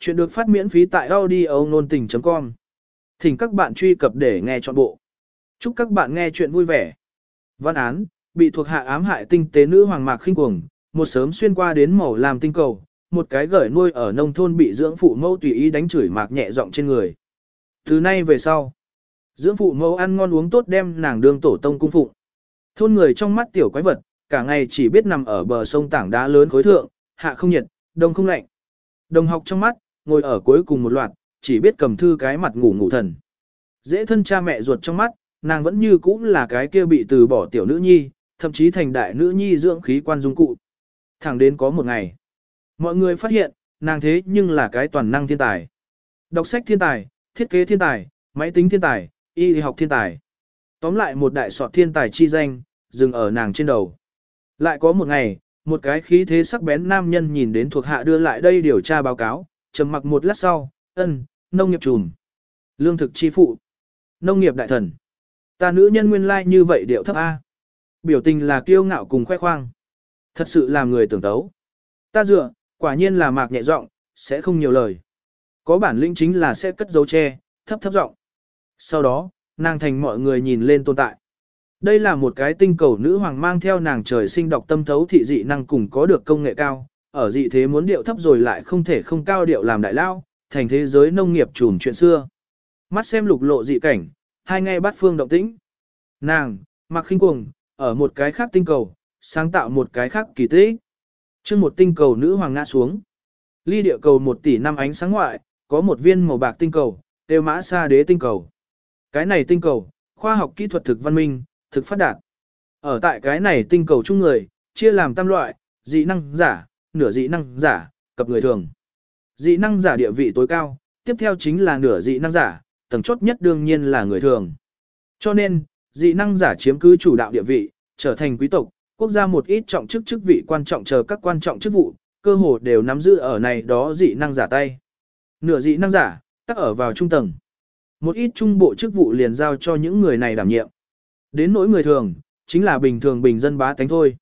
Chuyện được phát miễn phí tại audio nôn tình.com. Thỉnh các bạn truy cập để nghe trọn bộ. Chúc các bạn nghe chuyện vui vẻ. Văn án, bị thuộc hạ ám hại tinh tế nữ hoàng mạc khinh cuồng, một sớm xuyên qua đến màu làm tinh cầu, một cái gởi nuôi ở nông thôn bị dưỡng phụ mẫu tùy ý đánh chửi mạc nhẹ giọng trên người. Từ nay về sau, dưỡng phụ mẫu ăn ngon uống tốt đem nàng đương tổ tông cung phụng. Thôn người trong mắt tiểu quái vật, cả ngày chỉ biết nằm ở bờ sông tảng đá lớn khối thượng, hạ không nhiệt, đông không lạnh. Đồng học trong mắt, ngồi ở cuối cùng một loạt, chỉ biết cầm thư cái mặt ngủ ngủ thần. Dễ thân cha mẹ ruột trong mắt, nàng vẫn như cũng là cái kia bị từ bỏ tiểu nữ nhi, thậm chí thành đại nữ nhi dưỡng khí quan dung cụ. Thẳng đến có một ngày, mọi người phát hiện, nàng thế nhưng là cái toàn năng thiên tài. Đọc sách thiên tài, thiết kế thiên tài, máy tính thiên tài, y học thiên tài. Tóm lại một đại sọt thiên tài chi danh, dừng ở nàng trên đầu. Lại có một ngày, một cái khí thế sắc bén nam nhân nhìn đến thuộc hạ đưa lại đây điều tra báo cáo, trầm mặc một lát sau, ân, nông nghiệp trùm, lương thực chi phụ, nông nghiệp đại thần. Ta nữ nhân nguyên lai like như vậy điệu thấp A. Biểu tình là kiêu ngạo cùng khoe khoang. Thật sự làm người tưởng tấu. Ta dựa, quả nhiên là mạc nhẹ giọng, sẽ không nhiều lời. Có bản lĩnh chính là sẽ cất dấu che, thấp thấp giọng. Sau đó, nàng thành mọi người nhìn lên tồn tại. Đây là một cái tinh cầu nữ hoàng mang theo nàng trời sinh độc tâm thấu thị dị năng cùng có được công nghệ cao, ở dị thế muốn điệu thấp rồi lại không thể không cao điệu làm đại lao, thành thế giới nông nghiệp trùm chuyện xưa. Mắt xem lục lộ dị cảnh, hai nghe bát phương động tĩnh. Nàng, mặc khinh cuồng, ở một cái khác tinh cầu, sáng tạo một cái khác kỳ tích. Trước một tinh cầu nữ hoàng ngã xuống. Ly địa cầu một tỷ năm ánh sáng ngoại, có một viên màu bạc tinh cầu, đều mã xa đế tinh cầu. Cái này tinh cầu, khoa học kỹ thuật thực văn minh, thực phát đạt. Ở tại cái này tinh cầu chung người, chia làm tam loại, dị năng giả, nửa dị năng giả, cập người thường. Dị năng giả địa vị tối cao, tiếp theo chính là nửa dị năng giả, tầng chốt nhất đương nhiên là người thường. Cho nên, dị năng giả chiếm cứ chủ đạo địa vị, trở thành quý tộc, quốc gia một ít trọng chức chức vị quan trọng chờ các quan trọng chức vụ, cơ hồ đều nắm giữ ở này đó dị năng giả tay. Nửa dị năng giả, tắc ở vào trung tầng. Một ít trung bộ chức vụ liền giao cho những người này đảm nhiệm. Đến nỗi người thường, chính là bình thường bình dân bá tánh thôi.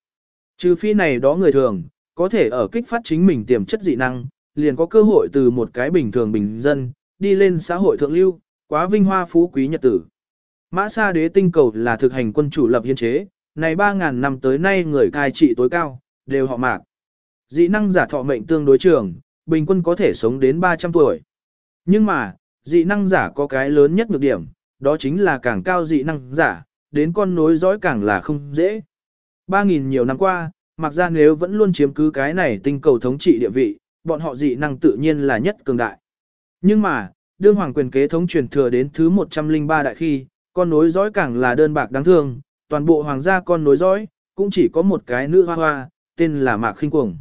Trừ phi này đó người thường, có thể ở kích phát chính mình tiềm chất dị năng, liền có cơ hội từ một cái bình thường bình dân, đi lên xã hội thượng lưu, quá vinh hoa phú quý nhật tử. Mã Sa Đế tinh cầu là thực hành quân chủ lập hiên chế, này 3.000 năm tới nay người cai trị tối cao, đều họ mạc. Dị năng giả thọ mệnh tương đối trường, bình quân có thể sống đến 300 tuổi. Nhưng mà, dị năng giả có cái lớn nhất nhược điểm, đó chính là càng cao dị năng giả, đến con nối dõi càng là không dễ. 3.000 nhiều năm qua, mặc ra nếu vẫn luôn chiếm cứ cái này tinh cầu thống trị địa vị, bọn họ dị năng tự nhiên là nhất cường đại. Nhưng mà, đương hoàng quyền kế thống truyền thừa đến thứ 103 đại khi, con nối dõi càng là đơn bạc đáng thương, toàn bộ hoàng gia con nối dõi, cũng chỉ có một cái nữ hoa hoa, tên là Mạc Khinh Cuồng.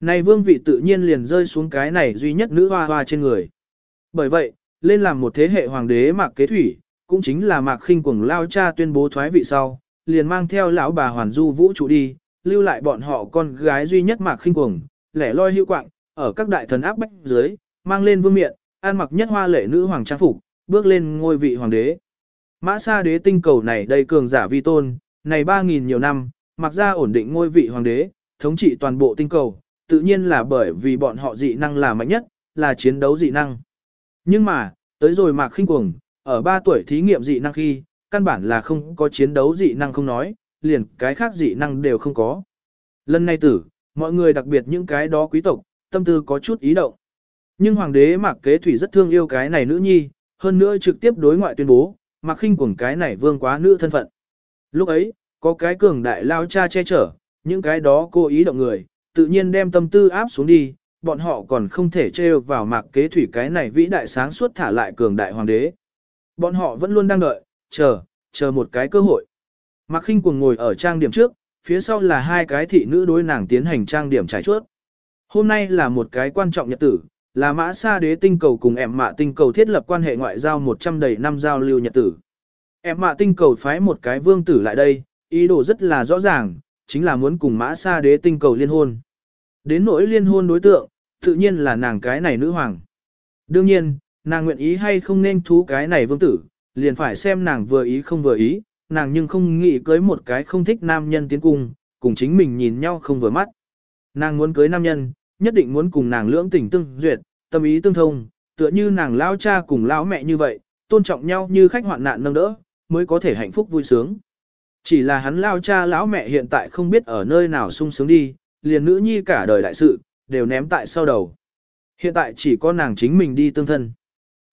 Này vương vị tự nhiên liền rơi xuống cái này duy nhất nữ hoa hoa trên người. Bởi vậy, lên làm một thế hệ hoàng đế Mạc Kế Thủy, cũng chính là Mạc Khinh Cuồng lao cha tuyên bố thoái vị sau, liền mang theo lão bà Hoàn Du Vũ trụ đi, lưu lại bọn họ con gái duy nhất Mạc Khinh Cuồng, lẻ loi hữu quạng, ở các đại thần áp bách dưới, mang lên vương miện, an mặc nhất hoa lệ nữ hoàng trang phục, bước lên ngôi vị hoàng đế. Mã Sa đế tinh cầu này đây cường giả vi tôn, này 3.000 nhiều năm, mặc ra ổn định ngôi vị hoàng đế, thống trị toàn bộ tinh cầu, tự nhiên là bởi vì bọn họ dị năng là mạnh nhất, là chiến đấu dị năng. Nhưng mà, tới rồi Mạc Khinh Cuồng, ở 3 tuổi thí nghiệm dị năng khi, căn bản là không có chiến đấu dị năng không nói, liền cái khác dị năng đều không có. Lần này tử, mọi người đặc biệt những cái đó quý tộc, tâm tư có chút ý động. Nhưng hoàng đế Mạc Kế Thủy rất thương yêu cái này nữ nhi, hơn nữa trực tiếp đối ngoại tuyên bố, Mạc Khinh cuồng cái này vương quá nữ thân phận. Lúc ấy, có cái cường đại lao cha che chở, những cái đó cố ý động người, tự nhiên đem tâm tư áp xuống đi, bọn họ còn không thể trêu vào Mạc Kế Thủy cái này vĩ đại sáng suốt thả lại cường đại hoàng đế. Bọn họ vẫn luôn đang đợi, chờ, chờ một cái cơ hội. Mạc Khinh cuồng ngồi ở trang điểm trước, phía sau là hai cái thị nữ đối nàng tiến hành trang điểm trải chuốt. Hôm nay là một cái quan trọng nhật tử, là mã sa đế tinh cầu cùng em mạ tinh cầu thiết lập quan hệ ngoại giao 100 đầy năm giao lưu nhật tử. Em mạ tinh cầu phái một cái vương tử lại đây, ý đồ rất là rõ ràng, chính là muốn cùng mã sa đế tinh cầu liên hôn. Đến nỗi liên hôn đối tượng, tự nhiên là nàng cái này nữ hoàng. Đương nhiên, nàng nguyện ý hay không nên thú cái này vương tử, liền phải xem nàng vừa ý không vừa ý, nàng nhưng không nghĩ cưới một cái không thích nam nhân tiến cung, cùng chính mình nhìn nhau không vừa mắt. Nàng muốn cưới nam nhân, nhất định muốn cùng nàng lưỡng tình tương duyệt, tâm ý tương thông, tựa như nàng lao cha cùng lao mẹ như vậy, tôn trọng nhau như khách hoạn nạn nâng đỡ, mới có thể hạnh phúc vui sướng. Chỉ là hắn lao cha lão mẹ hiện tại không biết ở nơi nào sung sướng đi, liền nữ nhi cả đời đại sự, đều ném tại sau đầu. Hiện tại chỉ có nàng chính mình đi tương thân.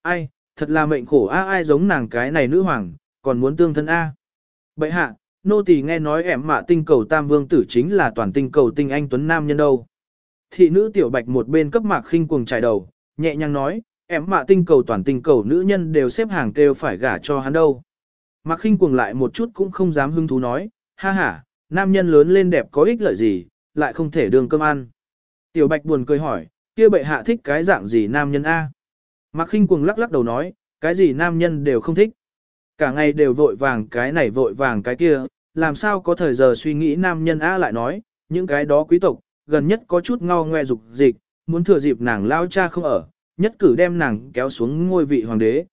Ai, thật là mệnh khổ a ai giống nàng cái này nữ hoàng, còn muốn tương thân a bệ hạ, nô tỳ nghe nói ẻm mạ tinh cầu tam vương tử chính là toàn tinh cầu tinh anh tuấn nam nhân đâu. Thị nữ tiểu bạch một bên cấp mạc khinh cuồng trải đầu, nhẹ nhàng nói, ẻm mạ tinh cầu toàn tinh cầu nữ nhân đều xếp hàng kêu phải gả cho hắn đâu. Mạc khinh cuồng lại một chút cũng không dám hưng thú nói, ha ha, nam nhân lớn lên đẹp có ích lợi gì, lại không thể đường cơm ăn. Tiểu bạch buồn cười hỏi, kia bệ hạ thích cái dạng gì nam nhân A. Mạc khinh cuồng lắc lắc đầu nói, cái gì nam nhân đều không thích. Cả ngày đều vội vàng cái này vội vàng cái kia, làm sao có thời giờ suy nghĩ nam nhân A lại nói, những cái đó quý tộc, gần nhất có chút ngao ngoe dục dịch, muốn thừa dịp nàng lao cha không ở, nhất cử đem nàng kéo xuống ngôi vị hoàng đế.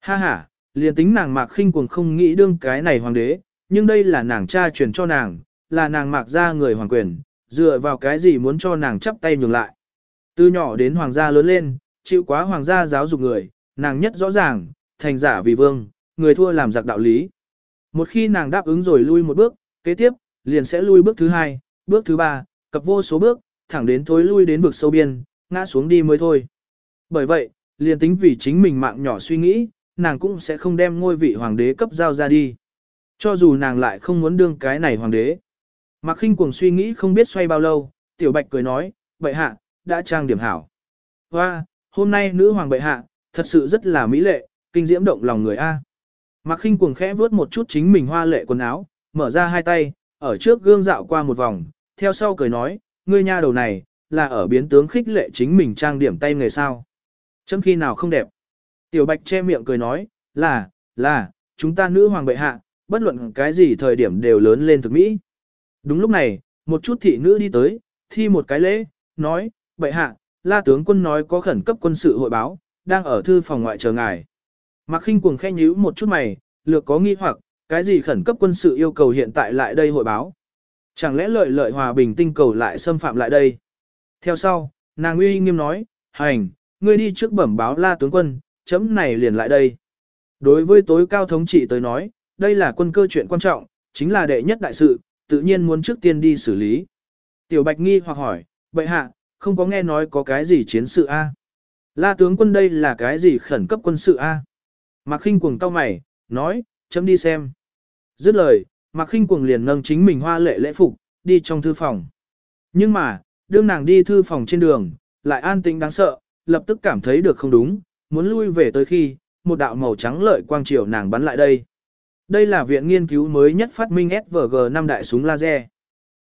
Ha ha, liền tính nàng mạc khinh cuồng không nghĩ đương cái này hoàng đế, nhưng đây là nàng cha truyền cho nàng, là nàng mạc ra người hoàng quyền, dựa vào cái gì muốn cho nàng chắp tay nhường lại. Từ nhỏ đến hoàng gia lớn lên, chịu quá hoàng gia giáo dục người, nàng nhất rõ ràng, thành giả vì vương, người thua làm giặc đạo lý. Một khi nàng đáp ứng rồi lui một bước, kế tiếp, liền sẽ lui bước thứ hai, bước thứ ba, cập vô số bước, thẳng đến thối lui đến vực sâu biên, ngã xuống đi mới thôi. Bởi vậy, liền tính vì chính mình mạng nhỏ suy nghĩ, nàng cũng sẽ không đem ngôi vị hoàng đế cấp giao ra đi. Cho dù nàng lại không muốn đương cái này hoàng đế. Mạc khinh cuồng suy nghĩ không biết xoay bao lâu, tiểu bạch cười nói, bệ hạ, đã trang điểm hảo. Hoa, hôm nay nữ hoàng bệ hạ, thật sự rất là mỹ lệ, kinh diễm động lòng người A. Mạc khinh cuồng khẽ vướt một chút chính mình hoa lệ quần áo, mở ra hai tay, ở trước gương dạo qua một vòng, theo sau cười nói, ngươi nha đầu này, là ở biến tướng khích lệ chính mình trang điểm tay người sao. Chấm khi nào không đẹp. Tiểu bạch che miệng cười nói, là, là, chúng ta nữ hoàng bệ hạ, bất luận cái gì thời điểm đều lớn lên thực mỹ. Đúng lúc này, một chút thị nữ đi tới, thi một cái lễ, nói, bệ hạ, la tướng quân nói có khẩn cấp quân sự hội báo, đang ở thư phòng ngoại chờ ngài. Mạc khinh cuồng khe nhíu một chút mày, lược có nghi hoặc, cái gì khẩn cấp quân sự yêu cầu hiện tại lại đây hội báo. Chẳng lẽ lợi lợi hòa bình tinh cầu lại xâm phạm lại đây? Theo sau, nàng uy nghiêm nói, hành, ngươi đi trước bẩm báo la tướng quân, chấm này liền lại đây. Đối với tối cao thống trị tới nói, đây là quân cơ chuyện quan trọng, chính là đệ nhất đại sự, tự nhiên muốn trước tiên đi xử lý. Tiểu Bạch nghi hoặc hỏi, bệ hạ, không có nghe nói có cái gì chiến sự A. La tướng quân đây là cái gì khẩn cấp quân sự A. Mạc khinh cuồng cau mày, nói, chấm đi xem. Dứt lời, Mạc khinh cuồng liền nâng chính mình hoa lệ lễ phục, đi trong thư phòng. Nhưng mà, đương nàng đi thư phòng trên đường, lại an tĩnh đáng sợ, lập tức cảm thấy được không đúng, muốn lui về tới khi, một đạo màu trắng lợi quang chiều nàng bắn lại đây. Đây là viện nghiên cứu mới nhất phát minh SVG 5 đại súng laser.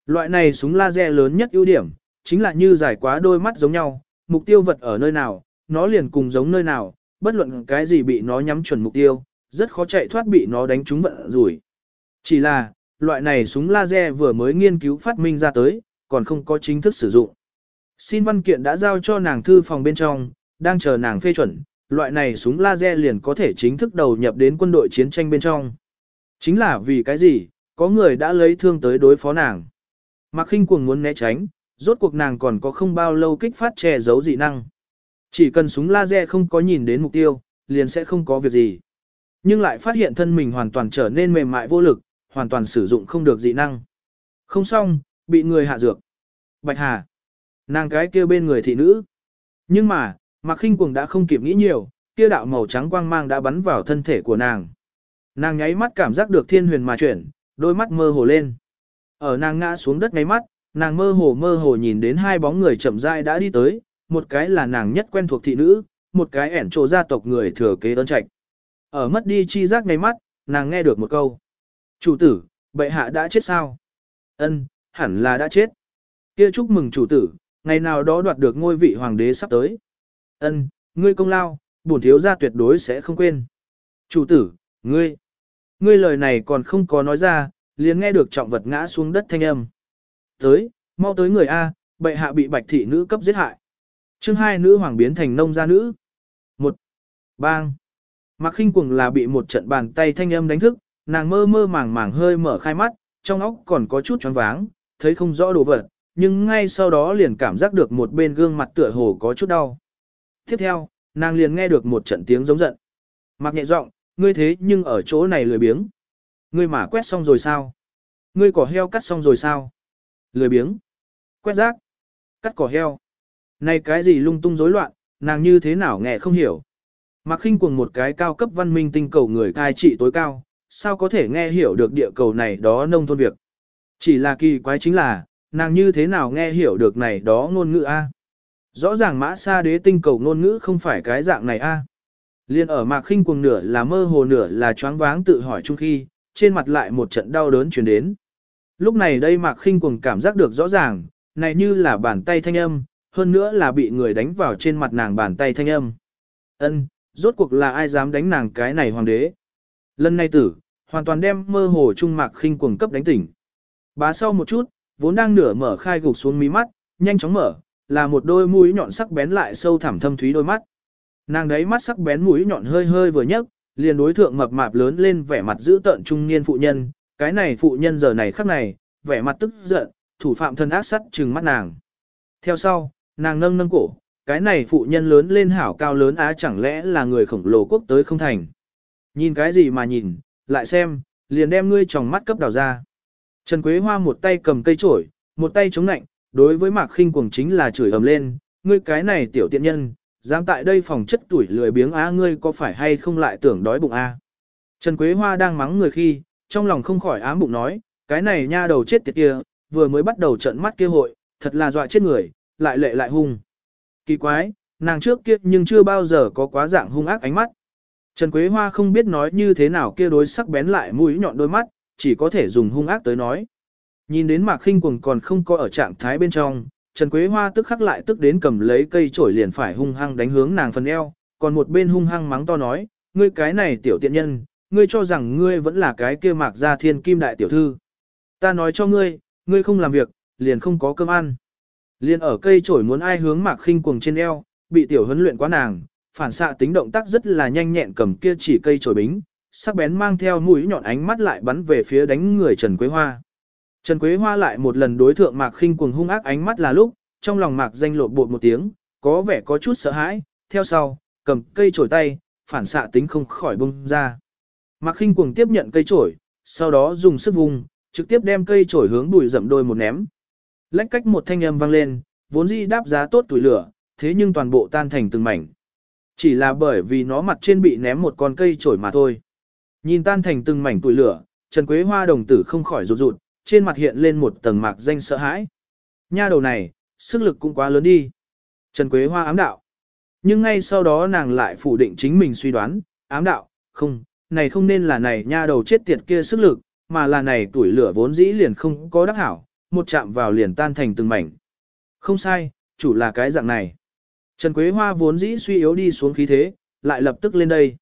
Loại này súng laser lớn nhất ưu điểm, chính là như giải quá đôi mắt giống nhau, mục tiêu vật ở nơi nào, nó liền cùng giống nơi nào, bất luận cái gì bị nó nhắm chuẩn mục tiêu, rất khó chạy thoát bị nó đánh trúng vận rủi. Chỉ là, loại này súng laser vừa mới nghiên cứu phát minh ra tới, còn không có chính thức sử dụng. Xin văn kiện đã giao cho nàng thư phòng bên trong, đang chờ nàng phê chuẩn, loại này súng laser liền có thể chính thức đầu nhập đến quân đội chiến tranh bên trong. Chính là vì cái gì, có người đã lấy thương tới đối phó nàng. Mạc khinh cuồng muốn né tránh, rốt cuộc nàng còn có không bao lâu kích phát che giấu dị năng. Chỉ cần súng laser không có nhìn đến mục tiêu, liền sẽ không có việc gì. Nhưng lại phát hiện thân mình hoàn toàn trở nên mềm mại vô lực, hoàn toàn sử dụng không được dị năng. Không xong, bị người hạ dược. Bạch Hà. Nàng cái kia bên người thị nữ. Nhưng mà, Mạc Khinh Cuồng đã không kịp nghĩ nhiều, kia đạo màu trắng quang mang đã bắn vào thân thể của nàng. Nàng nháy mắt cảm giác được thiên huyền mà chuyển, đôi mắt mơ hồ lên. Ở nàng ngã xuống đất nháy mắt, nàng mơ hồ mơ hồ nhìn đến hai bóng người chậm rãi đã đi tới, một cái là nàng nhất quen thuộc thị nữ, một cái ẻn trộ gia tộc người thừa kế ơn trạch. Ở mất đi chi giác ngay mắt, nàng nghe được một câu. Chủ tử, bệ hạ đã chết sao? Ân, hẳn là đã chết. Kia chúc mừng chủ tử, ngày nào đó đoạt được ngôi vị hoàng đế sắp tới. Ân, ngươi công lao, bổn thiếu gia tuyệt đối sẽ không quên. Chủ tử, ngươi, ngươi lời này còn không có nói ra, liền nghe được trọng vật ngã xuống đất thanh âm. Tới, mau tới người A, bệ hạ bị bạch thị nữ cấp giết hại chương hai nữ hoàng biến thành nông gia nữ. Một, bang. Mạc khinh cuồng là bị một trận bàn tay thanh âm đánh thức, nàng mơ mơ màng màng hơi mở khai mắt, trong óc còn có chút choáng váng, thấy không rõ đồ vật, nhưng ngay sau đó liền cảm giác được một bên gương mặt tựa hồ có chút đau. Tiếp theo, nàng liền nghe được một trận tiếng giống giận. Mặc nhẹ giọng, ngươi thế nhưng ở chỗ này lười biếng. Ngươi mà quét xong rồi sao? Ngươi cỏ heo cắt xong rồi sao? Lười biếng. Quét rác. Cắt cỏ heo. Này cái gì lung tung rối loạn, nàng như thế nào nghe không hiểu. Mạc khinh cuồng một cái cao cấp văn minh tinh cầu người cai trị tối cao, sao có thể nghe hiểu được địa cầu này đó nông thôn việc. Chỉ là kỳ quái chính là, nàng như thế nào nghe hiểu được này đó ngôn ngữ A. Rõ ràng mã sa đế tinh cầu ngôn ngữ không phải cái dạng này A. Liên ở mạc khinh cuồng nửa là mơ hồ nửa là choáng váng tự hỏi chung khi, trên mặt lại một trận đau đớn chuyển đến. Lúc này đây mạc khinh cuồng cảm giác được rõ ràng, này như là bàn tay thanh âm, hơn nữa là bị người đánh vào trên mặt nàng bàn tay thanh âm. Ân, rốt cuộc là ai dám đánh nàng cái này hoàng đế. Lần này tử, hoàn toàn đem mơ hồ trung mạc khinh cuồng cấp đánh tỉnh. Bá sau một chút, vốn đang nửa mở khai gục xuống mí mắt, nhanh chóng mở, là một đôi mũi nhọn sắc bén lại sâu thẳm thâm thúy đôi mắt. Nàng đấy mắt sắc bén mũi nhọn hơi hơi vừa nhấc, liền đối thượng mập mạp lớn lên vẻ mặt giữ tợn trung niên phụ nhân, cái này phụ nhân giờ này khắc này, vẻ mặt tức giận, thủ phạm thân ác sắt trừng mắt nàng. Theo sau, nàng nâng nâng cổ, cái này phụ nhân lớn lên hảo cao lớn á chẳng lẽ là người khổng lồ quốc tới không thành. Nhìn cái gì mà nhìn, lại xem, liền đem ngươi tròng mắt cấp đào ra. Trần Quế Hoa một tay cầm cây trổi, một tay chống nạnh, đối với Mạc Khinh Cuồng chính là chửi ầm lên, ngươi cái này tiểu tiện nhân, dám tại đây phòng chất tuổi lười biếng á ngươi có phải hay không lại tưởng đói bụng a? Trần Quế Hoa đang mắng người khi, trong lòng không khỏi ám bụng nói, cái này nha đầu chết tiệt kia, vừa mới bắt đầu trận mắt kia hội, thật là dọa chết người, lại lệ lại hung. Kỳ quái, nàng trước kia nhưng chưa bao giờ có quá dạng hung ác ánh mắt. Trần Quế Hoa không biết nói như thế nào kia đối sắc bén lại mũi nhọn đôi mắt, chỉ có thể dùng hung ác tới nói. Nhìn đến Mạc Khinh Cuồng còn không có ở trạng thái bên trong, Trần Quế Hoa tức khắc lại tức đến cầm lấy cây chổi liền phải hung hăng đánh hướng nàng phần eo, còn một bên hung hăng mắng to nói, ngươi cái này tiểu tiện nhân, ngươi cho rằng ngươi vẫn là cái kia Mạc gia thiên kim đại tiểu thư. Ta nói cho ngươi, ngươi không làm việc, liền không có cơm ăn liên ở cây chổi muốn ai hướng Mạc Khinh Cuồng trên eo, bị tiểu huấn luyện quá nàng, phản xạ tính động tác rất là nhanh nhẹn cầm kia chỉ cây chổi bính, sắc bén mang theo mũi nhọn ánh mắt lại bắn về phía đánh người Trần Quế Hoa. Trần Quế Hoa lại một lần đối thượng Mạc Khinh cuồng hung ác ánh mắt là lúc, trong lòng Mạc danh lộ bột một tiếng, có vẻ có chút sợ hãi, theo sau, cầm cây chổi tay, phản xạ tính không khỏi bung ra. Mạc Khinh cuồng tiếp nhận cây chổi, sau đó dùng sức vùng, trực tiếp đem cây chổi hướng bụi rậm đôi một ném. Lách cách một thanh âm vang lên, vốn dĩ đáp giá tốt tuổi lửa, thế nhưng toàn bộ tan thành từng mảnh. Chỉ là bởi vì nó mặt trên bị ném một con cây chổi mà thôi. Nhìn tan thành từng mảnh tuổi lửa, Trần Quế Hoa đồng tử không khỏi rụt rụt, trên mặt hiện lên một tầng mạc danh sợ hãi. Nha đầu này, sức lực cũng quá lớn đi. Trần Quế Hoa ám đạo. Nhưng ngay sau đó nàng lại phủ định chính mình suy đoán, ám đạo, không, này không nên là này nha đầu chết tiệt kia sức lực, mà là này tuổi lửa vốn dĩ liền không có đắc hảo, một chạm vào liền tan thành từng mảnh. Không sai, chủ là cái dạng này. Trần Quế Hoa vốn dĩ suy yếu đi xuống khí thế, lại lập tức lên đây.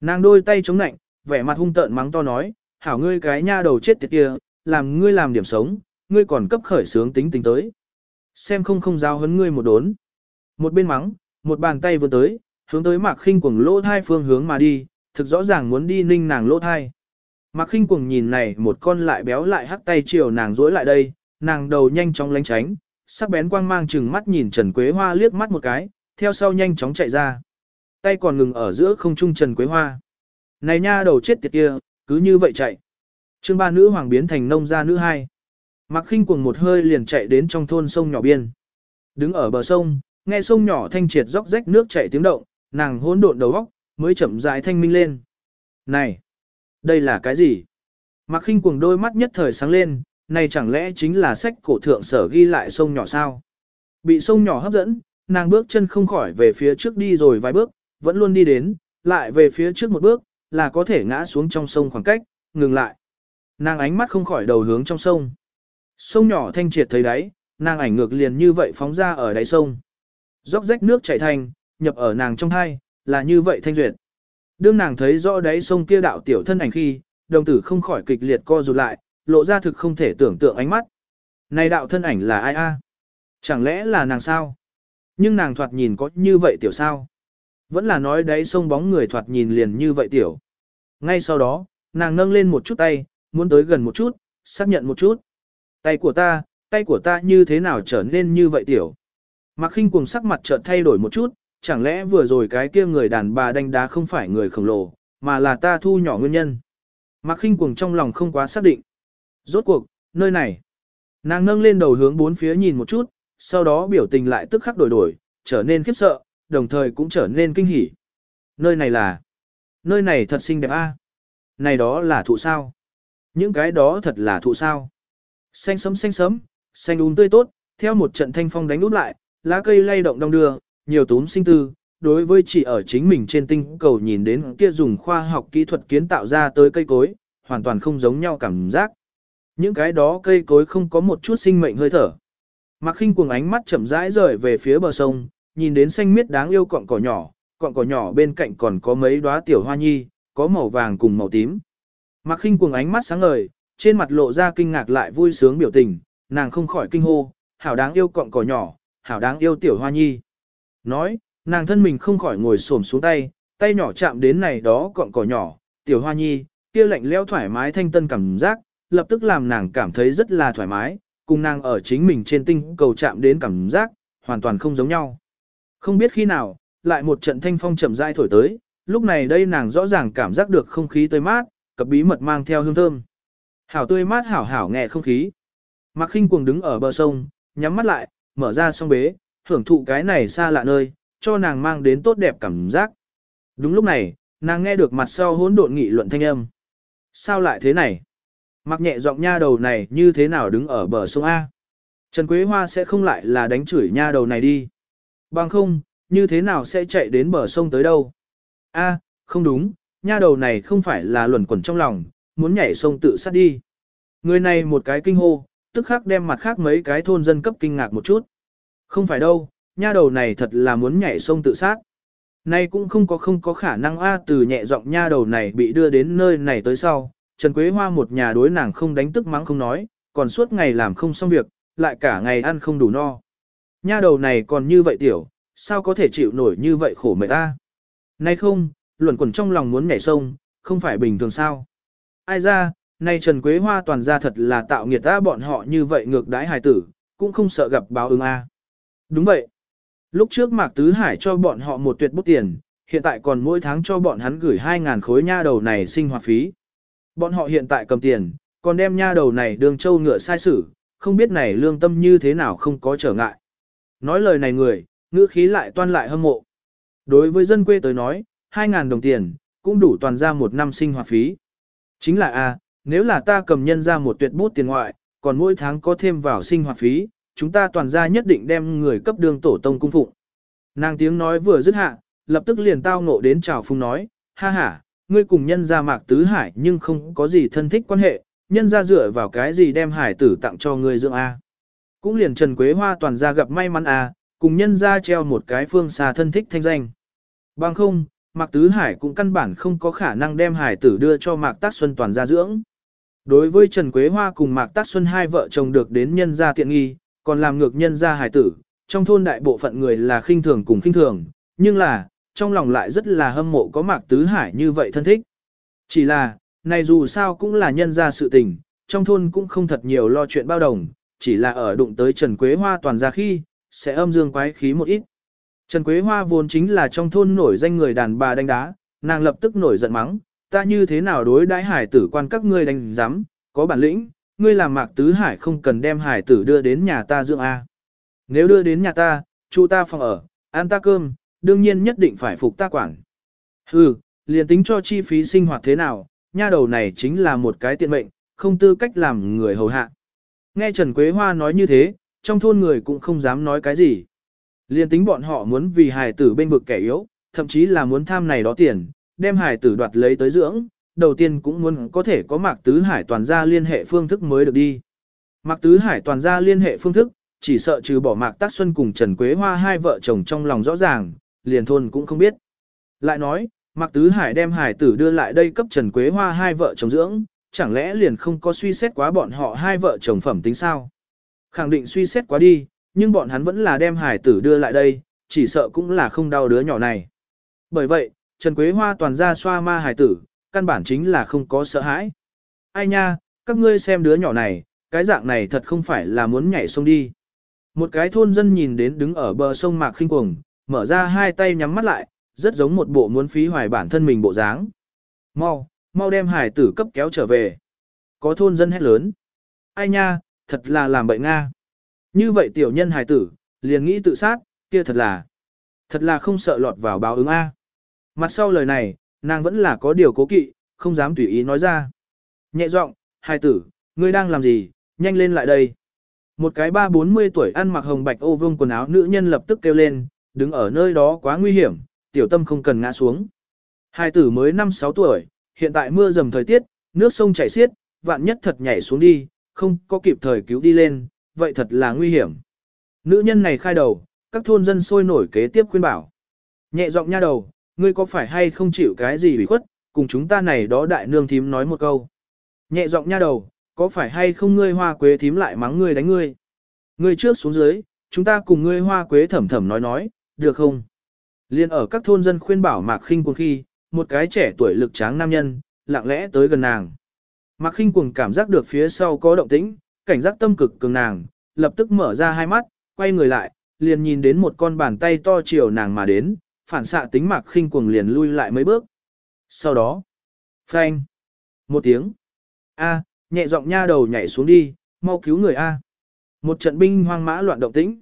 Nàng đôi tay chống nạnh, vẻ mặt hung tợn mắng to nói, hảo ngươi cái nha đầu chết tiệt kia, làm ngươi làm điểm sống, ngươi còn cấp khởi sướng tính tính tới. Xem không không giao hấn ngươi một đốn. Một bên mắng, một bàn tay vươn tới, hướng tới Mạc Khinh Cuồng lỗ thai phương hướng mà đi, thực rõ ràng muốn đi ninh nàng lỗ thai. Mạc Khinh Cuồng nhìn này, một con lại béo lại hắc tay chiều nàng dối lại đây, nàng đầu nhanh chóng lánh tránh, sắc bén quang mang chừng mắt nhìn Trần Quế Hoa liếc mắt một cái, theo sau nhanh chóng chạy ra. Tay còn ngừng ở giữa không trung Trần Quế Hoa. Này nha đầu chết tiệt kia, cứ như vậy chạy. Trương ba nữ hoàng biến thành nông gia nữ hai. Mặc khinh cuồng một hơi liền chạy đến trong thôn sông nhỏ biên. Đứng ở bờ sông, nghe sông nhỏ thanh triệt róc rách nước chảy tiếng động, nàng hỗn độn đầu óc, mới chậm rãi thanh minh lên. Này, đây là cái gì? Mặc khinh cuồng đôi mắt nhất thời sáng lên, này chẳng lẽ chính là sách cổ thượng sở ghi lại sông nhỏ sao? Bị sông nhỏ hấp dẫn, nàng bước chân không khỏi về phía trước đi rồi vài bước, vẫn luôn đi đến, lại về phía trước một bước, là có thể ngã xuống trong sông khoảng cách, ngừng lại. Nàng ánh mắt không khỏi đầu hướng trong sông. Sông nhỏ thanh triệt thấy đáy, nàng ảnh ngược liền như vậy phóng ra ở đáy sông. Róc rách nước chảy thành, nhập ở nàng trong hai, là như vậy thanh duyệt. Đương nàng thấy rõ đáy sông kia đạo tiểu thân ảnh khi, đồng tử không khỏi kịch liệt co rụt lại, lộ ra thực không thể tưởng tượng ánh mắt. Này đạo thân ảnh là ai a? Chẳng lẽ là nàng sao? Nhưng nàng thoạt nhìn có như vậy tiểu sao? Vẫn là nói đấy sông bóng người thoạt nhìn liền như vậy tiểu. Ngay sau đó, nàng nâng lên một chút tay, muốn tới gần một chút, xác nhận một chút. Tay của ta, tay của ta như thế nào trở nên như vậy tiểu. Mạc khinh cuồng sắc mặt chợt thay đổi một chút, chẳng lẽ vừa rồi cái kia người đàn bà đánh đá không phải người khổng lồ, mà là ta thu nhỏ nguyên nhân. Mạc khinh cuồng trong lòng không quá xác định. Rốt cuộc, nơi này. Nàng nâng lên đầu hướng bốn phía nhìn một chút, sau đó biểu tình lại tức khắc đổi đổi, trở nên khiếp sợ, đồng thời cũng trở nên kinh hỉ. Nơi này là... Nơi này thật xinh đẹp a. Này đó là thụ sao? Những cái đó thật là thụ sao? Xanh sấm xanh sấm, xanh úng tươi tốt, theo một trận thanh phong đánh úp lại, lá cây lay động đong đưa, nhiều túm sinh tư, đối với chỉ ở chính mình trên tinh cầu nhìn đến kia dùng khoa học kỹ thuật kiến tạo ra tới cây cối, hoàn toàn không giống nhau cảm giác. Những cái đó cây cối không có một chút sinh mệnh hơi thở. Mạc khinh cuồng ánh mắt chậm rãi rời về phía bờ sông, nhìn đến xanh miết đáng yêu cọng cỏ nhỏ, cọng cỏ nhỏ bên cạnh còn có mấy đóa tiểu hoa nhi, có màu vàng cùng màu tím. Mạc khinh cuồng ánh mắt sáng ngời, trên mặt lộ ra kinh ngạc lại vui sướng biểu tình, nàng không khỏi kinh hô, hảo đáng yêu cọng cỏ nhỏ, hảo đáng yêu tiểu hoa nhi. Nói, nàng thân mình không khỏi ngồi xổm xuống tay, tay nhỏ chạm đến này đó cọng cỏ nhỏ, tiểu hoa nhi, kia lạnh leo thoải mái thanh tân cảm giác, lập tức làm nàng cảm thấy rất là thoải mái, cùng nàng ở chính mình trên tinh cầu chạm đến cảm giác, hoàn toàn không giống nhau. Không biết khi nào, lại một trận thanh phong chậm rãi thổi tới, lúc này đây nàng rõ ràng cảm giác được không khí tươi mát, cặp bí mật mang theo hương thơm. Hảo tươi mát hảo hảo nghe không khí. Mạc khinh cuồng đứng ở bờ sông, nhắm mắt lại, mở ra song bế, hưởng thụ cái này xa lạ nơi, cho nàng mang đến tốt đẹp cảm giác. Đúng lúc này, nàng nghe được mặt sau hỗn độn nghị luận thanh âm. Sao lại thế này? Mặc nhẹ giọng nha đầu này như thế nào đứng ở bờ sông A? Trần Quế Hoa sẽ không lại là đánh chửi nha đầu này đi. Bằng không, như thế nào sẽ chạy đến bờ sông tới đâu? A, không đúng, nha đầu này không phải là luẩn quẩn trong lòng, muốn nhảy sông tự sát đi. Người này một cái kinh hô, tức khắc đem mặt khác mấy cái thôn dân cấp kinh ngạc một chút. Không phải đâu, nha đầu này thật là muốn nhảy sông tự sát. Nay cũng không có không có khả năng A từ nhẹ giọng nha đầu này bị đưa đến nơi này tới sau. Trần Quế Hoa một nhà đối nàng không đánh tức mắng không nói, còn suốt ngày làm không xong việc, lại cả ngày ăn không đủ no. Nha đầu này còn như vậy tiểu, sao có thể chịu nổi như vậy khổ mệt ta? Nay không, luẩn quẩn trong lòng muốn nhảy sông, không phải bình thường sao? Ai ra, nay Trần Quế Hoa toàn ra thật là tạo nghiệt ta bọn họ như vậy ngược đãi hài tử, cũng không sợ gặp báo ứng a. Đúng vậy. Lúc trước Mạc Tứ Hải cho bọn họ một tuyệt bút tiền, hiện tại còn mỗi tháng cho bọn hắn gửi 2.000 khối nha đầu này sinh hoạt phí. Bọn họ hiện tại cầm tiền, còn đem nha đầu này đường châu ngựa sai sử, không biết này lương tâm như thế nào không có trở ngại. Nói lời này người, ngữ khí lại toan lại hâm mộ. Đối với dân quê tới nói, 2.000 đồng tiền, cũng đủ toàn ra một năm sinh hoạt phí. Chính là a nếu là ta cầm nhân ra một tuyệt bút tiền ngoại, còn mỗi tháng có thêm vào sinh hoạt phí, chúng ta toàn ra nhất định đem người cấp đường tổ tông cung phụng. Nàng tiếng nói vừa dứt hạ, lập tức liền tao ngộ đến chào phung nói, ha ha, ngươi cùng nhân gia mạc tứ hải nhưng không có gì thân thích quan hệ, nhân gia dựa vào cái gì đem hải tử tặng cho ngươi dưỡng A. Cũng liền Trần Quế Hoa toàn gia gặp may mắn A, cùng nhân gia treo một cái phương xa thân thích thanh danh. Bằng không, Mạc Tứ Hải cũng căn bản không có khả năng đem hải tử đưa cho Mạc Tác Xuân toàn gia dưỡng. Đối với Trần Quế Hoa cùng Mạc Tác Xuân hai vợ chồng được đến nhân gia tiện nghi, còn làm ngược nhân gia hải tử, trong thôn đại bộ phận người là khinh thường cùng khinh thường, nhưng là, trong lòng lại rất là hâm mộ có Mạc Tứ Hải như vậy thân thích. Chỉ là, này dù sao cũng là nhân ra sự tình, trong thôn cũng không thật nhiều lo chuyện bao đồng, chỉ là ở đụng tới Trần Quế Hoa toàn ra khi, sẽ âm dương quái khí một ít. Trần Quế Hoa vốn chính là trong thôn nổi danh người đàn bà đánh đá, nàng lập tức nổi giận mắng, ta như thế nào đối đãi hải tử quan các ngươi đánh giám, có bản lĩnh, ngươi làm mạc tứ hải không cần đem hải tử đưa đến nhà ta dưỡng A. Nếu đưa đến nhà ta, chu ta phòng ở, ăn ta cơm, đương nhiên nhất định phải phục ta quản. Hừ, liền tính cho chi phí sinh hoạt thế nào, nha đầu này chính là một cái tiện mệnh, không tư cách làm người hầu hạ. Nghe Trần Quế Hoa nói như thế, trong thôn người cũng không dám nói cái gì. Liên tính bọn họ muốn vì hài tử bên vực kẻ yếu, thậm chí là muốn tham này đó tiền, đem hài tử đoạt lấy tới dưỡng, đầu tiên cũng muốn có thể có Mạc Tứ Hải toàn gia liên hệ phương thức mới được đi. Mạc Tứ Hải toàn gia liên hệ phương thức, chỉ sợ trừ bỏ Mạc Tác Xuân cùng Trần Quế Hoa hai vợ chồng trong lòng rõ ràng, liền thôn cũng không biết. Lại nói, Mạc Tứ Hải đem hải tử đưa lại đây cấp Trần Quế Hoa hai vợ chồng dưỡng, chẳng lẽ liền không có suy xét quá bọn họ hai vợ chồng phẩm tính sao? Khẳng định suy xét quá đi, nhưng bọn hắn vẫn là đem hải tử đưa lại đây, chỉ sợ cũng là không đau đứa nhỏ này. Bởi vậy, Trần Quế Hoa toàn ra xoa ma hải tử, căn bản chính là không có sợ hãi. Ai nha, các ngươi xem đứa nhỏ này, cái dạng này thật không phải là muốn nhảy sông đi. Một cái thôn dân nhìn đến đứng ở bờ sông Mạc khinh cuồng, mở ra hai tay nhắm mắt lại, rất giống một bộ muốn phí hoài bản thân mình bộ dáng. Mau, mau đem hải tử cấp kéo trở về. Có thôn dân hét lớn. Ai nha, thật là làm bậy Nga. Như vậy tiểu nhân hải tử, liền nghĩ tự sát, kia thật là, thật là không sợ lọt vào báo ứng A. Mặt sau lời này, nàng vẫn là có điều cố kỵ, không dám tùy ý nói ra. Nhẹ giọng, hải tử, ngươi đang làm gì, nhanh lên lại đây. Một cái ba bốn mươi tuổi ăn mặc hồng bạch ô vương quần áo nữ nhân lập tức kêu lên, đứng ở nơi đó quá nguy hiểm, tiểu tâm không cần ngã xuống. Hai tử mới 5-6 tuổi, hiện tại mưa dầm thời tiết, nước sông chảy xiết, vạn nhất thật nhảy xuống đi, không có kịp thời cứu đi lên, vậy thật là nguy hiểm. Nữ nhân này khai đầu, các thôn dân sôi nổi kế tiếp khuyên bảo. Nhẹ giọng nha đầu, ngươi có phải hay không chịu cái gì bị khuất, cùng chúng ta này đó đại nương thím nói một câu. Nhẹ giọng nha đầu, có phải hay không ngươi hoa quế thím lại mắng ngươi đánh ngươi. Ngươi trước xuống dưới, chúng ta cùng ngươi hoa quế thẩm thẩm nói nói, được không? Liên ở các thôn dân khuyên bảo Mạc Khinh Cuồng khi, một cái trẻ tuổi lực tráng nam nhân, lặng lẽ tới gần nàng. Mạc Khinh Cuồng cảm giác được phía sau có động tĩnh, cảnh giác tâm cực cường nàng, lập tức mở ra hai mắt, quay người lại, liền nhìn đến một con bàn tay to chiều nàng mà đến, phản xạ tính Mạc Khinh Cuồng liền lui lại mấy bước. Sau đó, phanh, một tiếng, a, nhẹ giọng nha đầu nhảy xuống đi, mau cứu người a. Một trận binh hoang mã loạn động tĩnh.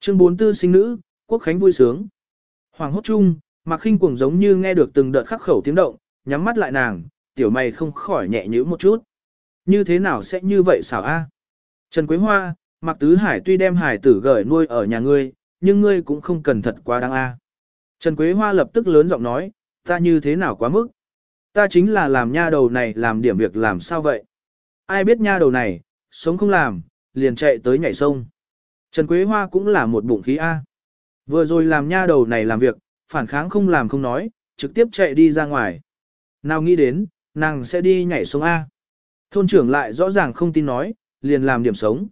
Chương 44 sinh nữ, quốc khánh vui sướng. Hoàng hốt chung, Mạc Khinh cuồng giống như nghe được từng đợt khắc khẩu tiếng động, nhắm mắt lại nàng, tiểu mày không khỏi nhẹ nhíu một chút. Như thế nào sẽ như vậy xảo a? Trần Quế Hoa, Mạc Tứ Hải tuy đem hải tử gửi nuôi ở nhà ngươi, nhưng ngươi cũng không cần thật quá đáng a. Trần Quế Hoa lập tức lớn giọng nói, ta như thế nào quá mức? Ta chính là làm nha đầu này làm điểm việc làm sao vậy? Ai biết nha đầu này, sống không làm, liền chạy tới nhảy sông. Trần Quế Hoa cũng là một bụng khí A. Vừa rồi làm nha đầu này làm việc, phản kháng không làm không nói, trực tiếp chạy đi ra ngoài. Nào nghĩ đến, nàng sẽ đi nhảy xuống A. Thôn trưởng lại rõ ràng không tin nói, liền làm điểm sống.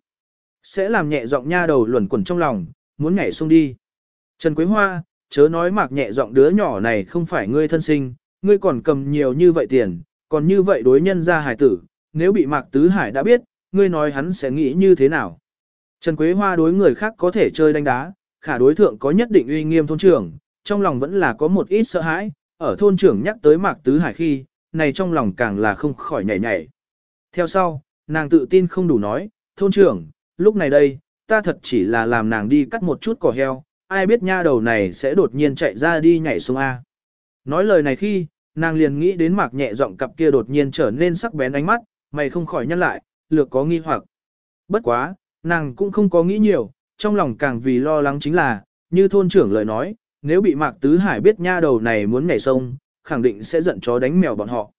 Sẽ làm nhẹ giọng nha đầu luẩn quẩn trong lòng, muốn nhảy xuống đi. Trần Quế Hoa, chớ nói mạc nhẹ giọng đứa nhỏ này không phải ngươi thân sinh, ngươi còn cầm nhiều như vậy tiền, còn như vậy đối nhân ra hải tử, nếu bị mạc tứ hải đã biết, ngươi nói hắn sẽ nghĩ như thế nào. Trần Quế Hoa đối người khác có thể chơi đánh đá, khả đối thượng có nhất định uy nghiêm thôn trưởng, trong lòng vẫn là có một ít sợ hãi, ở thôn trưởng nhắc tới Mạc Tứ Hải khi, này trong lòng càng là không khỏi nhảy nhảy. Theo sau, nàng tự tin không đủ nói, thôn trưởng, lúc này đây, ta thật chỉ là làm nàng đi cắt một chút cỏ heo, ai biết nha đầu này sẽ đột nhiên chạy ra đi nhảy xuống A. Nói lời này khi, nàng liền nghĩ đến Mạc nhẹ giọng cặp kia đột nhiên trở nên sắc bén ánh mắt, mày không khỏi nhăn lại, lược có nghi hoặc. Bất quá, nàng cũng không có nghĩ nhiều, trong lòng càng vì lo lắng chính là, như thôn trưởng lời nói, nếu bị Mạc Tứ Hải biết nha đầu này muốn nhảy sông, khẳng định sẽ giận chó đánh mèo bọn họ.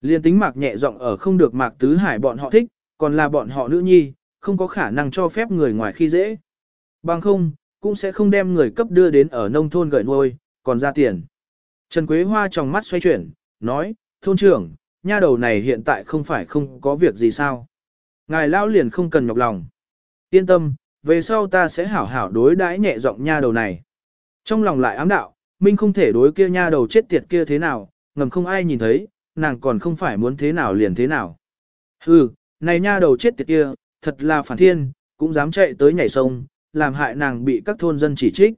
Liên tính Mạc nhẹ giọng ở không được Mạc Tứ Hải bọn họ thích, còn là bọn họ nữ nhi, không có khả năng cho phép người ngoài khi dễ. Bằng không, cũng sẽ không đem người cấp đưa đến ở nông thôn gửi nuôi, còn ra tiền. Trần Quế Hoa trong mắt xoay chuyển, nói, thôn trưởng, nha đầu này hiện tại không phải không có việc gì sao. Ngài lão liền không cần nhọc lòng. Yên tâm, về sau ta sẽ hảo hảo đối đãi nhẹ giọng nha đầu này. Trong lòng lại ám đạo, Minh không thể đối kia nha đầu chết tiệt kia thế nào, ngầm không ai nhìn thấy, nàng còn không phải muốn thế nào liền thế nào. Hừ, này nha đầu chết tiệt kia, thật là phản thiên, cũng dám chạy tới nhảy sông, làm hại nàng bị các thôn dân chỉ trích.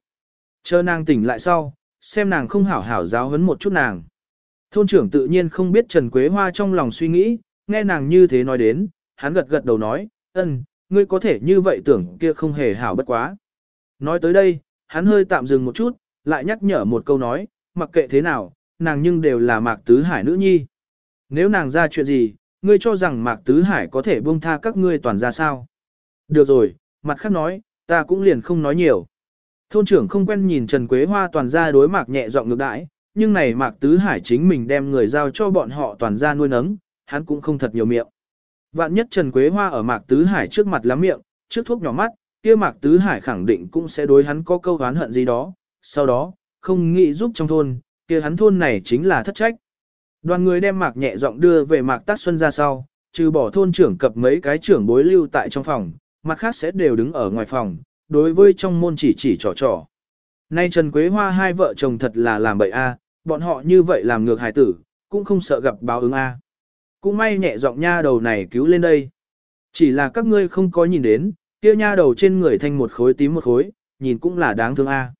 Chờ nàng tỉnh lại sau, xem nàng không hảo hảo giáo huấn một chút nàng. Thôn trưởng tự nhiên không biết Trần Quế Hoa trong lòng suy nghĩ, nghe nàng như thế nói đến, hắn gật gật đầu nói, ân, ngươi có thể như vậy tưởng kia không hề hảo bất quá. Nói tới đây, hắn hơi tạm dừng một chút, lại nhắc nhở một câu nói, mặc kệ thế nào, nàng nhưng đều là Mạc Tứ Hải nữ nhi. Nếu nàng ra chuyện gì, ngươi cho rằng Mạc Tứ Hải có thể buông tha các ngươi toàn ra sao? Được rồi, mặt khác nói, ta cũng liền không nói nhiều. Thôn trưởng không quen nhìn Trần Quế Hoa toàn ra đối mạc nhẹ giọng ngược đãi, nhưng này Mạc Tứ Hải chính mình đem người giao cho bọn họ toàn ra nuôi nấng, hắn cũng không thật nhiều miệng. Vạn nhất Trần Quế Hoa ở Mạc Tứ Hải trước mặt lắm miệng, trước thuốc nhỏ mắt, kia Mạc Tứ Hải khẳng định cũng sẽ đối hắn có câu oán hận gì đó, sau đó, không nghĩ giúp trong thôn, kia hắn thôn này chính là thất trách. Đoàn người đem Mạc nhẹ giọng đưa về Mạc Tác Xuân ra sau, trừ bỏ thôn trưởng cập mấy cái trưởng bối lưu tại trong phòng, mặt khác sẽ đều đứng ở ngoài phòng, đối với trong môn chỉ chỉ trò trò. Nay Trần Quế Hoa hai vợ chồng thật là làm bậy a, bọn họ như vậy làm ngược hài tử, cũng không sợ gặp báo ứng a. Cũng may nhẹ giọng nha đầu này cứu lên đây. Chỉ là các ngươi không có nhìn đến, kia nha đầu trên người thành một khối tím một khối, nhìn cũng là đáng thương a.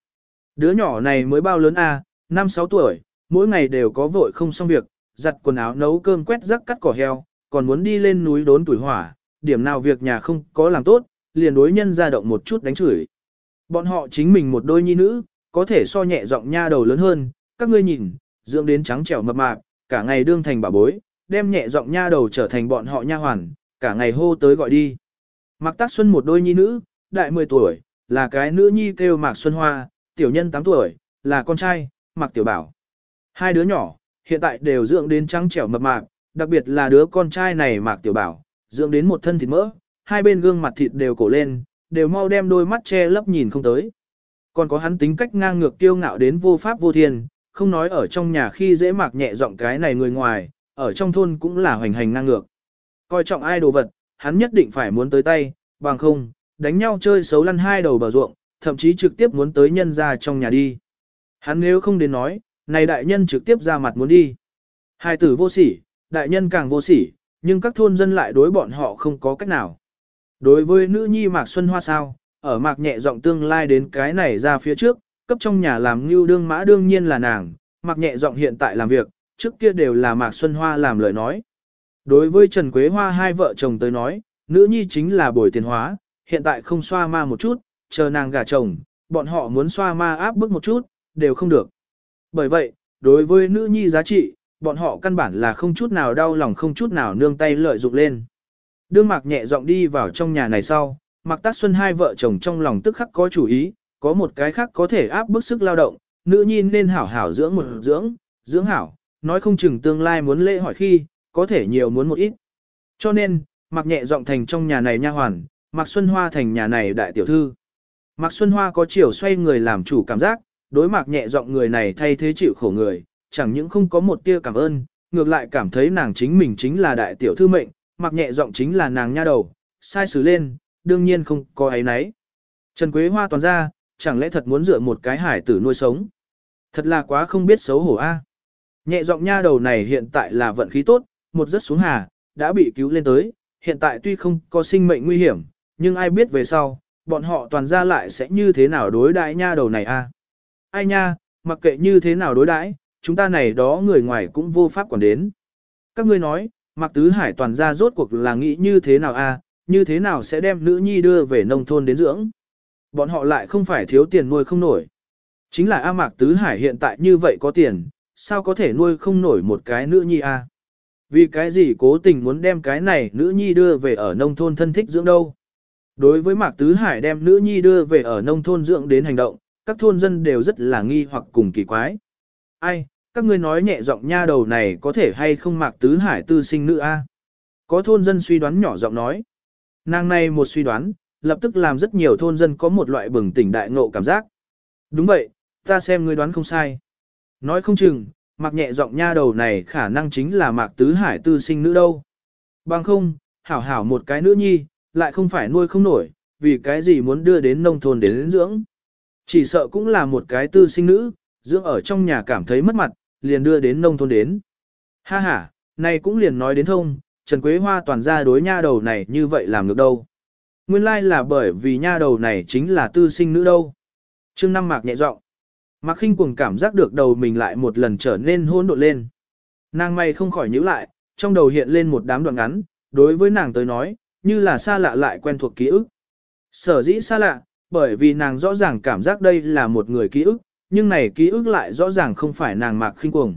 Đứa nhỏ này mới bao lớn a, à, 5-6 tuổi, mỗi ngày đều có vội không xong việc, giặt quần áo nấu cơm quét rác cắt cỏ heo, còn muốn đi lên núi đốn tuổi hỏa, điểm nào việc nhà không có làm tốt, liền đối nhân ra động một chút đánh chửi. Bọn họ chính mình một đôi nhi nữ, có thể so nhẹ giọng nha đầu lớn hơn, các ngươi nhìn, dưỡng đến trắng trẻo mập mạp, cả ngày đương thành bà bối, đem nhẹ giọng nha đầu trở thành bọn họ nha hoàn, cả ngày hô tới gọi đi. Mạc Tác Xuân một đôi nhi nữ, đại 10 tuổi, là cái nữ nhi kêu Mạc Xuân Hoa, tiểu nhân 8 tuổi, là con trai, Mạc Tiểu Bảo. Hai đứa nhỏ, hiện tại đều dưỡng đến trắng trẻo mập mạp, đặc biệt là đứa con trai này Mạc Tiểu Bảo, dưỡng đến một thân thịt mỡ, hai bên gương mặt thịt đều cổ lên, đều mau đem đôi mắt che lấp nhìn không tới. Còn có hắn tính cách ngang ngược kiêu ngạo đến vô pháp vô thiên, không nói ở trong nhà khi dễ mạc nhẹ giọng cái này người ngoài, ở trong thôn cũng là hoành hành ngang ngược. Coi trọng ai đồ vật, hắn nhất định phải muốn tới tay, bằng không, đánh nhau chơi xấu lăn hai đầu bờ ruộng, thậm chí trực tiếp muốn tới nhân ra trong nhà đi. Hắn nếu không đến nói, này đại nhân trực tiếp ra mặt muốn đi. Hai tử vô sỉ, đại nhân càng vô sỉ, nhưng các thôn dân lại đối bọn họ không có cách nào. Đối với nữ nhi Mạc Xuân Hoa sao, ở Mạc nhẹ giọng tương lai đến cái này ra phía trước, cấp trong nhà làm như đương mã đương nhiên là nàng, Mạc nhẹ giọng hiện tại làm việc, trước kia đều là Mạc Xuân Hoa làm lời nói. Đối với Trần Quế Hoa hai vợ chồng tới nói, nữ nhi chính là bồi tiền hóa, hiện tại không xoa ma một chút, chờ nàng gả chồng, bọn họ muốn xoa ma áp bức một chút, đều không được. Bởi vậy, đối với nữ nhi giá trị, bọn họ căn bản là không chút nào đau lòng không chút nào nương tay lợi dụng lên. Đương mạc nhẹ giọng đi vào trong nhà này sau, mạc tác xuân hai vợ chồng trong lòng tức khắc có chủ ý, có một cái khác có thể áp bức sức lao động, nữ nhi nên hảo hảo dưỡng một dưỡng, dưỡng hảo, nói không chừng tương lai muốn lễ hỏi khi, có thể nhiều muốn một ít. Cho nên, mạc nhẹ giọng thành trong nhà này nha hoàn, mạc xuân hoa thành nhà này đại tiểu thư. Mạc xuân hoa có chiều xoay người làm chủ cảm giác, đối mạc nhẹ giọng người này thay thế chịu khổ người, chẳng những không có một tia cảm ơn, ngược lại cảm thấy nàng chính mình chính là đại tiểu thư mệnh, mặc nhẹ giọng chính là nàng nha đầu, sai xử lên, đương nhiên không có ấy nấy. Trần Quế Hoa toàn ra, chẳng lẽ thật muốn dựa một cái hải tử nuôi sống. Thật là quá không biết xấu hổ a. Nhẹ giọng nha đầu này hiện tại là vận khí tốt, một rất xuống hà, đã bị cứu lên tới, hiện tại tuy không có sinh mệnh nguy hiểm, nhưng ai biết về sau, bọn họ toàn ra lại sẽ như thế nào đối đãi nha đầu này a. Ai nha, mặc kệ như thế nào đối đãi, chúng ta này đó người ngoài cũng vô pháp quản đến. Các ngươi nói, Mạc Tứ Hải toàn ra rốt cuộc là nghĩ như thế nào a, như thế nào sẽ đem nữ nhi đưa về nông thôn đến dưỡng. Bọn họ lại không phải thiếu tiền nuôi không nổi. Chính là A Mạc Tứ Hải hiện tại như vậy có tiền, sao có thể nuôi không nổi một cái nữ nhi a? Vì cái gì cố tình muốn đem cái này nữ nhi đưa về ở nông thôn thân thích dưỡng đâu? Đối với Mạc Tứ Hải đem nữ nhi đưa về ở nông thôn dưỡng đến hành động, các thôn dân đều rất là nghi hoặc cùng kỳ quái. Ai, các ngươi nói nhẹ giọng nha đầu này có thể hay không mạc tứ hải tư sinh nữ a? Có thôn dân suy đoán nhỏ giọng nói. Nàng này một suy đoán, lập tức làm rất nhiều thôn dân có một loại bừng tỉnh đại ngộ cảm giác. Đúng vậy, ta xem ngươi đoán không sai. Nói không chừng, mặc nhẹ giọng nha đầu này khả năng chính là mạc tứ hải tư sinh nữ đâu. Bằng không, hảo hảo một cái nữ nhi, lại không phải nuôi không nổi, vì cái gì muốn đưa đến nông thôn đến, đến dưỡng. Chỉ sợ cũng là một cái tư sinh nữ, dưỡng ở trong nhà cảm thấy mất mặt, liền đưa đến nông thôn đến. Ha ha, này cũng liền nói đến thông, Trần Quế Hoa toàn ra đối nha đầu này như vậy làm được đâu. Nguyên lai là bởi vì nha đầu này chính là tư sinh nữ đâu. Trương Năm Mạc nhẹ giọng. Mạc khinh cuồng cảm giác được đầu mình lại một lần trở nên hôn độn lên. Nàng may không khỏi nhíu lại, trong đầu hiện lên một đám đoạn ngắn, đối với nàng tới nói, như là xa lạ lại quen thuộc ký ức. Sở dĩ xa lạ, bởi vì nàng rõ ràng cảm giác đây là một người ký ức, nhưng này ký ức lại rõ ràng không phải nàng mạc khinh cuồng.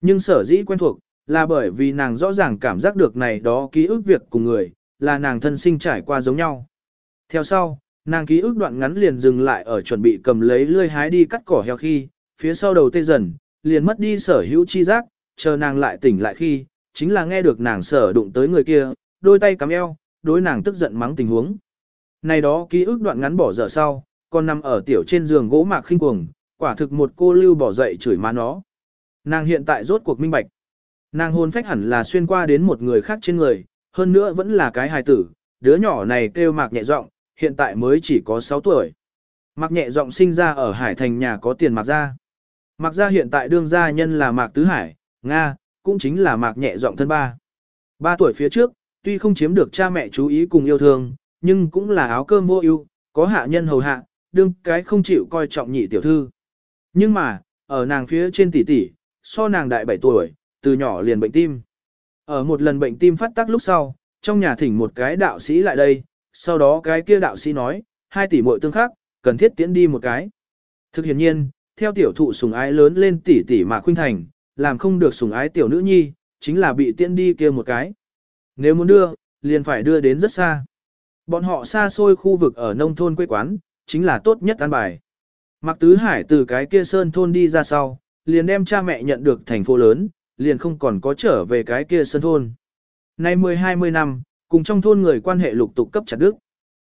Nhưng sở dĩ quen thuộc, là bởi vì nàng rõ ràng cảm giác được này đó ký ức việc cùng người, là nàng thân sinh trải qua giống nhau. Theo sau, nàng ký ức đoạn ngắn liền dừng lại ở chuẩn bị cầm lấy lươi hái đi cắt cỏ heo khi, phía sau đầu tê dần, liền mất đi sở hữu chi giác, chờ nàng lại tỉnh lại khi, chính là nghe được nàng sở đụng tới người kia, đôi tay cắm eo, đối nàng tức giận mắng tình huống. Này đó ký ức đoạn ngắn bỏ dở sau, còn nằm ở tiểu trên giường gỗ mạc khinh cuồng, quả thực một cô lưu bỏ dậy chửi má nó. Nàng hiện tại rốt cuộc minh bạch. Nàng hôn phách hẳn là xuyên qua đến một người khác trên người, hơn nữa vẫn là cái hài tử, đứa nhỏ này kêu mạc nhẹ giọng, hiện tại mới chỉ có 6 tuổi. Mạc nhẹ giọng sinh ra ở Hải Thành nhà có tiền mạc gia. Mạc gia hiện tại đương gia nhân là Mạc Tứ Hải, Nga, cũng chính là Mạc nhẹ giọng thân ba. Ba tuổi phía trước, tuy không chiếm được cha mẹ chú ý cùng yêu thương, nhưng cũng là áo cơm vô ưu, có hạ nhân hầu hạ, đương cái không chịu coi trọng nhị tiểu thư. Nhưng mà, ở nàng phía trên tỷ tỷ, so nàng đại 7 tuổi, từ nhỏ liền bệnh tim. Ở một lần bệnh tim phát tác lúc sau, trong nhà thỉnh một cái đạo sĩ lại đây, sau đó cái kia đạo sĩ nói, hai tỷ muội tương khắc, cần thiết tiễn đi một cái. Thực hiện nhiên, theo tiểu thụ sùng ái lớn lên tỷ tỷ mà khuynh thành, làm không được sùng ái tiểu nữ nhi, chính là bị tiễn đi kia một cái. Nếu muốn đưa, liền phải đưa đến rất xa. Bọn họ xa xôi khu vực ở nông thôn quê quán, chính là tốt nhất an bài. Mạc Tứ Hải từ cái kia sơn thôn đi ra sau, liền đem cha mẹ nhận được thành phố lớn, liền không còn có trở về cái kia sơn thôn. Nay 10-20 năm, cùng trong thôn người quan hệ lục tục cấp chặt đức.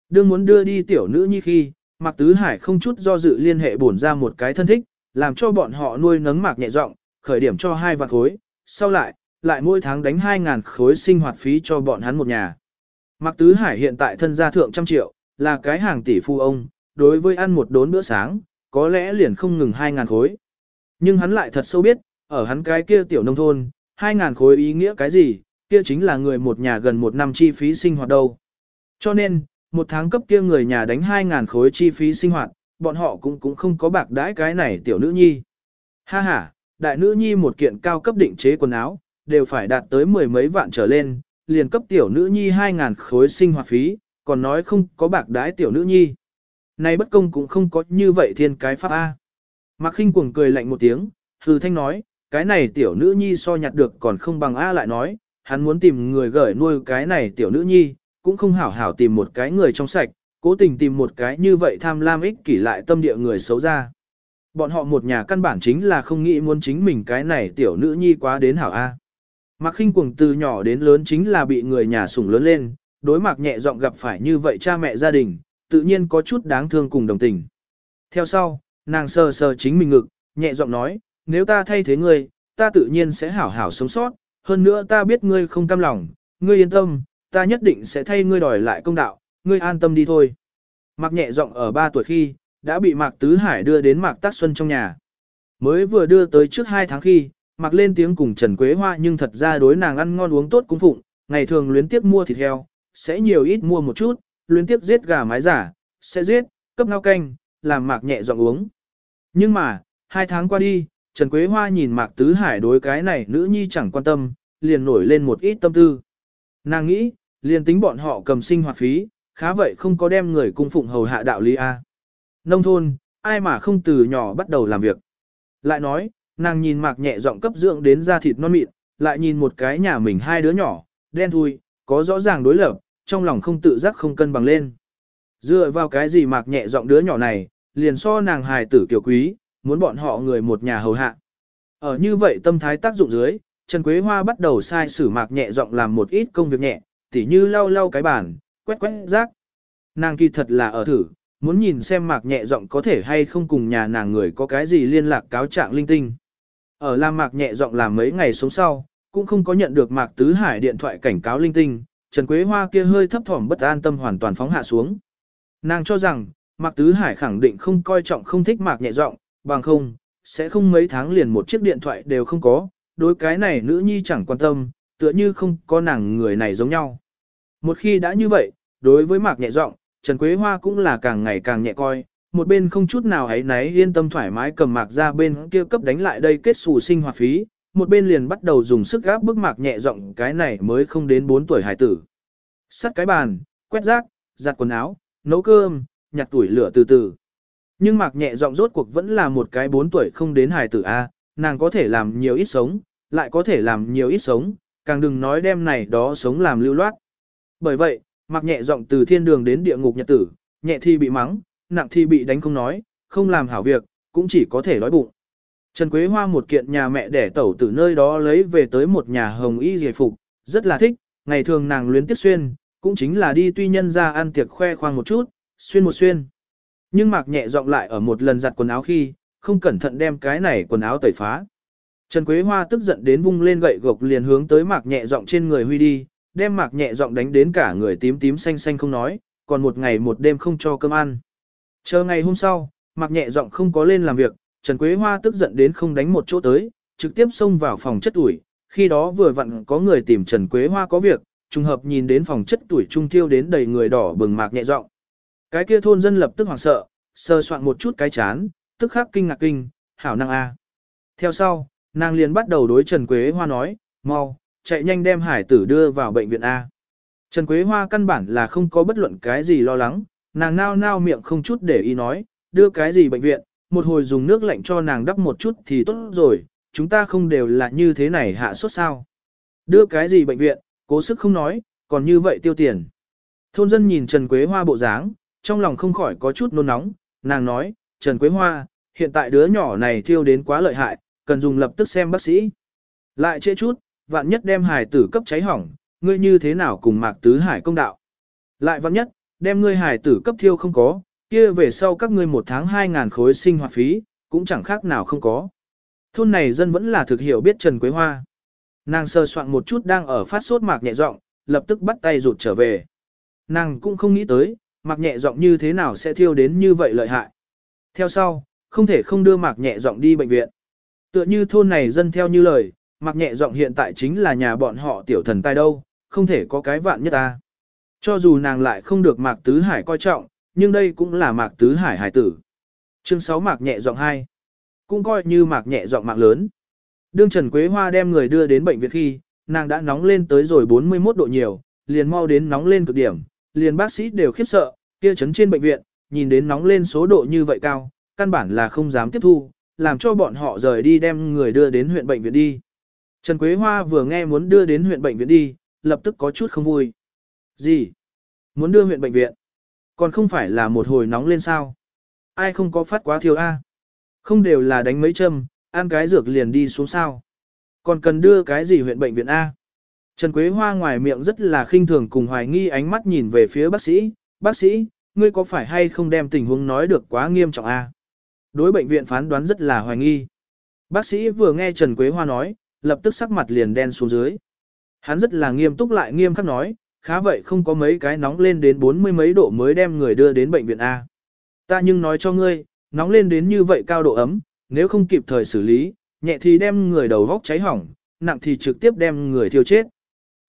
Đương muốn đưa đi tiểu nữ nhi khi, Mạc Tứ Hải không chút do dự liên hệ bổn ra một cái thân thích, làm cho bọn họ nuôi nấng mạc nhẹ giọng, khởi điểm cho hai vạn khối, sau lại, lại mỗi tháng đánh 2.000 khối sinh hoạt phí cho bọn hắn một nhà. Mạc Tứ Hải hiện tại thân gia thượng trăm triệu, là cái hàng tỷ phu ông, đối với ăn một đốn bữa sáng, có lẽ liền không ngừng 2.000 khối. Nhưng hắn lại thật sâu biết, ở hắn cái kia tiểu nông thôn, 2.000 khối ý nghĩa cái gì, kia chính là người một nhà gần một năm chi phí sinh hoạt đâu. Cho nên, một tháng cấp kia người nhà đánh 2.000 khối chi phí sinh hoạt, bọn họ cũng cũng không có bạc đãi cái này tiểu nữ nhi. Ha ha, đại nữ nhi một kiện cao cấp định chế quần áo, đều phải đạt tới mười mấy vạn trở lên, liền cấp tiểu nữ nhi 2.000 khối sinh hoạt phí, còn nói không có bạc đãi tiểu nữ nhi. Này bất công cũng không có như vậy thiên cái pháp A. Mạc khinh cuồng cười lạnh một tiếng, hư thanh nói, cái này tiểu nữ nhi so nhặt được còn không bằng A lại nói, hắn muốn tìm người gửi nuôi cái này tiểu nữ nhi, cũng không hảo hảo tìm một cái người trong sạch, cố tình tìm một cái như vậy tham lam ích kỷ lại tâm địa người xấu ra. Bọn họ một nhà căn bản chính là không nghĩ muốn chính mình cái này tiểu nữ nhi quá đến hảo A. Mạc khinh cuồng từ nhỏ đến lớn chính là bị người nhà sủng lớn lên, đối mặt nhẹ giọng gặp phải như vậy cha mẹ gia đình, tự nhiên có chút đáng thương cùng đồng tình. Theo sau, nàng sờ sờ chính mình ngực, nhẹ giọng nói, nếu ta thay thế ngươi, ta tự nhiên sẽ hảo hảo sống sót, hơn nữa ta biết ngươi không cam lòng, ngươi yên tâm, ta nhất định sẽ thay ngươi đòi lại công đạo, ngươi an tâm đi thôi. Mạc nhẹ giọng ở 3 tuổi khi, đã bị Mạc Tứ Hải đưa đến Mạc Tác Xuân trong nhà. Mới vừa đưa tới trước 2 tháng khi, Mạc lên tiếng cùng Trần Quế Hoa nhưng thật ra đối nàng ăn ngon uống tốt cung phụng, ngày thường luyến tiếp mua thịt heo, sẽ nhiều ít mua một chút, luyến tiếp giết gà mái giả, sẽ giết, cấp ngao canh, làm Mạc nhẹ giọng uống. Nhưng mà, hai tháng qua đi, Trần Quế Hoa nhìn Mạc Tứ Hải đối cái này nữ nhi chẳng quan tâm, liền nổi lên một ít tâm tư. Nàng nghĩ, liền tính bọn họ cầm sinh hoạt phí, khá vậy không có đem người cung phụng hầu hạ đạo lý A. Nông thôn, ai mà không từ nhỏ bắt đầu làm việc. Lại nói, nàng nhìn Mạc nhẹ giọng cấp dưỡng đến da thịt non mịn, lại nhìn một cái nhà mình hai đứa nhỏ, đen thui, có rõ ràng đối lập, trong lòng không tự giác không cân bằng lên. Dựa vào cái gì Mạc nhẹ giọng đứa nhỏ này, liền so nàng hài tử kiều quý, muốn bọn họ người một nhà hầu hạ. Ở như vậy tâm thái tác dụng dưới, Trần Quế Hoa bắt đầu sai sử mạc nhẹ giọng làm một ít công việc nhẹ, tỉ như lau lau cái bàn, quét quét rác. Nàng kỳ thật là ở thử, muốn nhìn xem mạc nhẹ giọng có thể hay không cùng nhà nàng người có cái gì liên lạc cáo trạng linh tinh. Ở làm mạc nhẹ giọng làm mấy ngày sống sau, cũng không có nhận được mạc tứ hải điện thoại cảnh cáo linh tinh, Trần Quế Hoa kia hơi thấp thỏm bất an tâm hoàn toàn phóng hạ xuống. Nàng cho rằng, mạc tứ hải khẳng định không coi trọng không thích mạc nhẹ giọng, bằng không, sẽ không mấy tháng liền một chiếc điện thoại đều không có, đối cái này nữ nhi chẳng quan tâm, tựa như không có nàng người này giống nhau. Một khi đã như vậy, đối với mạc nhẹ giọng, Trần Quế Hoa cũng là càng ngày càng nhẹ coi, một bên không chút nào ấy náy yên tâm thoải mái cầm mạc ra bên kia cấp đánh lại đây kết xù sinh hoạt phí, một bên liền bắt đầu dùng sức gáp bức mạc nhẹ giọng cái này mới không đến 4 tuổi hải tử. Sắt cái bàn, quét rác, giặt quần áo, nấu cơm, nhặt tuổi lửa từ từ. Nhưng mạc nhẹ giọng rốt cuộc vẫn là một cái 4 tuổi không đến hài tử A, nàng có thể làm nhiều ít sống, lại có thể làm nhiều ít sống, càng đừng nói đem này đó sống làm lưu loát. Bởi vậy, mạc nhẹ giọng từ thiên đường đến địa ngục nhật tử, nhẹ thì bị mắng, nặng thì bị đánh không nói, không làm hảo việc, cũng chỉ có thể đói bụng. Trần Quế Hoa một kiện nhà mẹ đẻ tẩu từ nơi đó lấy về tới một nhà hồng y giải phục, rất là thích, ngày thường nàng luyến tiếc xuyên, cũng chính là đi tuy nhân ra ăn tiệc khoe khoang một chút, xuyên một xuyên. Nhưng mạc nhẹ giọng lại ở một lần giặt quần áo khi, không cẩn thận đem cái này quần áo tẩy phá. Trần Quế Hoa tức giận đến vung lên gậy gộc liền hướng tới mạc nhẹ giọng trên người huy đi, đem mạc nhẹ giọng đánh đến cả người tím tím xanh xanh không nói, còn một ngày một đêm không cho cơm ăn. Chờ ngày hôm sau, mạc nhẹ giọng không có lên làm việc, Trần Quế Hoa tức giận đến không đánh một chỗ tới, trực tiếp xông vào phòng chất ủi, khi đó vừa vặn có người tìm Trần Quế Hoa có việc, trùng hợp nhìn đến phòng chất tuổi trung thiêu đến đầy người đỏ bừng mạc nhẹ giọng. Cái kia thôn dân lập tức hoảng sợ, sơ soạn một chút cái chán, tức khắc kinh ngạc kinh, hảo năng A. Theo sau, nàng liền bắt đầu đối Trần Quế Hoa nói, mau, chạy nhanh đem hải tử đưa vào bệnh viện A. Trần Quế Hoa căn bản là không có bất luận cái gì lo lắng, nàng nao nao miệng không chút để ý nói, đưa cái gì bệnh viện, một hồi dùng nước lạnh cho nàng đắp một chút thì tốt rồi, chúng ta không đều là như thế này hạ sốt sao. Đưa cái gì bệnh viện, cố sức không nói, còn như vậy tiêu tiền. Thôn dân nhìn Trần Quế Hoa bộ dáng, trong lòng không khỏi có chút nôn nóng, nàng nói, Trần Quế Hoa, hiện tại đứa nhỏ này thiêu đến quá lợi hại, cần dùng lập tức xem bác sĩ. Lại trễ chút, vạn nhất đem hài tử cấp cháy hỏng, ngươi như thế nào cùng Mạc Tứ Hải công đạo. Lại vạn nhất, đem ngươi hài tử cấp thiêu không có, kia về sau các ngươi một tháng 2.000 khối sinh hoạt phí, cũng chẳng khác nào không có. Thôn này dân vẫn là thực hiểu biết Trần Quế Hoa. Nàng sơ soạn một chút đang ở phát sốt mạc nhẹ giọng, lập tức bắt tay rụt trở về. Nàng cũng không nghĩ tới, mạc nhẹ giọng như thế nào sẽ thiêu đến như vậy lợi hại. Theo sau, không thể không đưa mạc nhẹ giọng đi bệnh viện. Tựa như thôn này dân theo như lời, mạc nhẹ giọng hiện tại chính là nhà bọn họ tiểu thần tai đâu, không thể có cái vạn nhất ta. Cho dù nàng lại không được mạc tứ hải coi trọng, nhưng đây cũng là mạc tứ hải hải tử. Chương 6 mạc nhẹ giọng 2. Cũng coi như mạc nhẹ giọng mạng lớn. Đương Trần Quế Hoa đem người đưa đến bệnh viện khi, nàng đã nóng lên tới rồi 41 độ nhiều, liền mau đến nóng lên cực điểm, liền bác sĩ đều khiếp sợ, kia chấn trên bệnh viện, nhìn đến nóng lên số độ như vậy cao, căn bản là không dám tiếp thu, làm cho bọn họ rời đi đem người đưa đến huyện bệnh viện đi. Trần Quế Hoa vừa nghe muốn đưa đến huyện bệnh viện đi, lập tức có chút không vui. Gì? Muốn đưa huyện bệnh viện? Còn không phải là một hồi nóng lên sao? Ai không có phát quá thiếu A? Không đều là đánh mấy châm, ăn cái dược liền đi xuống sao? Còn cần đưa cái gì huyện bệnh viện A? Trần Quế Hoa ngoài miệng rất là khinh thường cùng hoài nghi ánh mắt nhìn về phía bác sĩ. Bác sĩ, ngươi có phải hay không đem tình huống nói được quá nghiêm trọng A? Đối bệnh viện phán đoán rất là hoài nghi. Bác sĩ vừa nghe Trần Quế Hoa nói, lập tức sắc mặt liền đen xuống dưới. Hắn rất là nghiêm túc lại nghiêm khắc nói, khá vậy không có mấy cái nóng lên đến bốn mươi mấy độ mới đem người đưa đến bệnh viện A. Ta nhưng nói cho ngươi, nóng lên đến như vậy cao độ ấm, nếu không kịp thời xử lý, nhẹ thì đem người đầu vóc cháy hỏng, nặng thì trực tiếp đem người thiêu chết.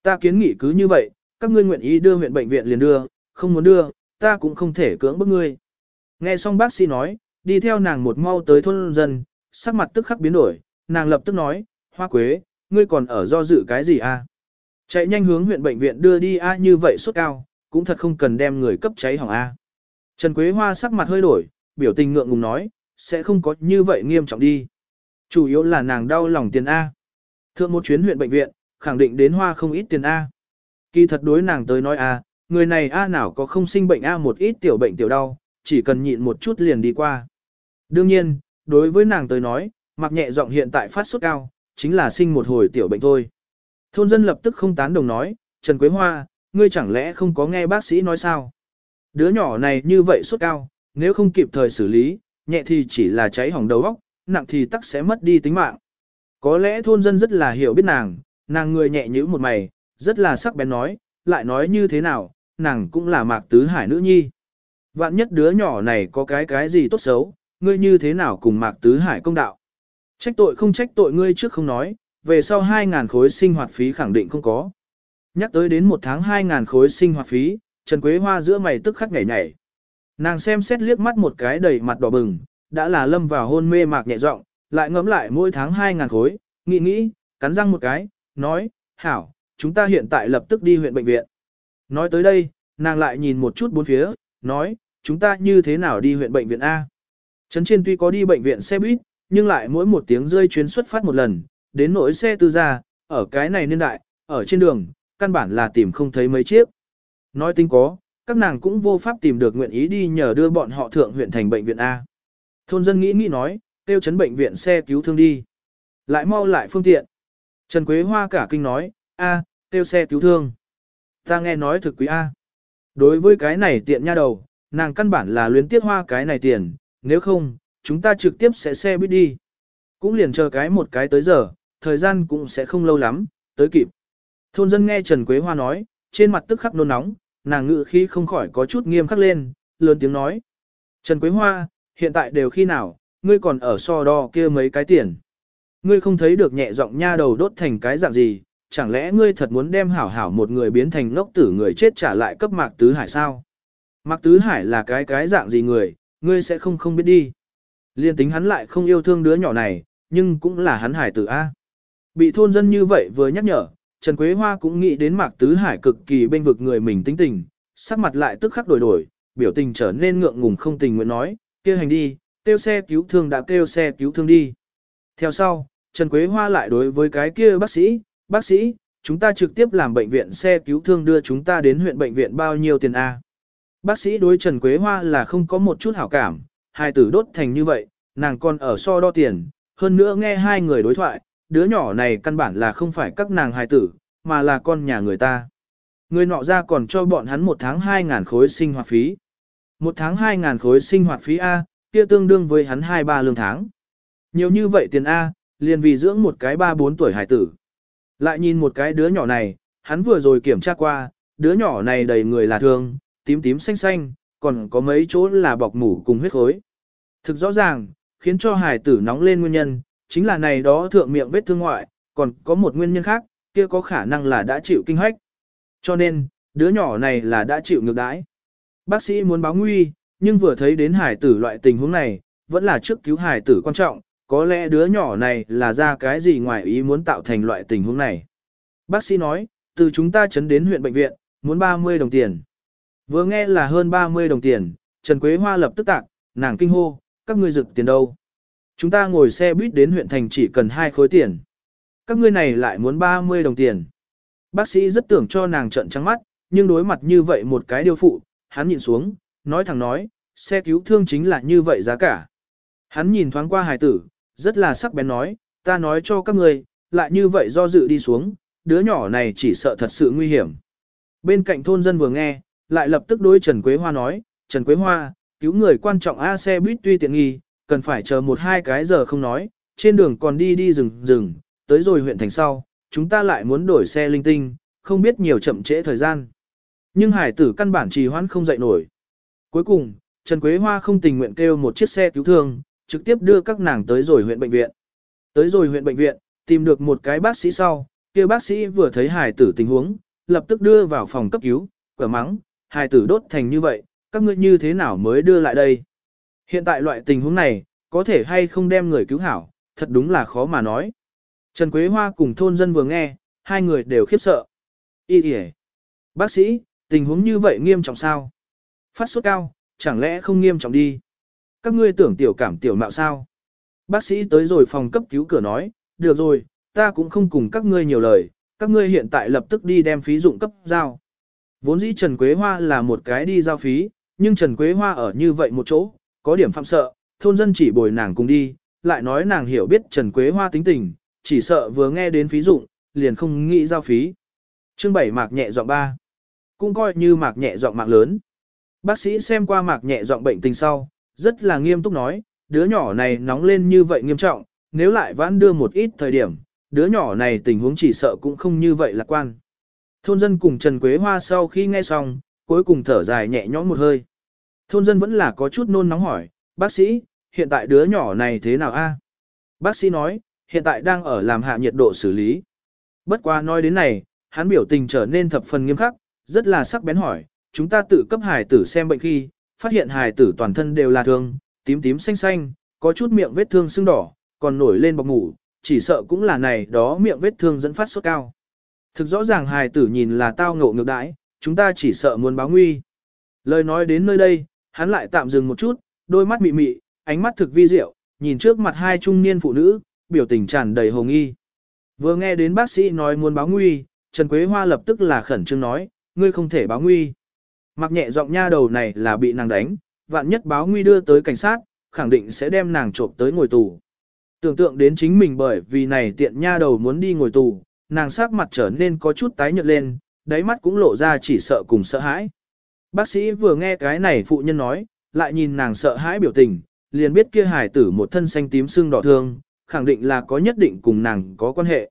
Ta kiến nghị cứ như vậy, các ngươi nguyện ý đưa huyện bệnh viện liền đưa, không muốn đưa, ta cũng không thể cưỡng bức ngươi. Nghe xong bác sĩ nói, đi theo nàng một mau tới thôn dân, sắc mặt tức khắc biến đổi, nàng lập tức nói, hoa quế, ngươi còn ở do dự cái gì a? Chạy nhanh hướng huyện bệnh viện đưa đi a như vậy suốt cao, cũng thật không cần đem người cấp cháy hỏng a. Trần Quế Hoa sắc mặt hơi đổi, biểu tình ngượng ngùng nói, sẽ không có như vậy nghiêm trọng đi. Chủ yếu là nàng đau lòng tiền A. Thượng một chuyến huyện bệnh viện, khẳng định đến hoa không ít tiền A. Kỳ thật đối nàng tới nói A, người này A nào có không sinh bệnh A một ít tiểu bệnh tiểu đau, chỉ cần nhịn một chút liền đi qua. Đương nhiên, đối với nàng tới nói, mặc nhẹ giọng hiện tại phát sốt cao, chính là sinh một hồi tiểu bệnh thôi. Thôn dân lập tức không tán đồng nói, Trần Quế Hoa, ngươi chẳng lẽ không có nghe bác sĩ nói sao? Đứa nhỏ này như vậy sốt cao, nếu không kịp thời xử lý, nhẹ thì chỉ là cháy hỏng đầu óc, nặng thì tắc sẽ mất đi tính mạng. Có lẽ thôn dân rất là hiểu biết nàng, nàng người nhẹ nhữ một mày, rất là sắc bén nói, lại nói như thế nào, nàng cũng là mạc tứ hải nữ nhi. Vạn nhất đứa nhỏ này có cái cái gì tốt xấu, ngươi như thế nào cùng mạc tứ hải công đạo. Trách tội không trách tội ngươi trước không nói, về sau 2.000 khối sinh hoạt phí khẳng định không có. Nhắc tới đến một tháng 2.000 khối sinh hoạt phí, Trần Quế Hoa giữa mày tức khắc nhảy nhảy. Nàng xem xét liếc mắt một cái đầy mặt đỏ bừng, đã là lâm vào hôn mê mạc nhẹ giọng, lại ngấm lại mỗi tháng 2.000 khối, nghĩ nghĩ, cắn răng một cái, nói, hảo, chúng ta hiện tại lập tức đi huyện bệnh viện. Nói tới đây, nàng lại nhìn một chút bốn phía, nói, chúng ta như thế nào đi huyện bệnh viện A. Trấn trên tuy có đi bệnh viện xe buýt, nhưng lại mỗi một tiếng rơi chuyến xuất phát một lần, đến nỗi xe tư gia, ở cái này niên đại, ở trên đường, căn bản là tìm không thấy mấy chiếc. Nói tính có, các nàng cũng vô pháp tìm được nguyện ý đi nhờ đưa bọn họ thượng huyện thành bệnh viện A. Thôn dân nghĩ nghĩ nói, tiêu chấn bệnh viện xe cứu thương đi. Lại mau lại phương tiện. Trần Quế Hoa cả kinh nói, A, tiêu xe cứu thương. Ta nghe nói thực quý A. Đối với cái này tiện nha đầu, nàng căn bản là luyến tiếc hoa cái này tiền, nếu không, chúng ta trực tiếp sẽ xe buýt đi. Cũng liền chờ cái một cái tới giờ, thời gian cũng sẽ không lâu lắm, tới kịp. Thôn dân nghe Trần Quế Hoa nói, trên mặt tức khắc nôn nóng, nàng ngự khi không khỏi có chút nghiêm khắc lên, lớn tiếng nói. Trần Quế Hoa, hiện tại đều khi nào, ngươi còn ở so đo kia mấy cái tiền. Ngươi không thấy được nhẹ giọng nha đầu đốt thành cái dạng gì, chẳng lẽ ngươi thật muốn đem hảo hảo một người biến thành ngốc tử người chết trả lại cấp Mạc Tứ Hải sao? Mạc Tứ Hải là cái cái dạng gì người, ngươi sẽ không không biết đi. Liên tính hắn lại không yêu thương đứa nhỏ này, nhưng cũng là hắn hải tử A. Bị thôn dân như vậy vừa nhắc nhở, Trần Quế Hoa cũng nghĩ đến Mạc Tứ Hải cực kỳ bên vực người mình tính tình, sắc mặt lại tức khắc đổi đổi, biểu tình trở nên ngượng ngùng không tình nguyện nói, kia hành đi, kêu xe cứu thương đã kêu xe cứu thương đi. Theo sau, Trần Quế Hoa lại đối với cái kia bác sĩ, bác sĩ, chúng ta trực tiếp làm bệnh viện xe cứu thương đưa chúng ta đến huyện bệnh viện bao nhiêu tiền A. Bác sĩ đối Trần Quế Hoa là không có một chút hảo cảm, hai tử đốt thành như vậy, nàng còn ở so đo tiền, hơn nữa nghe hai người đối thoại, đứa nhỏ này căn bản là không phải các nàng hài tử, mà là con nhà người ta. Người nọ ra còn cho bọn hắn một tháng 2.000 khối sinh hoạt phí. Một tháng 2.000 khối sinh hoạt phí A, kia tương đương với hắn 2-3 lương tháng. Nhiều như vậy tiền A, liền vì dưỡng một cái 3-4 tuổi hải tử. Lại nhìn một cái đứa nhỏ này, hắn vừa rồi kiểm tra qua, đứa nhỏ này đầy người là thương, tím tím xanh xanh, còn có mấy chỗ là bọc mủ cùng huyết khối. Thực rõ ràng, khiến cho hải tử nóng lên nguyên nhân, chính là này đó thượng miệng vết thương ngoại, còn có một nguyên nhân khác, kia có khả năng là đã chịu kinh hách. Cho nên, đứa nhỏ này là đã chịu ngược đãi. Bác sĩ muốn báo nguy, nhưng vừa thấy đến hải tử loại tình huống này, vẫn là trước cứu hải tử quan trọng, có lẽ đứa nhỏ này là ra cái gì ngoài ý muốn tạo thành loại tình huống này. Bác sĩ nói, từ chúng ta chấn đến huyện bệnh viện, muốn 30 đồng tiền. Vừa nghe là hơn 30 đồng tiền, Trần Quế Hoa lập tức tạc, nàng kinh hô, các ngươi rực tiền đâu. Chúng ta ngồi xe buýt đến huyện thành chỉ cần hai khối tiền. Các ngươi này lại muốn 30 đồng tiền. Bác sĩ rất tưởng cho nàng trận trắng mắt, nhưng đối mặt như vậy một cái điều phụ, hắn nhìn xuống, nói thẳng nói, xe cứu thương chính là như vậy giá cả. Hắn nhìn thoáng qua hài tử, rất là sắc bén nói, ta nói cho các người, lại như vậy do dự đi xuống, đứa nhỏ này chỉ sợ thật sự nguy hiểm. Bên cạnh thôn dân vừa nghe, lại lập tức đối Trần Quế Hoa nói, Trần Quế Hoa, cứu người quan trọng A xe buýt tuy tiện nghi, cần phải chờ một hai cái giờ không nói, trên đường còn đi đi rừng rừng, tới rồi huyện thành sau, chúng ta lại muốn đổi xe linh tinh, không biết nhiều chậm trễ thời gian. Nhưng hải tử căn bản trì hoãn không dậy nổi. Cuối cùng, Trần Quế Hoa không tình nguyện kêu một chiếc xe cứu thương, trực tiếp đưa các nàng tới rồi huyện bệnh viện. Tới rồi huyện bệnh viện, tìm được một cái bác sĩ sau, kia bác sĩ vừa thấy hải tử tình huống, lập tức đưa vào phòng cấp cứu, quả mắng, hải tử đốt thành như vậy, các ngươi như thế nào mới đưa lại đây. Hiện tại loại tình huống này, có thể hay không đem người cứu hảo, thật đúng là khó mà nói. Trần Quế Hoa cùng thôn dân vừa nghe, hai người đều khiếp sợ. Ý kìa. Bác sĩ, tình huống như vậy nghiêm trọng sao? Phát sốt cao, chẳng lẽ không nghiêm trọng đi? Các ngươi tưởng tiểu cảm tiểu mạo sao? Bác sĩ tới rồi phòng cấp cứu cửa nói, được rồi, ta cũng không cùng các ngươi nhiều lời, các ngươi hiện tại lập tức đi đem phí dụng cấp giao. Vốn dĩ Trần Quế Hoa là một cái đi giao phí, nhưng Trần Quế Hoa ở như vậy một chỗ, có điểm phạm sợ, thôn dân chỉ bồi nàng cùng đi, lại nói nàng hiểu biết Trần Quế Hoa tính tình, chỉ sợ vừa nghe đến phí dụng, liền không nghĩ giao phí. Chương 7 mạc nhẹ giọng ba Cũng coi như mạc nhẹ giọng mạng lớn. Bác sĩ xem qua mạc nhẹ giọng bệnh tình sau, rất là nghiêm túc nói, đứa nhỏ này nóng lên như vậy nghiêm trọng, nếu lại vãn đưa một ít thời điểm, đứa nhỏ này tình huống chỉ sợ cũng không như vậy lạc quan. Thôn dân cùng Trần Quế Hoa sau khi nghe xong, cuối cùng thở dài nhẹ nhõm một hơi. Thôn dân vẫn là có chút nôn nóng hỏi, bác sĩ, hiện tại đứa nhỏ này thế nào a? Bác sĩ nói, hiện tại đang ở làm hạ nhiệt độ xử lý. Bất qua nói đến này, hắn biểu tình trở nên thập phần nghiêm khắc, rất là sắc bén hỏi, chúng ta tự cấp hải tử xem bệnh khi, phát hiện hài tử toàn thân đều là thương, tím tím xanh xanh, có chút miệng vết thương sưng đỏ, còn nổi lên bọc ngủ, chỉ sợ cũng là này đó miệng vết thương dẫn phát sốt cao. Thực rõ ràng hài tử nhìn là tao ngộ ngược đãi, chúng ta chỉ sợ muốn báo nguy. Lời nói đến nơi đây, hắn lại tạm dừng một chút, đôi mắt mị mị, ánh mắt thực vi diệu, nhìn trước mặt hai trung niên phụ nữ, biểu tình tràn đầy hồng y. Vừa nghe đến bác sĩ nói muốn báo nguy, Trần Quế Hoa lập tức là khẩn trương nói, ngươi không thể báo nguy. Mặc nhẹ giọng nha đầu này là bị nàng đánh, vạn nhất báo nguy đưa tới cảnh sát, khẳng định sẽ đem nàng trộm tới ngồi tù. Tưởng tượng đến chính mình bởi vì này tiện nha đầu muốn đi ngồi tù, nàng sắc mặt trở nên có chút tái nhợt lên, đáy mắt cũng lộ ra chỉ sợ cùng sợ hãi. Bác sĩ vừa nghe cái này phụ nhân nói, lại nhìn nàng sợ hãi biểu tình, liền biết kia hải tử một thân xanh tím xương đỏ thương, khẳng định là có nhất định cùng nàng có quan hệ.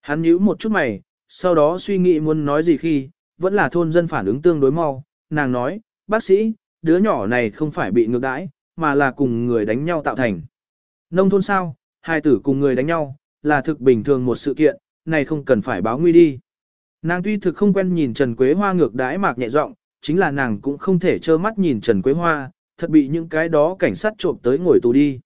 Hắn nhíu một chút mày, sau đó suy nghĩ muốn nói gì khi, vẫn là thôn dân phản ứng tương đối mau, nàng nói, bác sĩ, đứa nhỏ này không phải bị ngược đãi, mà là cùng người đánh nhau tạo thành. Nông thôn sao, hai tử cùng người đánh nhau, là thực bình thường một sự kiện, này không cần phải báo nguy đi. Nàng tuy thực không quen nhìn Trần Quế Hoa ngược đãi mạc nhẹ giọng, chính là nàng cũng không thể trơ mắt nhìn Trần Quế Hoa, thật bị những cái đó cảnh sát trộm tới ngồi tù đi.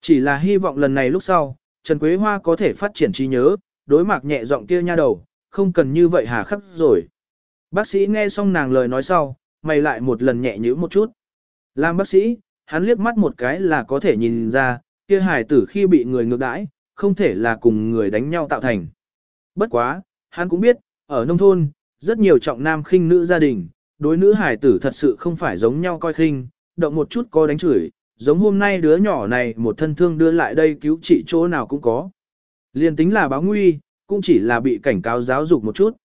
Chỉ là hy vọng lần này lúc sau, Trần Quế Hoa có thể phát triển trí nhớ, đối mạc nhẹ giọng kia nha đầu, không cần như vậy hà khắc rồi. Bác sĩ nghe xong nàng lời nói sau, mày lại một lần nhẹ nhữ một chút. Làm bác sĩ, hắn liếc mắt một cái là có thể nhìn ra, kia hài tử khi bị người ngược đãi, không thể là cùng người đánh nhau tạo thành. Bất quá, hắn cũng biết, ở nông thôn, rất nhiều trọng nam khinh nữ gia đình, đối nữ hài tử thật sự không phải giống nhau coi khinh, động một chút có đánh chửi, giống hôm nay đứa nhỏ này một thân thương đưa lại đây cứu trị chỗ nào cũng có. Liên tính là báo nguy, cũng chỉ là bị cảnh cáo giáo dục một chút.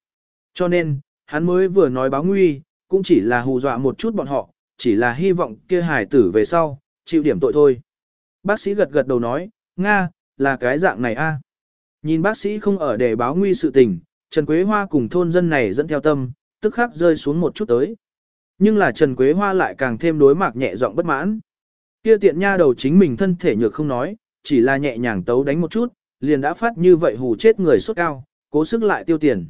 Cho nên, hắn mới vừa nói báo nguy, cũng chỉ là hù dọa một chút bọn họ, chỉ là hy vọng kia hài tử về sau, chịu điểm tội thôi. Bác sĩ gật gật đầu nói, Nga, là cái dạng này a. Nhìn bác sĩ không ở để báo nguy sự tình, Trần Quế Hoa cùng thôn dân này dẫn theo tâm, tức khắc rơi xuống một chút tới. Nhưng là Trần Quế Hoa lại càng thêm đối mạc nhẹ giọng bất mãn. Kia tiện nha đầu chính mình thân thể nhược không nói, chỉ là nhẹ nhàng tấu đánh một chút, liền đã phát như vậy hù chết người sốt cao, cố sức lại tiêu tiền.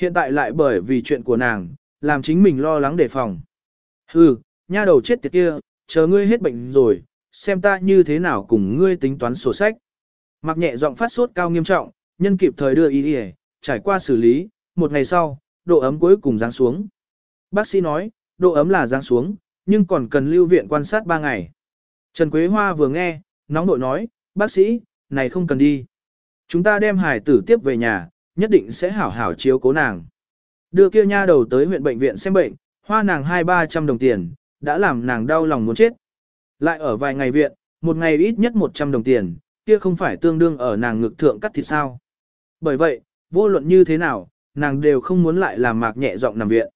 Hiện tại lại bởi vì chuyện của nàng, làm chính mình lo lắng đề phòng. Hừ, nha đầu chết tiệt kia, chờ ngươi hết bệnh rồi, xem ta như thế nào cùng ngươi tính toán sổ sách. Mặc nhẹ giọng phát sốt cao nghiêm trọng, nhân kịp thời đưa y đi trải qua xử lý, một ngày sau, độ ấm cuối cùng giáng xuống. Bác sĩ nói, độ ấm là giáng xuống, nhưng còn cần lưu viện quan sát 3 ngày. Trần Quế Hoa vừa nghe, nóng nội nói, bác sĩ, này không cần đi. Chúng ta đem hải tử tiếp về nhà, nhất định sẽ hảo hảo chiếu cố nàng. Đưa kia nha đầu tới huyện bệnh viện xem bệnh, hoa nàng hai ba trăm đồng tiền, đã làm nàng đau lòng muốn chết. Lại ở vài ngày viện, một ngày ít nhất 100 đồng tiền, kia không phải tương đương ở nàng ngực thượng cắt thịt sao. Bởi vậy, vô luận như thế nào, nàng đều không muốn lại làm mạc nhẹ giọng nằm viện.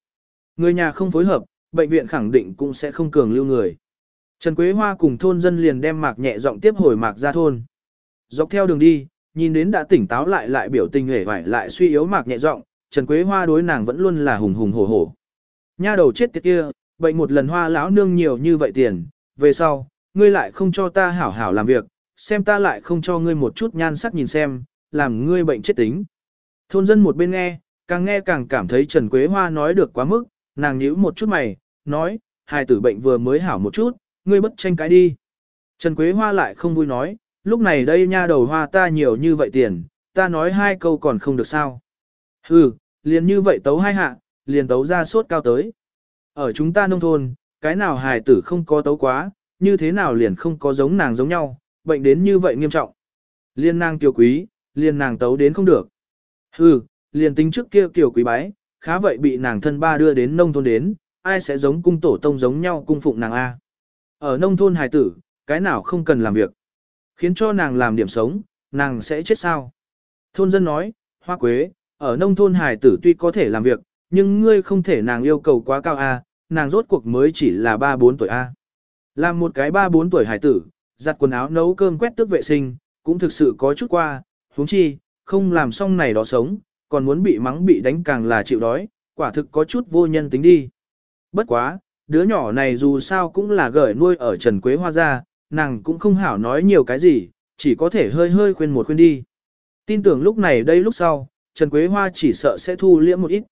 Người nhà không phối hợp, bệnh viện khẳng định cũng sẽ không cường lưu người. Trần Quế Hoa cùng thôn dân liền đem mạc nhẹ giọng tiếp hồi mạc ra thôn. Dọc theo đường đi, nhìn đến đã tỉnh táo lại lại biểu tình hề hoài lại suy yếu mạc nhẹ giọng, Trần Quế Hoa đối nàng vẫn luôn là hùng hùng hổ hổ. Nha đầu chết tiệt kia, bệnh một lần hoa lão nương nhiều như vậy tiền, về sau, ngươi lại không cho ta hảo hảo làm việc, xem ta lại không cho ngươi một chút nhan sắc nhìn xem, làm ngươi bệnh chết tính. Thôn dân một bên nghe, càng nghe càng cảm thấy Trần Quế Hoa nói được quá mức, nàng nhíu một chút mày, nói, hai tử bệnh vừa mới hảo một chút, ngươi bất tranh cái đi. Trần Quế Hoa lại không vui nói, lúc này đây nha đầu hoa ta nhiều như vậy tiền, ta nói hai câu còn không được sao. Hừ, liền như vậy tấu hai hạ, liền tấu ra sốt cao tới. Ở chúng ta nông thôn, cái nào hài tử không có tấu quá, như thế nào liền không có giống nàng giống nhau, bệnh đến như vậy nghiêm trọng. Liên nàng tiểu quý, liền nàng tấu đến không được. Hừ, liền tính trước kia tiểu quý bái, khá vậy bị nàng thân ba đưa đến nông thôn đến, ai sẽ giống cung tổ tông giống nhau cung phụng nàng A. Ở nông thôn hài tử, cái nào không cần làm việc. Khiến cho nàng làm điểm sống, nàng sẽ chết sao. Thôn dân nói, hoa quế, ở nông thôn hải tử tuy có thể làm việc, nhưng ngươi không thể nàng yêu cầu quá cao A, nàng rốt cuộc mới chỉ là 3-4 tuổi A. Làm một cái 3-4 tuổi hải tử, giặt quần áo nấu cơm quét tước vệ sinh, cũng thực sự có chút qua, huống chi, không làm xong này đó sống, còn muốn bị mắng bị đánh càng là chịu đói, quả thực có chút vô nhân tính đi. Bất quá, đứa nhỏ này dù sao cũng là gởi nuôi ở Trần Quế Hoa ra, nàng cũng không hảo nói nhiều cái gì, chỉ có thể hơi hơi khuyên một khuyên đi. Tin tưởng lúc này đây lúc sau, Trần Quế Hoa chỉ sợ sẽ thu liễm một ít.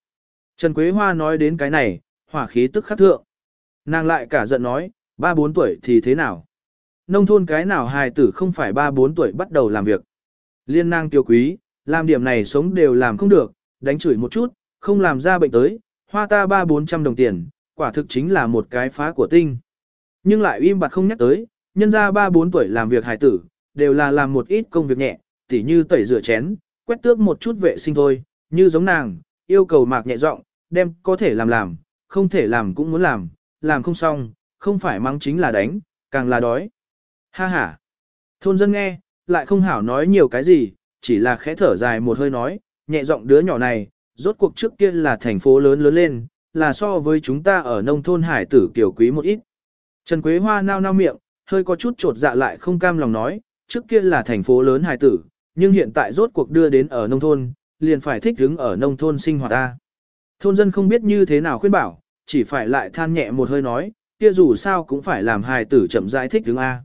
Trần Quế Hoa nói đến cái này, hỏa khí tức khắc thượng. Nàng lại cả giận nói, ba bốn tuổi thì thế nào? Nông thôn cái nào hài tử không phải ba bốn tuổi bắt đầu làm việc. Liên nàng tiêu quý, làm điểm này sống đều làm không được, đánh chửi một chút, không làm ra bệnh tới, hoa ta ba bốn trăm đồng tiền, quả thực chính là một cái phá của tinh. Nhưng lại im bặt không nhắc tới, nhân ra ba bốn tuổi làm việc hài tử, đều là làm một ít công việc nhẹ, tỉ như tẩy rửa chén, quét tước một chút vệ sinh thôi, như giống nàng, yêu cầu mạc nhẹ giọng, đem có thể làm làm, không thể làm cũng muốn làm, làm không xong, không phải mắng chính là đánh, càng là đói. Ha ha. Thôn dân nghe, lại không hảo nói nhiều cái gì, chỉ là khẽ thở dài một hơi nói, nhẹ giọng đứa nhỏ này, rốt cuộc trước kia là thành phố lớn lớn lên, là so với chúng ta ở nông thôn hải tử kiểu quý một ít. Trần Quế Hoa nao nao miệng, hơi có chút trột dạ lại không cam lòng nói, trước kia là thành phố lớn hải tử, nhưng hiện tại rốt cuộc đưa đến ở nông thôn, liền phải thích đứng ở nông thôn sinh hoạt ta. Thôn dân không biết như thế nào khuyên bảo, chỉ phải lại than nhẹ một hơi nói, kia dù sao cũng phải làm hài tử chậm rãi thích đứng A.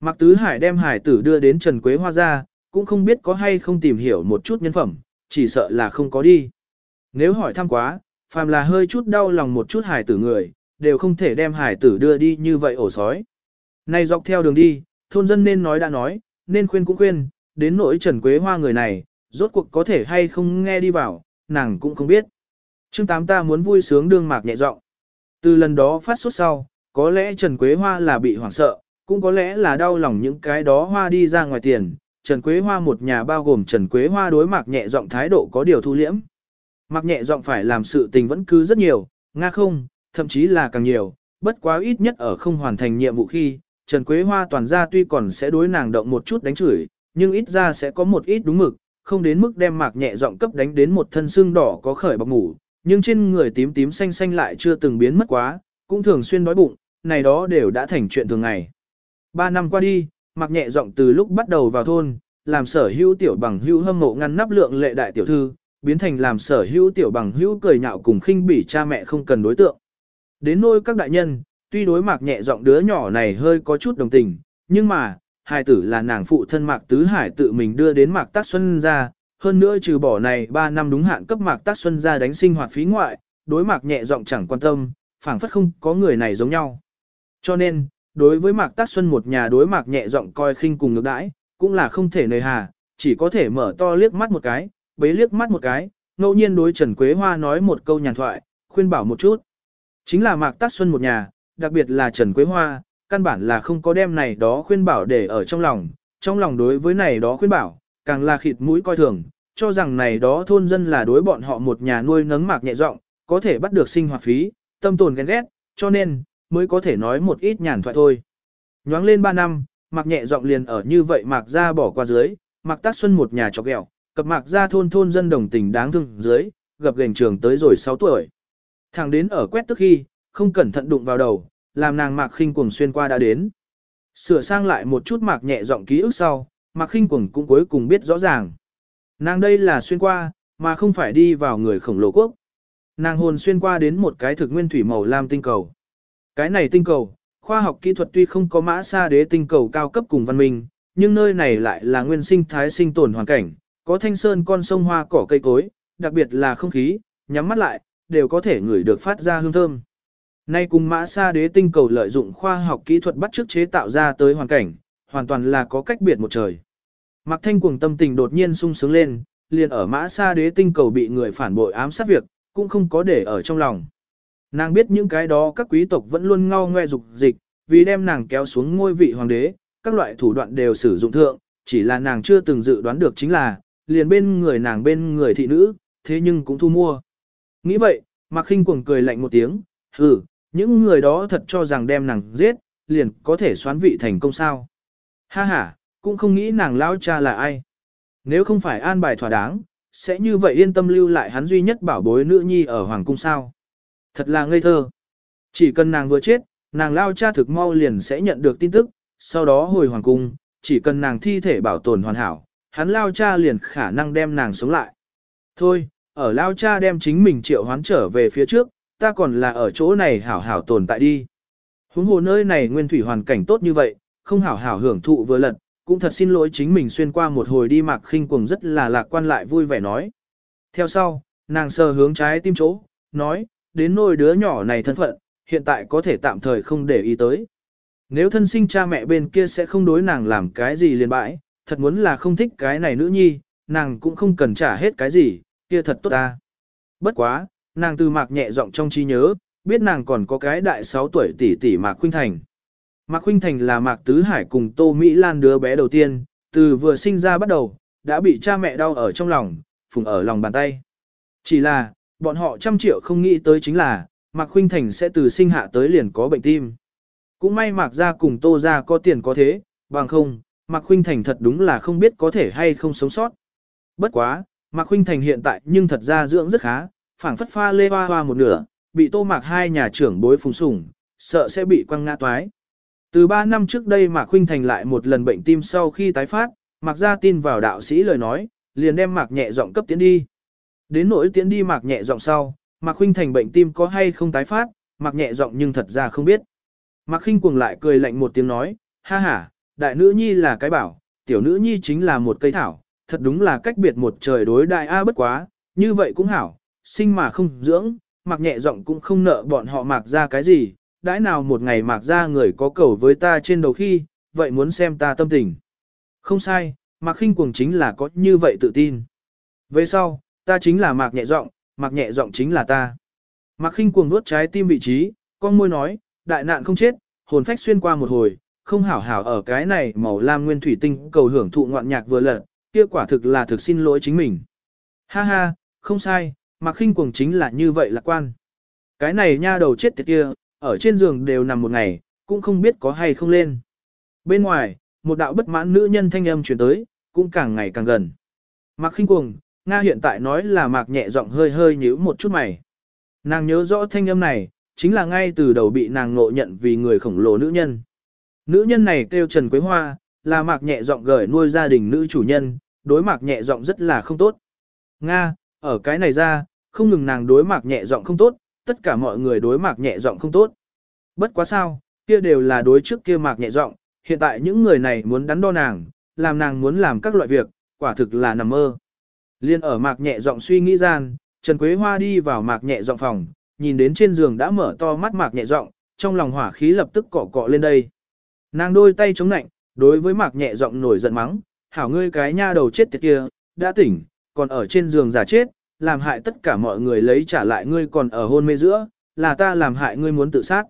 Mạc Tứ Hải đem hài tử đưa đến Trần Quế Hoa ra, cũng không biết có hay không tìm hiểu một chút nhân phẩm, chỉ sợ là không có đi. Nếu hỏi thăm quá, phàm là hơi chút đau lòng một chút hài tử người, đều không thể đem hài tử đưa đi như vậy ổ sói. Này dọc theo đường đi, thôn dân nên nói đã nói, nên khuyên cũng khuyên, đến nỗi Trần Quế Hoa người này, rốt cuộc có thể hay không nghe đi vào, nàng cũng không biết. Chương Tám ta muốn vui sướng đương mạc nhẹ giọng. Từ lần đó phát xuất sau, có lẽ Trần Quế Hoa là bị hoảng sợ, cũng có lẽ là đau lòng những cái đó hoa đi ra ngoài tiền. Trần Quế Hoa một nhà bao gồm Trần Quế Hoa đối mạc nhẹ giọng thái độ có điều thu liễm. Mạc nhẹ giọng phải làm sự tình vẫn cứ rất nhiều, nga không, thậm chí là càng nhiều, bất quá ít nhất ở không hoàn thành nhiệm vụ khi, Trần Quế Hoa toàn ra tuy còn sẽ đối nàng động một chút đánh chửi, nhưng ít ra sẽ có một ít đúng mực, không đến mức đem mạc nhẹ giọng cấp đánh đến một thân xương đỏ có khởi bọc ngủ, nhưng trên người tím tím xanh xanh lại chưa từng biến mất quá, cũng thường xuyên đói bụng, này đó đều đã thành chuyện thường ngày. Ba năm qua đi, mạc nhẹ giọng từ lúc bắt đầu vào thôn, làm sở hữu tiểu bằng hữu hâm mộ ngăn nắp lượng lệ đại tiểu thư, biến thành làm sở hữu tiểu bằng hữu cười nhạo cùng khinh bỉ cha mẹ không cần đối tượng. Đến nôi các đại nhân, tuy đối mạc nhẹ giọng đứa nhỏ này hơi có chút đồng tình, nhưng mà, hài tử là nàng phụ thân mạc tứ hải tự mình đưa đến mạc tác xuân ra, hơn nữa trừ bỏ này 3 năm đúng hạn cấp mạc tác xuân ra đánh sinh hoạt phí ngoại, đối mạc nhẹ giọng chẳng quan tâm, phảng phất không có người này giống nhau. Cho nên, đối với mạc tác xuân một nhà đối mạc nhẹ giọng coi khinh cùng ngược đãi, cũng là không thể nề hà, chỉ có thể mở to liếc mắt một cái, bế liếc mắt một cái, ngẫu nhiên đối Trần Quế Hoa nói một câu nhàn thoại, khuyên bảo một chút. Chính là mạc tác xuân một nhà, đặc biệt là Trần Quế Hoa, căn bản là không có đem này đó khuyên bảo để ở trong lòng, trong lòng đối với này đó khuyên bảo, càng là khịt mũi coi thường, cho rằng này đó thôn dân là đối bọn họ một nhà nuôi nấng mạc nhẹ giọng, có thể bắt được sinh hoạt phí, tâm tồn ghen ghét, cho nên, mới có thể nói một ít nhàn thoại thôi. Nhoáng lên 3 năm, mạc nhẹ giọng liền ở như vậy mạc ra bỏ qua dưới, mạc tác xuân một nhà chọc ghẹo, cập mạc ra thôn thôn dân đồng tình đáng thương dưới, gặp gành trường tới rồi 6 tuổi. Thằng đến ở quét tức khi, không cẩn thận đụng vào đầu, làm nàng mạc khinh cuồng xuyên qua đã đến. Sửa sang lại một chút mạc nhẹ giọng ký ức sau, mạc khinh cuồng cũng cuối cùng biết rõ ràng. Nàng đây là xuyên qua, mà không phải đi vào người khổng lồ quốc. Nàng hồn xuyên qua đến một cái thực nguyên thủy màu lam tinh cầu. Cái này tinh cầu, khoa học kỹ thuật tuy không có mã xa đế tinh cầu cao cấp cùng văn minh, nhưng nơi này lại là nguyên sinh thái sinh tồn hoàn cảnh, có thanh sơn con sông hoa cỏ cây cối, đặc biệt là không khí, nhắm mắt lại, đều có thể ngửi được phát ra hương thơm. Nay cùng mã sa đế tinh cầu lợi dụng khoa học kỹ thuật bắt chước chế tạo ra tới hoàn cảnh, hoàn toàn là có cách biệt một trời. Mạc Thanh cuồng tâm tình đột nhiên sung sướng lên, liền ở mã sa đế tinh cầu bị người phản bội ám sát việc, cũng không có để ở trong lòng. Nàng biết những cái đó các quý tộc vẫn luôn ngao ngoe dục dịch, vì đem nàng kéo xuống ngôi vị hoàng đế, các loại thủ đoạn đều sử dụng thượng, chỉ là nàng chưa từng dự đoán được chính là, liền bên người nàng bên người thị nữ, thế nhưng cũng thu mua. Nghĩ vậy, Mạc Khinh cuồng cười lạnh một tiếng, hừ, những người đó thật cho rằng đem nàng giết, liền có thể xoán vị thành công sao. Ha ha, cũng không nghĩ nàng lão cha là ai. Nếu không phải an bài thỏa đáng, sẽ như vậy yên tâm lưu lại hắn duy nhất bảo bối nữ nhi ở hoàng cung sao. Thật là ngây thơ. Chỉ cần nàng vừa chết, nàng lao cha thực mau liền sẽ nhận được tin tức, sau đó hồi hoàng cung, chỉ cần nàng thi thể bảo tồn hoàn hảo, hắn lao cha liền khả năng đem nàng sống lại. Thôi, ở lao cha đem chính mình triệu hoán trở về phía trước, ta còn là ở chỗ này hảo hảo tồn tại đi. Huống hồ nơi này nguyên thủy hoàn cảnh tốt như vậy, không hảo hảo hưởng thụ vừa lật, cũng thật xin lỗi chính mình xuyên qua một hồi đi mạc khinh cuồng rất là lạc quan lại vui vẻ nói. Theo sau, nàng sờ hướng trái tim chỗ, nói, đến nôi đứa nhỏ này thân phận, hiện tại có thể tạm thời không để ý tới. Nếu thân sinh cha mẹ bên kia sẽ không đối nàng làm cái gì liền bãi, thật muốn là không thích cái này nữ nhi, nàng cũng không cần trả hết cái gì, kia thật tốt ta. Bất quá, nàng từ mạc nhẹ giọng trong trí nhớ, biết nàng còn có cái đại 6 tuổi tỷ tỷ Mạc Khuynh Thành. Mạc Khuynh Thành là Mạc Tứ Hải cùng Tô Mỹ Lan đứa bé đầu tiên, từ vừa sinh ra bắt đầu, đã bị cha mẹ đau ở trong lòng, phùng ở lòng bàn tay. Chỉ là, bọn họ trăm triệu không nghĩ tới chính là, Mạc Khuynh Thành sẽ từ sinh hạ tới liền có bệnh tim. Cũng may Mạc gia cùng Tô gia có tiền có thế, bằng không, Mạc Khuynh Thành thật đúng là không biết có thể hay không sống sót. Bất quá, Mạc Khuynh Thành hiện tại nhưng thật ra dưỡng rất khá, phảng phất pha lê hoa hoa một nửa, bị tô mạc hai nhà trưởng bối phùng sủng, sợ sẽ bị quăng ngã toái. Từ 3 năm trước đây Mạc Khuynh Thành lại một lần bệnh tim sau khi tái phát, Mạc ra tin vào đạo sĩ lời nói, liền đem Mạc nhẹ giọng cấp tiến đi. Đến nỗi tiến đi Mạc nhẹ giọng sau, Mạc Khuynh Thành bệnh tim có hay không tái phát, Mạc nhẹ giọng nhưng thật ra không biết. Mạc Khinh cuồng lại cười lạnh một tiếng nói, ha ha, đại nữ nhi là cái bảo, tiểu nữ nhi chính là một cây thảo, thật đúng là cách biệt một trời đối đại A bất quá, như vậy cũng hảo, sinh mà không dưỡng, mặc nhẹ giọng cũng không nợ bọn họ mặc ra cái gì, đãi nào một ngày mặc ra người có cầu với ta trên đầu khi, vậy muốn xem ta tâm tình. Không sai, Mạc Khinh Cuồng chính là có như vậy tự tin. Về sau, ta chính là Mạc nhẹ giọng, Mạc nhẹ giọng chính là ta. Mạc Khinh Cuồng nuốt trái tim vị trí, con môi nói, đại nạn không chết, hồn phách xuyên qua một hồi, không hảo hảo ở cái này màu lam nguyên thủy tinh cầu hưởng thụ ngoạn nhạc vừa lật, kia quả thực là thực xin lỗi chính mình. Ha ha, không sai, Mạc Khinh Cuồng chính là như vậy lạc quan. Cái này nha đầu chết tiệt kia, ở trên giường đều nằm một ngày, cũng không biết có hay không lên. Bên ngoài, một đạo bất mãn nữ nhân thanh âm truyền tới, cũng càng ngày càng gần. Mạc khinh cuồng, Nga hiện tại nói là mạc nhẹ giọng hơi hơi nhíu một chút mày. Nàng nhớ rõ thanh âm này, chính là ngay từ đầu bị nàng ngộ nhận vì người khổng lồ nữ nhân. Nữ nhân này kêu Trần Quế Hoa, là mạc nhẹ giọng gửi nuôi gia đình nữ chủ nhân, đối mạc nhẹ giọng rất là không tốt. Nga, ở cái này ra, không ngừng nàng đối mạc nhẹ giọng không tốt, tất cả mọi người đối mạc nhẹ giọng không tốt. Bất quá sao, kia đều là đối trước kia mạc nhẹ giọng, hiện tại những người này muốn đắn đo nàng, làm nàng muốn làm các loại việc, quả thực là nằm mơ. Liên ở mạc nhẹ giọng suy nghĩ gian, Trần Quế Hoa đi vào mạc nhẹ giọng phòng, nhìn đến trên giường đã mở to mắt mạc nhẹ giọng, trong lòng hỏa khí lập tức cọ cọ lên đây. Nàng đôi tay chống nạnh, đối với mạc nhẹ giọng nổi giận mắng, hảo ngươi cái nha đầu chết tiệt kia, đã tỉnh, còn ở trên giường giả chết, làm hại tất cả mọi người lấy trả lại ngươi còn ở hôn mê giữa, là ta làm hại ngươi muốn tự sát.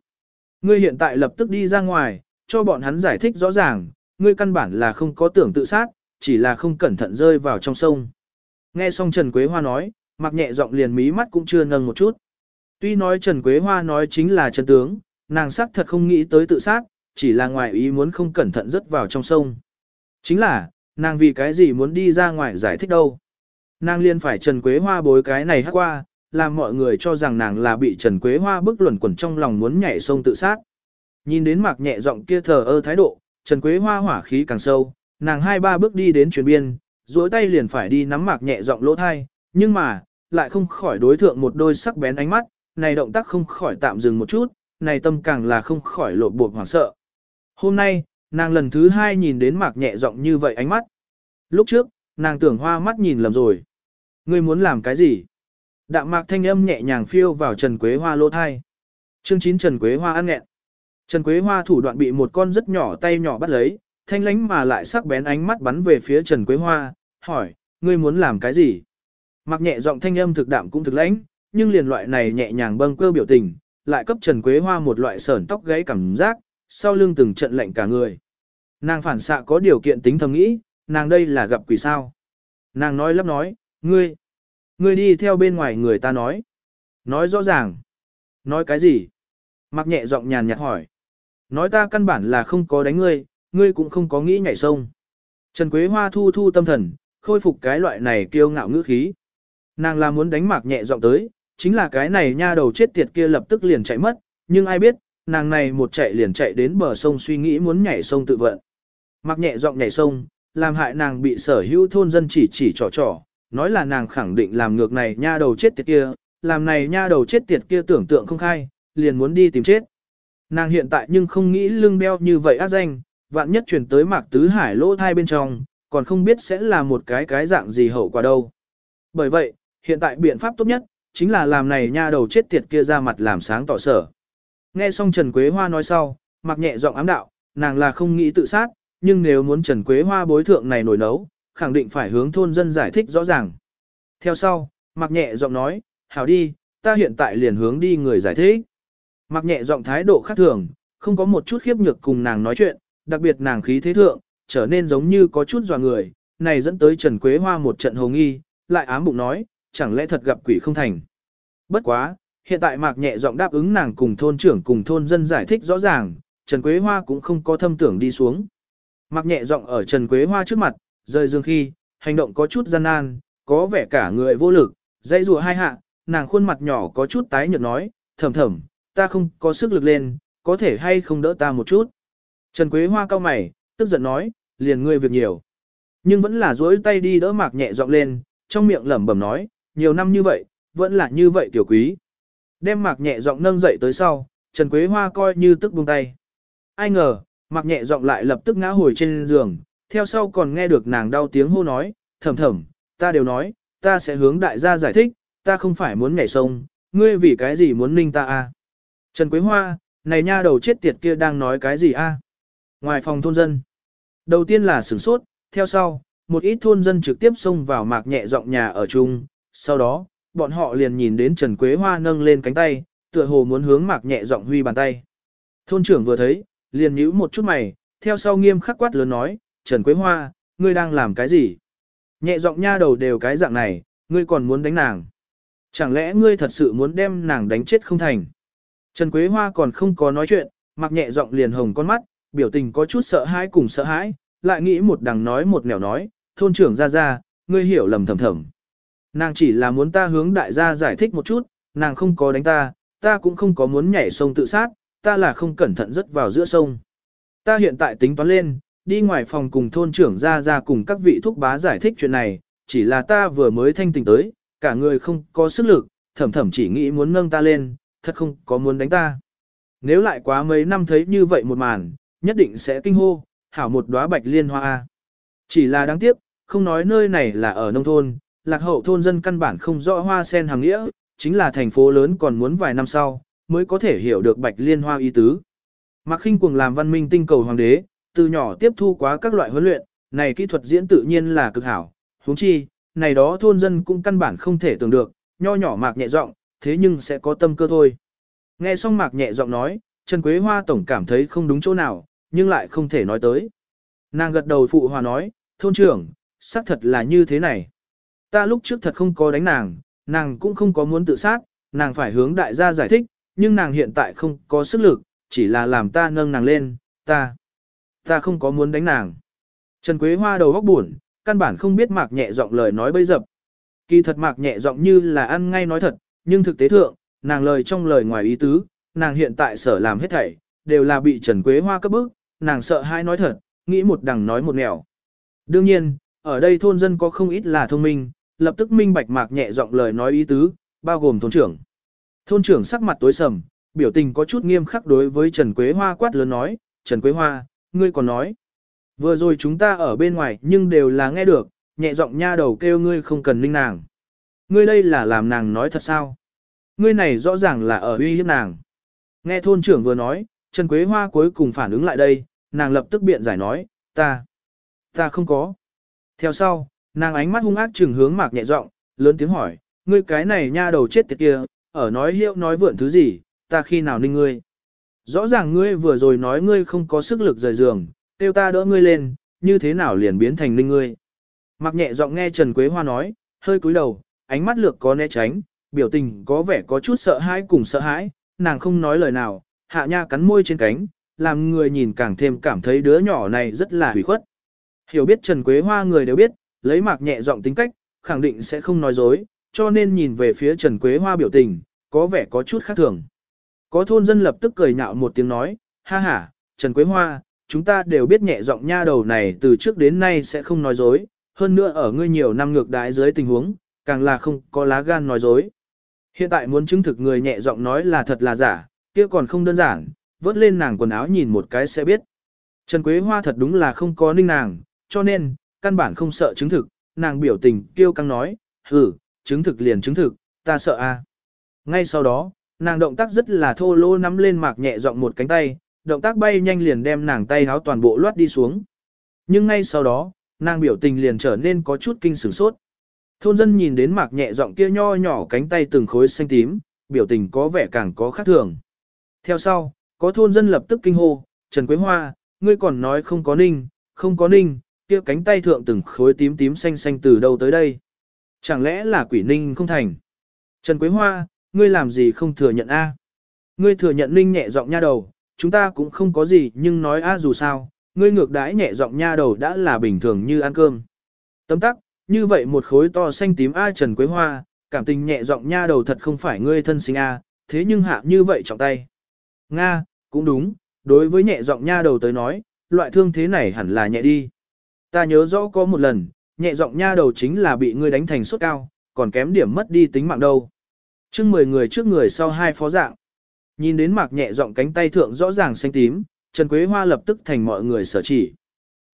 Ngươi hiện tại lập tức đi ra ngoài, cho bọn hắn giải thích rõ ràng, ngươi căn bản là không có tưởng tự sát, chỉ là không cẩn thận rơi vào trong sông. Nghe xong Trần Quế Hoa nói, mặc nhẹ giọng liền mí mắt cũng chưa nâng một chút. Tuy nói Trần Quế Hoa nói chính là chân tướng, nàng xác thật không nghĩ tới tự sát, chỉ là ngoài ý muốn không cẩn thận rớt vào trong sông. Chính là, nàng vì cái gì muốn đi ra ngoài giải thích đâu. Nàng liên phải Trần Quế Hoa bối cái này hát qua, làm mọi người cho rằng nàng là bị Trần Quế Hoa bức luẩn quẩn trong lòng muốn nhảy sông tự sát. Nhìn đến mạc nhẹ giọng kia thờ ơ thái độ, Trần Quế Hoa hỏa khí càng sâu, nàng hai ba bước đi đến chuyển biên, duỗi tay liền phải đi nắm mạc nhẹ giọng lỗ thai, nhưng mà, lại không khỏi đối thượng một đôi sắc bén ánh mắt, này động tác không khỏi tạm dừng một chút, này tâm càng là không khỏi lộ buộc hoảng sợ. Hôm nay, nàng lần thứ hai nhìn đến mạc nhẹ giọng như vậy ánh mắt. Lúc trước, nàng tưởng hoa mắt nhìn lầm rồi. Ngươi muốn làm cái gì? Đạm mạc thanh âm nhẹ nhàng phiêu vào Trần Quế Hoa lỗ thai. Chương 9 Trần Quế Hoa ăn nghẹn. Trần Quế Hoa thủ đoạn bị một con rất nhỏ tay nhỏ bắt lấy, thanh lánh mà lại sắc bén ánh mắt bắn về phía Trần Quế Hoa, hỏi, ngươi muốn làm cái gì? Mặc nhẹ giọng thanh âm thực đạm cũng thực lãnh, nhưng liền loại này nhẹ nhàng bâng cơ biểu tình, lại cấp Trần Quế Hoa một loại sởn tóc gáy cảm giác, sau lưng từng trận lạnh cả người. Nàng phản xạ có điều kiện tính thầm nghĩ, nàng đây là gặp quỷ sao. Nàng nói lắp nói, ngươi, ngươi đi theo bên ngoài người ta nói. Nói rõ ràng. Nói cái gì? Mặc nhẹ giọng nhàn nhạt hỏi. Nói ta căn bản là không có đánh ngươi, ngươi cũng không có nghĩ nhảy sông. Trần Quế Hoa thu thu tâm thần, khôi phục cái loại này kiêu ngạo ngữ khí. Nàng là muốn đánh mạc nhẹ giọng tới, chính là cái này nha đầu chết tiệt kia lập tức liền chạy mất, nhưng ai biết, nàng này một chạy liền chạy đến bờ sông suy nghĩ muốn nhảy sông tự vận. Mạc nhẹ giọng nhảy sông, làm hại nàng bị sở hữu thôn dân chỉ chỉ trò trò, nói là nàng khẳng định làm ngược này nha đầu chết tiệt kia, làm này nha đầu chết tiệt kia tưởng tượng không khai, liền muốn đi tìm chết. Nàng hiện tại nhưng không nghĩ lưng beo như vậy ác danh, vạn nhất chuyển tới mạc tứ hải lỗ thai bên trong, còn không biết sẽ là một cái cái dạng gì hậu quả đâu. Bởi vậy, hiện tại biện pháp tốt nhất, chính là làm này nha đầu chết tiệt kia ra mặt làm sáng tỏ sở. Nghe xong Trần Quế Hoa nói sau, mặc nhẹ giọng ám đạo, nàng là không nghĩ tự sát, nhưng nếu muốn Trần Quế Hoa bối thượng này nổi nấu, khẳng định phải hướng thôn dân giải thích rõ ràng. Theo sau, mặc nhẹ giọng nói, hảo đi, ta hiện tại liền hướng đi người giải thích. Mặc nhẹ giọng thái độ khác thường, không có một chút khiếp nhược cùng nàng nói chuyện, đặc biệt nàng khí thế thượng, trở nên giống như có chút dò người, này dẫn tới Trần Quế Hoa một trận hồ nghi, lại ám bụng nói, chẳng lẽ thật gặp quỷ không thành. Bất quá, hiện tại mạc nhẹ giọng đáp ứng nàng cùng thôn trưởng cùng thôn dân giải thích rõ ràng, Trần Quế Hoa cũng không có thâm tưởng đi xuống. Mạc nhẹ giọng ở Trần Quế Hoa trước mặt, rời dương khi, hành động có chút gian nan, có vẻ cả người vô lực, dãy rùa hai hạ, nàng khuôn mặt nhỏ có chút tái nhợt nói, thầm thầm, ta không có sức lực lên, có thể hay không đỡ ta một chút. Trần Quế Hoa cao mày, tức giận nói, liền ngươi việc nhiều. Nhưng vẫn là duỗi tay đi đỡ mạc nhẹ giọng lên, trong miệng lẩm bẩm nói, nhiều năm như vậy, vẫn là như vậy tiểu quý. Đem mạc nhẹ giọng nâng dậy tới sau, Trần Quế Hoa coi như tức buông tay. Ai ngờ, mạc nhẹ giọng lại lập tức ngã hồi trên giường, theo sau còn nghe được nàng đau tiếng hô nói, thầm thầm, ta đều nói, ta sẽ hướng đại gia giải thích, ta không phải muốn nhảy sông, ngươi vì cái gì muốn ninh ta a? À? Trần Quế Hoa, này nha đầu chết tiệt kia đang nói cái gì a? Ngoài phòng thôn dân, đầu tiên là sửng sốt, theo sau, một ít thôn dân trực tiếp xông vào mạc nhẹ giọng nhà ở chung, sau đó, bọn họ liền nhìn đến Trần Quế Hoa nâng lên cánh tay, tựa hồ muốn hướng mạc nhẹ giọng huy bàn tay. Thôn trưởng vừa thấy, liền nhíu một chút mày, theo sau nghiêm khắc quát lớn nói, Trần Quế Hoa, ngươi đang làm cái gì? Nhẹ giọng nha đầu đều cái dạng này, ngươi còn muốn đánh nàng. Chẳng lẽ ngươi thật sự muốn đem nàng đánh chết không thành? Trần Quế Hoa còn không có nói chuyện, mặc nhẹ giọng liền hồng con mắt, biểu tình có chút sợ hãi cùng sợ hãi, lại nghĩ một đằng nói một nẻo nói, thôn trưởng ra ra, ngươi hiểu lầm thầm thầm. Nàng chỉ là muốn ta hướng đại gia giải thích một chút, nàng không có đánh ta, ta cũng không có muốn nhảy sông tự sát, ta là không cẩn thận rớt vào giữa sông. Ta hiện tại tính toán lên, đi ngoài phòng cùng thôn trưởng ra ra cùng các vị thúc bá giải thích chuyện này, chỉ là ta vừa mới thanh tỉnh tới, cả người không có sức lực, thầm thầm chỉ nghĩ muốn nâng ta lên, thật không có muốn đánh ta. Nếu lại quá mấy năm thấy như vậy một màn, nhất định sẽ kinh hô, hảo một đóa bạch liên hoa. Chỉ là đáng tiếc, không nói nơi này là ở nông thôn, lạc hậu thôn dân căn bản không rõ hoa sen hàng nghĩa, chính là thành phố lớn còn muốn vài năm sau, mới có thể hiểu được bạch liên hoa ý tứ. Mạc khinh cuồng làm văn minh tinh cầu hoàng đế, từ nhỏ tiếp thu quá các loại huấn luyện, này kỹ thuật diễn tự nhiên là cực hảo, huống chi, này đó thôn dân cũng căn bản không thể tưởng được, nho nhỏ mạc nhẹ giọng, thế nhưng sẽ có tâm cơ thôi. Nghe xong mạc nhẹ giọng nói, Trần Quế Hoa tổng cảm thấy không đúng chỗ nào, nhưng lại không thể nói tới. Nàng gật đầu phụ hòa nói, thôn trưởng, xác thật là như thế này. Ta lúc trước thật không có đánh nàng, nàng cũng không có muốn tự sát, nàng phải hướng đại gia giải thích, nhưng nàng hiện tại không có sức lực, chỉ là làm ta nâng nàng lên, ta, ta không có muốn đánh nàng. Trần Quế Hoa đầu góc buồn, căn bản không biết mạc nhẹ giọng lời nói bấy dập. Kỳ thật mạc nhẹ giọng như là ăn ngay nói thật, nhưng thực tế thượng, nàng lời trong lời ngoài ý tứ, nàng hiện tại sở làm hết thảy, đều là bị Trần Quế Hoa cấp bức, nàng sợ hai nói thật, nghĩ một đằng nói một nẻo. Đương nhiên, ở đây thôn dân có không ít là thông minh, lập tức minh bạch mạc nhẹ giọng lời nói ý tứ, bao gồm thôn trưởng. Thôn trưởng sắc mặt tối sầm, biểu tình có chút nghiêm khắc đối với Trần Quế Hoa quát lớn nói, Trần Quế Hoa, ngươi còn nói. Vừa rồi chúng ta ở bên ngoài nhưng đều là nghe được, nhẹ giọng nha đầu kêu ngươi không cần ninh nàng. Ngươi đây là làm nàng nói thật sao? Ngươi này rõ ràng là ở uy hiếp nàng. Nghe thôn trưởng vừa nói, Trần Quế Hoa cuối cùng phản ứng lại đây, nàng lập tức biện giải nói, ta, ta không có. Theo sau, nàng ánh mắt hung ác trừng hướng mạc nhẹ giọng, lớn tiếng hỏi, ngươi cái này nha đầu chết tiệt kia, ở nói hiệu nói vượn thứ gì, ta khi nào ninh ngươi. Rõ ràng ngươi vừa rồi nói ngươi không có sức lực rời giường, tiêu ta đỡ ngươi lên, như thế nào liền biến thành ninh ngươi. Mặc nhẹ giọng nghe Trần Quế Hoa nói, hơi cúi đầu, ánh mắt lược có né tránh, biểu tình có vẻ có chút sợ hãi cùng sợ hãi, nàng không nói lời nào, hạ nha cắn môi trên cánh, làm người nhìn càng thêm cảm thấy đứa nhỏ này rất là hủy khuất. Hiểu biết Trần Quế Hoa người đều biết, lấy mạc nhẹ giọng tính cách, khẳng định sẽ không nói dối, cho nên nhìn về phía Trần Quế Hoa biểu tình, có vẻ có chút khác thường. Có thôn dân lập tức cười nhạo một tiếng nói, ha ha, Trần Quế Hoa, chúng ta đều biết nhẹ giọng nha đầu này từ trước đến nay sẽ không nói dối, hơn nữa ở ngươi nhiều năm ngược đái dưới tình huống, càng là không có lá gan nói dối. Hiện tại muốn chứng thực người nhẹ giọng nói là thật là giả, kia còn không đơn giản, vớt lên nàng quần áo nhìn một cái sẽ biết. Trần Quế Hoa thật đúng là không có ninh nàng, cho nên, căn bản không sợ chứng thực, nàng biểu tình kêu căng nói, hử, chứng thực liền chứng thực, ta sợ a. Ngay sau đó, nàng động tác rất là thô lỗ nắm lên mạc nhẹ giọng một cánh tay, động tác bay nhanh liền đem nàng tay háo toàn bộ loát đi xuống. Nhưng ngay sau đó, nàng biểu tình liền trở nên có chút kinh sửng sốt. Thôn dân nhìn đến mạc nhẹ giọng kia nho nhỏ cánh tay từng khối xanh tím, biểu tình có vẻ càng có khác thường. Theo sau, có thôn dân lập tức kinh hô, Trần Quế Hoa, ngươi còn nói không có ninh, không có ninh, kia cánh tay thượng từng khối tím tím xanh xanh từ đâu tới đây. Chẳng lẽ là quỷ ninh không thành? Trần Quế Hoa, ngươi làm gì không thừa nhận A? Ngươi thừa nhận ninh nhẹ giọng nha đầu, chúng ta cũng không có gì nhưng nói A dù sao, ngươi ngược đãi nhẹ giọng nha đầu đã là bình thường như ăn cơm. Tấm tắc, như vậy một khối to xanh tím A Trần Quế Hoa, cảm tình nhẹ giọng nha đầu thật không phải ngươi thân sinh A, thế nhưng hạ như vậy trọng tay. Nga, cũng đúng, đối với nhẹ giọng nha đầu tới nói, loại thương thế này hẳn là nhẹ đi. Ta nhớ rõ có một lần, nhẹ giọng nha đầu chính là bị ngươi đánh thành sốt cao, còn kém điểm mất đi tính mạng đâu. Trước 10 người trước người sau hai phó dạng. Nhìn đến mạc nhẹ giọng cánh tay thượng rõ ràng xanh tím, Trần Quế Hoa lập tức thành mọi người sở chỉ.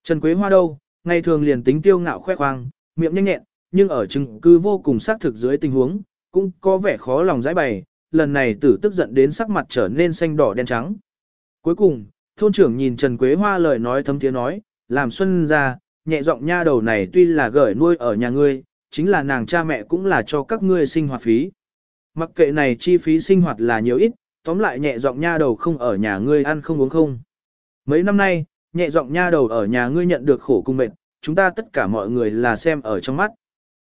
Trần Quế Hoa đâu, ngày thường liền tính tiêu ngạo khoe khoang, miệng nhanh nhẹn, nhưng ở chứng cứ vô cùng xác thực dưới tình huống, cũng có vẻ khó lòng giải bày, lần này tử tức giận đến sắc mặt trở nên xanh đỏ đen trắng. Cuối cùng, thôn trưởng nhìn Trần Quế Hoa lời nói thấm tiếng nói, làm xuân ra, nhẹ giọng nha đầu này tuy là gửi nuôi ở nhà ngươi, chính là nàng cha mẹ cũng là cho các ngươi sinh hoạt phí. Mặc kệ này chi phí sinh hoạt là nhiều ít, tóm lại nhẹ giọng nha đầu không ở nhà ngươi ăn không uống không. Mấy năm nay, nhẹ giọng nha đầu ở nhà ngươi nhận được khổ cung mệt, chúng ta tất cả mọi người là xem ở trong mắt.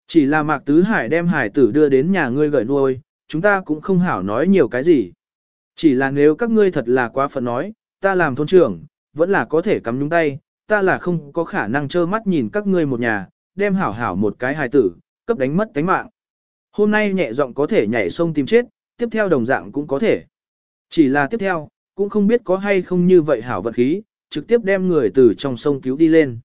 Chỉ là Mạc Tứ Hải đem hải tử đưa đến nhà ngươi gửi nuôi, chúng ta cũng không hảo nói nhiều cái gì. Chỉ là nếu các ngươi thật là quá phận nói, ta làm thôn trưởng, vẫn là có thể cắm nhúng tay, ta là không có khả năng trơ mắt nhìn các ngươi một nhà, đem hảo hảo một cái hài tử, cấp đánh mất tánh mạng. Hôm nay nhẹ giọng có thể nhảy sông tìm chết, tiếp theo đồng dạng cũng có thể. Chỉ là tiếp theo, cũng không biết có hay không như vậy hảo vật khí, trực tiếp đem người từ trong sông cứu đi lên.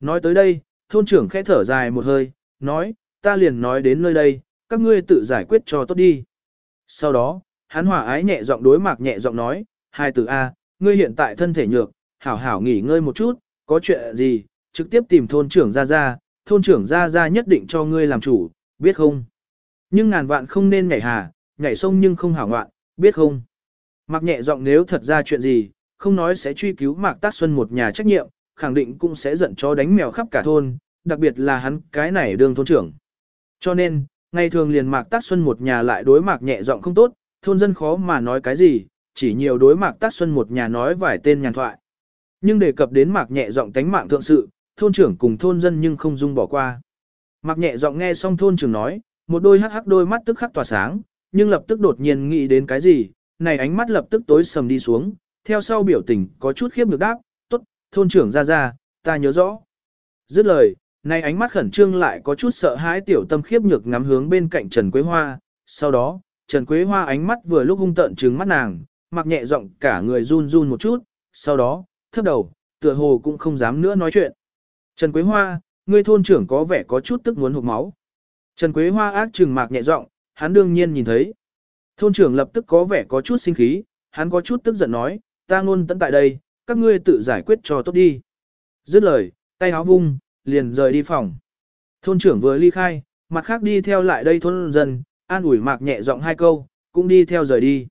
Nói tới đây, thôn trưởng khẽ thở dài một hơi, nói, ta liền nói đến nơi đây, các ngươi tự giải quyết cho tốt đi. Sau đó, hắn hòa ái nhẹ giọng đối mạc nhẹ giọng nói, hai từ A, ngươi hiện tại thân thể nhược, hảo hảo nghỉ ngơi một chút, có chuyện gì, trực tiếp tìm thôn trưởng ra ra, thôn trưởng ra ra nhất định cho ngươi làm chủ, biết không? Nhưng ngàn vạn không nên nhảy hà, nhảy sông nhưng không hảo ngoạn, biết không? Mạc nhẹ giọng nếu thật ra chuyện gì, không nói sẽ truy cứu Mạc Tác Xuân một nhà trách nhiệm, khẳng định cũng sẽ giận cho đánh mèo khắp cả thôn, đặc biệt là hắn cái này đương thôn trưởng. Cho nên, ngày thường liền Mạc Tác Xuân một nhà lại đối Mạc nhẹ giọng không tốt, thôn dân khó mà nói cái gì, chỉ nhiều đối Mạc Tác Xuân một nhà nói vài tên nhàn thoại. Nhưng đề cập đến Mạc nhẹ giọng tánh mạng thượng sự, thôn trưởng cùng thôn dân nhưng không dung bỏ qua. Mạc nhẹ giọng nghe xong thôn trưởng nói, một đôi hắc hắc đôi mắt tức khắc tỏa sáng, nhưng lập tức đột nhiên nghĩ đến cái gì, này ánh mắt lập tức tối sầm đi xuống, theo sau biểu tình có chút khiếp nhược đáp, tốt, thôn trưởng ra ra, ta nhớ rõ. Dứt lời, này ánh mắt khẩn trương lại có chút sợ hãi tiểu tâm khiếp nhược ngắm hướng bên cạnh Trần Quế Hoa, sau đó, Trần Quế Hoa ánh mắt vừa lúc hung tợn trừng mắt nàng, mặc nhẹ giọng cả người run run một chút, sau đó, thấp đầu, tựa hồ cũng không dám nữa nói chuyện. Trần Quế Hoa, ngươi thôn trưởng có vẻ có chút tức muốn hụt máu. Trần Quế Hoa ác trừng mạc nhẹ giọng, hắn đương nhiên nhìn thấy. Thôn trưởng lập tức có vẻ có chút sinh khí, hắn có chút tức giận nói, ta ngôn tận tại đây, các ngươi tự giải quyết cho tốt đi. Dứt lời, tay áo vung, liền rời đi phòng. Thôn trưởng vừa ly khai, mặt khác đi theo lại đây thôn dân, an ủi mạc nhẹ giọng hai câu, cũng đi theo rời đi.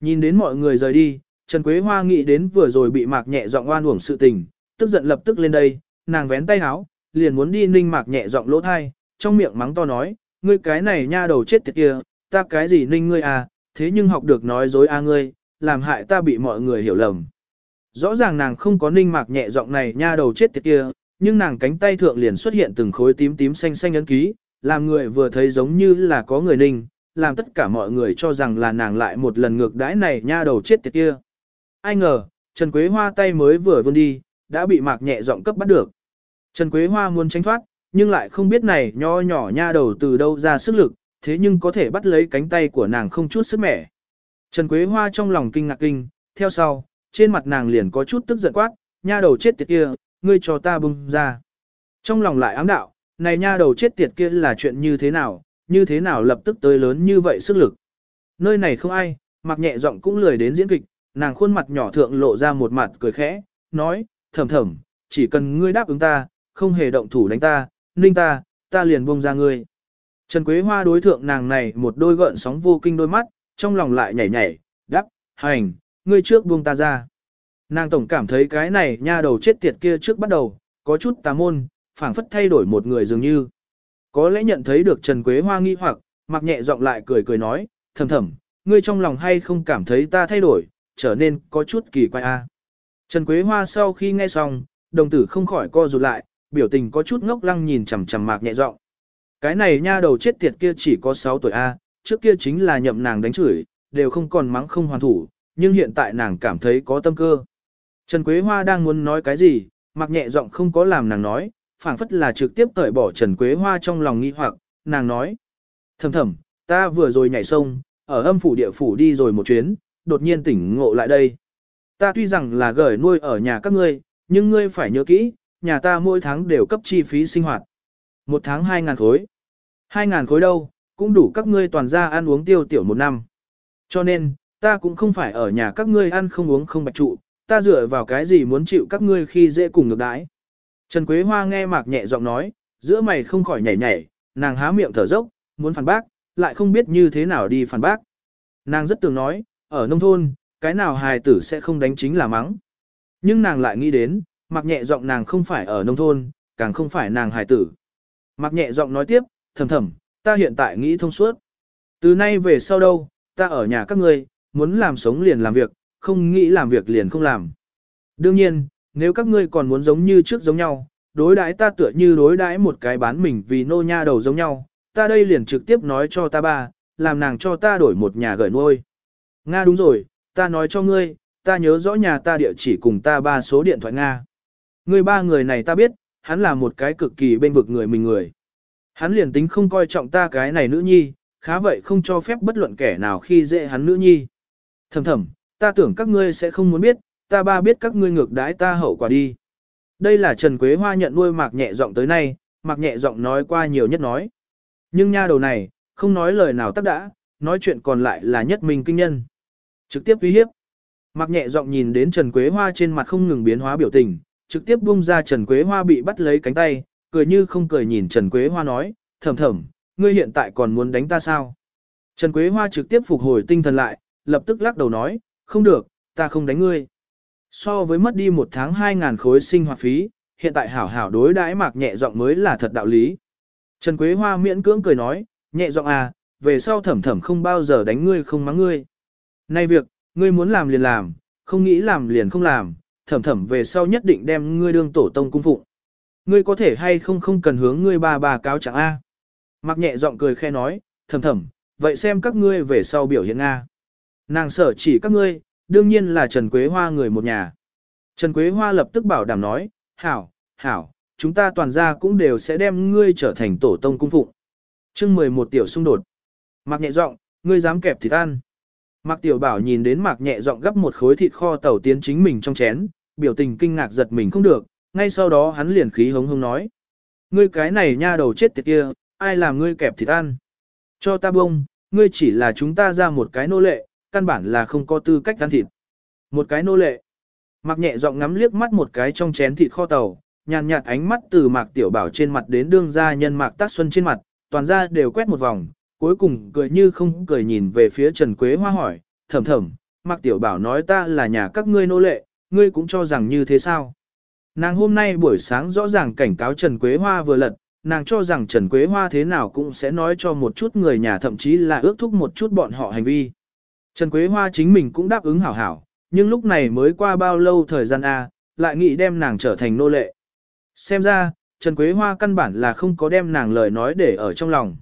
Nhìn đến mọi người rời đi, Trần Quế Hoa nghĩ đến vừa rồi bị mạc nhẹ giọng oan uổng sự tình, tức giận lập tức lên đây, nàng vén tay áo, liền muốn đi ninh mạc nhẹ giọng lỗ thai, trong miệng mắng to nói, ngươi cái này nha đầu chết tiệt kia, ta cái gì ninh ngươi à, thế nhưng học được nói dối a à ngươi, làm hại ta bị mọi người hiểu lầm. Rõ ràng nàng không có ninh mạc nhẹ giọng này nha đầu chết tiệt kia, nhưng nàng cánh tay thượng liền xuất hiện từng khối tím tím xanh xanh ấn ký, làm người vừa thấy giống như là có người ninh, làm tất cả mọi người cho rằng là nàng lại một lần ngược đãi này nha đầu chết tiệt kia. Ai ngờ, Trần Quế Hoa tay mới vừa vươn đi, đã bị mạc nhẹ giọng cấp bắt được. Trần Quế Hoa muốn tránh thoát, nhưng lại không biết này nho nhỏ nha đầu từ đâu ra sức lực, thế nhưng có thể bắt lấy cánh tay của nàng không chút sức mẻ. Trần Quế Hoa trong lòng kinh ngạc kinh, theo sau, trên mặt nàng liền có chút tức giận quát, nha đầu chết tiệt kia, ngươi cho ta bung ra. Trong lòng lại ám đạo, này nha đầu chết tiệt kia là chuyện như thế nào, như thế nào lập tức tới lớn như vậy sức lực. Nơi này không ai, mặc nhẹ giọng cũng lười đến diễn kịch, nàng khuôn mặt nhỏ thượng lộ ra một mặt cười khẽ, nói, thầm thầm, chỉ cần ngươi đáp ứng ta, không hề động thủ đánh ta, ninh ta, ta liền buông ra ngươi. Trần Quế Hoa đối thượng nàng này một đôi gợn sóng vô kinh đôi mắt, trong lòng lại nhảy nhảy, đắp, hành, ngươi trước buông ta ra. Nàng tổng cảm thấy cái này nha đầu chết tiệt kia trước bắt đầu, có chút tà môn, phảng phất thay đổi một người dường như. Có lẽ nhận thấy được Trần Quế Hoa nghi hoặc, mặc nhẹ giọng lại cười cười nói, thầm thầm, ngươi trong lòng hay không cảm thấy ta thay đổi, trở nên có chút kỳ quái a. Trần Quế Hoa sau khi nghe xong, đồng tử không khỏi co rụt lại, biểu tình có chút ngốc lăng nhìn chằm chằm mạc nhẹ giọng. Cái này nha đầu chết tiệt kia chỉ có 6 tuổi A, trước kia chính là nhậm nàng đánh chửi, đều không còn mắng không hoàn thủ, nhưng hiện tại nàng cảm thấy có tâm cơ. Trần Quế Hoa đang muốn nói cái gì, mặc nhẹ giọng không có làm nàng nói, phảng phất là trực tiếp cởi bỏ Trần Quế Hoa trong lòng nghi hoặc, nàng nói. Thầm thầm, ta vừa rồi nhảy sông, ở âm phủ địa phủ đi rồi một chuyến, đột nhiên tỉnh ngộ lại đây. Ta tuy rằng là gởi nuôi ở nhà các ngươi, nhưng ngươi phải nhớ kỹ, nhà ta mỗi tháng đều cấp chi phí sinh hoạt. Một tháng 2.000 khối. 2.000 khối đâu, cũng đủ các ngươi toàn ra ăn uống tiêu tiểu một năm. Cho nên, ta cũng không phải ở nhà các ngươi ăn không uống không bạch trụ, ta dựa vào cái gì muốn chịu các ngươi khi dễ cùng ngược đãi. Trần Quế Hoa nghe mạc nhẹ giọng nói, giữa mày không khỏi nhảy nhảy, nàng há miệng thở dốc, muốn phản bác, lại không biết như thế nào đi phản bác. Nàng rất tưởng nói, ở nông thôn, cái nào hài tử sẽ không đánh chính là mắng. Nhưng nàng lại nghĩ đến, mặc nhẹ giọng nàng không phải ở nông thôn, càng không phải nàng hải tử. Mặc nhẹ giọng nói tiếp, thầm thầm, ta hiện tại nghĩ thông suốt. Từ nay về sau đâu, ta ở nhà các ngươi, muốn làm sống liền làm việc, không nghĩ làm việc liền không làm. Đương nhiên, nếu các ngươi còn muốn giống như trước giống nhau, đối đãi ta tựa như đối đãi một cái bán mình vì nô nha đầu giống nhau, ta đây liền trực tiếp nói cho ta ba, làm nàng cho ta đổi một nhà gửi nuôi. Nga đúng rồi, ta nói cho ngươi, ta nhớ rõ nhà ta địa chỉ cùng ta ba số điện thoại Nga. Ngươi ba người này ta biết, hắn là một cái cực kỳ bên vực người mình người. Hắn liền tính không coi trọng ta cái này nữ nhi, khá vậy không cho phép bất luận kẻ nào khi dễ hắn nữ nhi. Thầm thầm, ta tưởng các ngươi sẽ không muốn biết, ta ba biết các ngươi ngược đãi ta hậu quả đi. Đây là Trần Quế Hoa nhận nuôi mạc nhẹ giọng tới nay, mạc nhẹ giọng nói qua nhiều nhất nói. Nhưng nha đầu này, không nói lời nào tắc đã, nói chuyện còn lại là nhất mình kinh nhân. Trực tiếp uy hiếp. Mạc nhẹ giọng nhìn đến Trần Quế Hoa trên mặt không ngừng biến hóa biểu tình, trực tiếp buông ra Trần Quế Hoa bị bắt lấy cánh tay, cười như không cười nhìn Trần Quế Hoa nói, thầm thầm, ngươi hiện tại còn muốn đánh ta sao? Trần Quế Hoa trực tiếp phục hồi tinh thần lại, lập tức lắc đầu nói, không được, ta không đánh ngươi. So với mất đi một tháng 2.000 khối sinh hoạt phí, hiện tại hảo hảo đối đãi mạc nhẹ giọng mới là thật đạo lý. Trần Quế Hoa miễn cưỡng cười nói, nhẹ giọng à, về sau thẩm thẩm không bao giờ đánh ngươi không mắng ngươi. Nay việc, ngươi muốn làm liền làm, không nghĩ làm liền không làm, thẩm thẩm về sau nhất định đem ngươi đương tổ tông cung phụng. Ngươi có thể hay không không cần hướng ngươi ba bà cáo chẳng a. Mạc nhẹ giọng cười khe nói, thầm thầm, vậy xem các ngươi về sau biểu hiện a. Nàng sở chỉ các ngươi, đương nhiên là Trần Quế Hoa người một nhà. Trần Quế Hoa lập tức bảo đảm nói, hảo, hảo, chúng ta toàn gia cũng đều sẽ đem ngươi trở thành tổ tông cung phụng. chương 11 tiểu xung đột. Mạc nhẹ giọng, ngươi dám kẹp thịt ăn. Mạc tiểu bảo nhìn đến mạc nhẹ giọng gấp một khối thịt kho tàu tiến chính mình trong chén, biểu tình kinh ngạc giật mình không được, ngay sau đó hắn liền khí hống hống nói. Ngươi cái này nha đầu chết tiệt kia, ai làm ngươi kẹp thịt ăn? Cho ta bông, ngươi chỉ là chúng ta ra một cái nô lệ, căn bản là không có tư cách ăn thịt. Một cái nô lệ. Mạc nhẹ giọng ngắm liếc mắt một cái trong chén thịt kho tàu, nhàn nhạt ánh mắt từ mạc tiểu bảo trên mặt đến đương gia nhân mạc tác xuân trên mặt, toàn ra đều quét một vòng, cuối cùng cười như không cười nhìn về phía Trần Quế Hoa hỏi, thầm thầm, mạc tiểu bảo nói ta là nhà các ngươi nô lệ, ngươi cũng cho rằng như thế sao? Nàng hôm nay buổi sáng rõ ràng cảnh cáo Trần Quế Hoa vừa lật, nàng cho rằng Trần Quế Hoa thế nào cũng sẽ nói cho một chút người nhà thậm chí là ước thúc một chút bọn họ hành vi. Trần Quế Hoa chính mình cũng đáp ứng hảo hảo, nhưng lúc này mới qua bao lâu thời gian A, lại nghĩ đem nàng trở thành nô lệ. Xem ra, Trần Quế Hoa căn bản là không có đem nàng lời nói để ở trong lòng.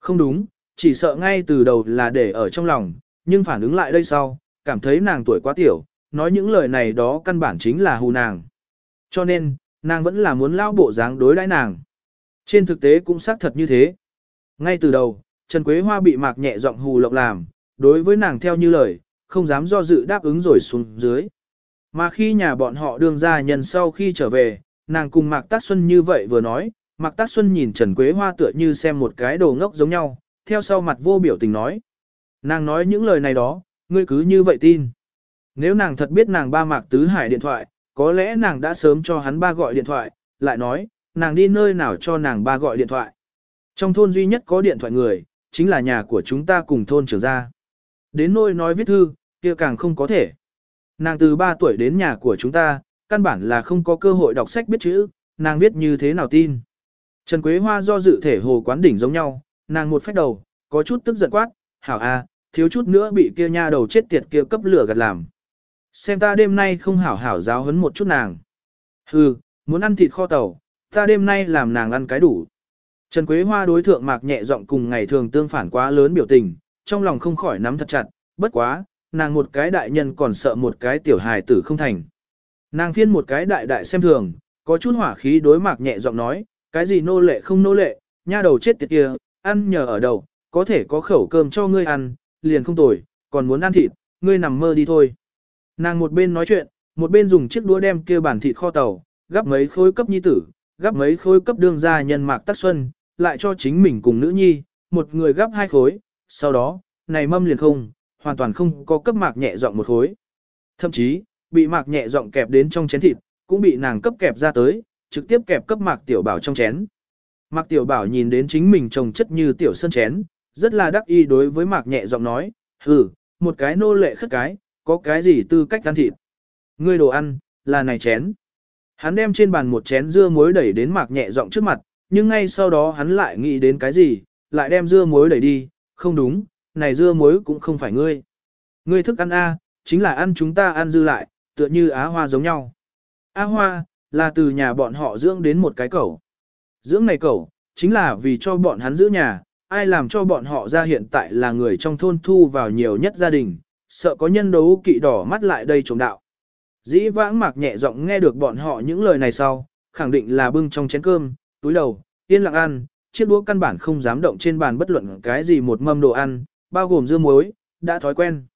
Không đúng, chỉ sợ ngay từ đầu là để ở trong lòng, nhưng phản ứng lại đây sau, cảm thấy nàng tuổi quá tiểu, nói những lời này đó căn bản chính là hù nàng. Cho nên, nàng vẫn là muốn lao bộ dáng đối đãi nàng. Trên thực tế cũng xác thật như thế. Ngay từ đầu, Trần Quế Hoa bị mạc nhẹ giọng hù lộng làm, đối với nàng theo như lời, không dám do dự đáp ứng rồi xuống dưới. Mà khi nhà bọn họ đương ra nhân sau khi trở về, nàng cùng Mạc Tác Xuân như vậy vừa nói, Mạc Tác Xuân nhìn Trần Quế Hoa tựa như xem một cái đồ ngốc giống nhau, theo sau mặt vô biểu tình nói. Nàng nói những lời này đó, ngươi cứ như vậy tin. Nếu nàng thật biết nàng ba Mạc Tứ Hải điện thoại, có lẽ nàng đã sớm cho hắn ba gọi điện thoại, lại nói, nàng đi nơi nào cho nàng ba gọi điện thoại. Trong thôn duy nhất có điện thoại người, chính là nhà của chúng ta cùng thôn trưởng gia. Đến nôi nói viết thư, kia càng không có thể. Nàng từ 3 tuổi đến nhà của chúng ta, căn bản là không có cơ hội đọc sách biết chữ, nàng viết như thế nào tin. Trần Quế Hoa do dự thể hồ quán đỉnh giống nhau, nàng một phách đầu, có chút tức giận quát, hảo a, thiếu chút nữa bị kia nha đầu chết tiệt kia cấp lửa gạt làm. Xem ta đêm nay không hảo hảo giáo huấn một chút nàng. Hừ, muốn ăn thịt kho tàu, ta đêm nay làm nàng ăn cái đủ. Trần Quế Hoa đối thượng mạc nhẹ giọng cùng ngày thường tương phản quá lớn biểu tình, trong lòng không khỏi nắm thật chặt, bất quá, nàng một cái đại nhân còn sợ một cái tiểu hài tử không thành. Nàng phiên một cái đại đại xem thường, có chút hỏa khí đối mạc nhẹ giọng nói, cái gì nô lệ không nô lệ, nha đầu chết tiệt kia, ăn nhờ ở đầu, có thể có khẩu cơm cho ngươi ăn, liền không tồi, còn muốn ăn thịt, ngươi nằm mơ đi thôi. Nàng một bên nói chuyện, một bên dùng chiếc đũa đem kia bản thịt kho tàu, gắp mấy khối cấp nhi tử, gắp mấy khối cấp đương gia nhân mạc tắc xuân, lại cho chính mình cùng nữ nhi, một người gắp hai khối, sau đó, này mâm liền không, hoàn toàn không có cấp mạc nhẹ giọng một khối. Thậm chí, bị mạc nhẹ giọng kẹp đến trong chén thịt, cũng bị nàng cấp kẹp ra tới, trực tiếp kẹp cấp mạc tiểu bảo trong chén. Mạc tiểu bảo nhìn đến chính mình trồng chất như tiểu sơn chén, rất là đắc ý đối với mạc nhẹ giọng nói, hừ, một cái nô lệ khất cái, có cái gì tư cách ăn thịt. Ngươi đồ ăn, là này chén. Hắn đem trên bàn một chén dưa muối đẩy đến mạc nhẹ giọng trước mặt, nhưng ngay sau đó hắn lại nghĩ đến cái gì, lại đem dưa muối đẩy đi, không đúng, này dưa muối cũng không phải ngươi. Ngươi thức ăn A, chính là ăn chúng ta ăn dư lại, tựa như á hoa giống nhau. Á hoa, là từ nhà bọn họ dưỡng đến một cái cẩu. Dưỡng này cẩu, chính là vì cho bọn hắn giữ nhà, ai làm cho bọn họ ra hiện tại là người trong thôn thu vào nhiều nhất gia đình, sợ có nhân đấu kỵ đỏ mắt lại đây trộm đạo. Dĩ vãng mạc nhẹ giọng nghe được bọn họ những lời này sau, khẳng định là bưng trong chén cơm, túi đầu, yên lặng ăn, chiếc đũa căn bản không dám động trên bàn bất luận cái gì một mâm đồ ăn, bao gồm dưa muối, đã thói quen.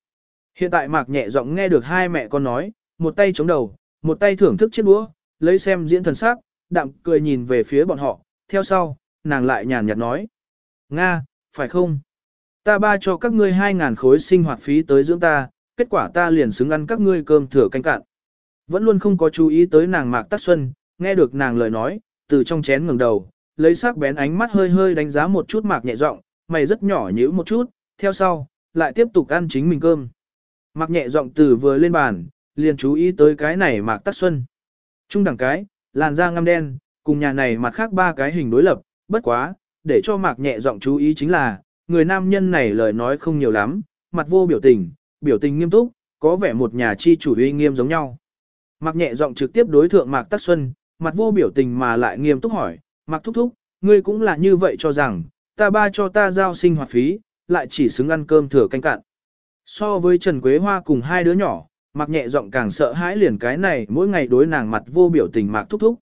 Hiện tại mạc nhẹ giọng nghe được hai mẹ con nói, một tay chống đầu, một tay thưởng thức chiếc đũa, lấy xem diễn thần sắc, đạm cười nhìn về phía bọn họ, theo sau, nàng lại nhàn nhạt nói. Nga, phải không? Ta ba cho các ngươi hai ngàn khối sinh hoạt phí tới dưỡng ta, kết quả ta liền xứng ăn các ngươi cơm thừa canh cạn. Vẫn luôn không có chú ý tới nàng Mạc Tắc Xuân, nghe được nàng lời nói, từ trong chén ngẩng đầu, lấy sắc bén ánh mắt hơi hơi đánh giá một chút Mạc nhẹ giọng, mày rất nhỏ nhíu một chút, theo sau, lại tiếp tục ăn chính mình cơm. Mạc nhẹ giọng từ vừa lên bàn, liền chú ý tới cái này Mạc Tắc Xuân. Trung đẳng cái, làn da ngăm đen, cùng nhà này mặt khác ba cái hình đối lập, bất quá, để cho Mạc nhẹ giọng chú ý chính là, người nam nhân này lời nói không nhiều lắm, mặt vô biểu tình, biểu tình nghiêm túc, có vẻ một nhà chi chủ uy nghiêm giống nhau. Mạc nhẹ giọng trực tiếp đối thượng Mạc Tắc Xuân, mặt vô biểu tình mà lại nghiêm túc hỏi, Mạc Thúc Thúc, ngươi cũng là như vậy cho rằng, ta ba cho ta giao sinh hoạt phí, lại chỉ xứng ăn cơm thừa canh cạn. So với Trần Quế Hoa cùng hai đứa nhỏ, Mạc nhẹ giọng càng sợ hãi liền cái này mỗi ngày đối nàng mặt vô biểu tình Mạc Thúc Thúc.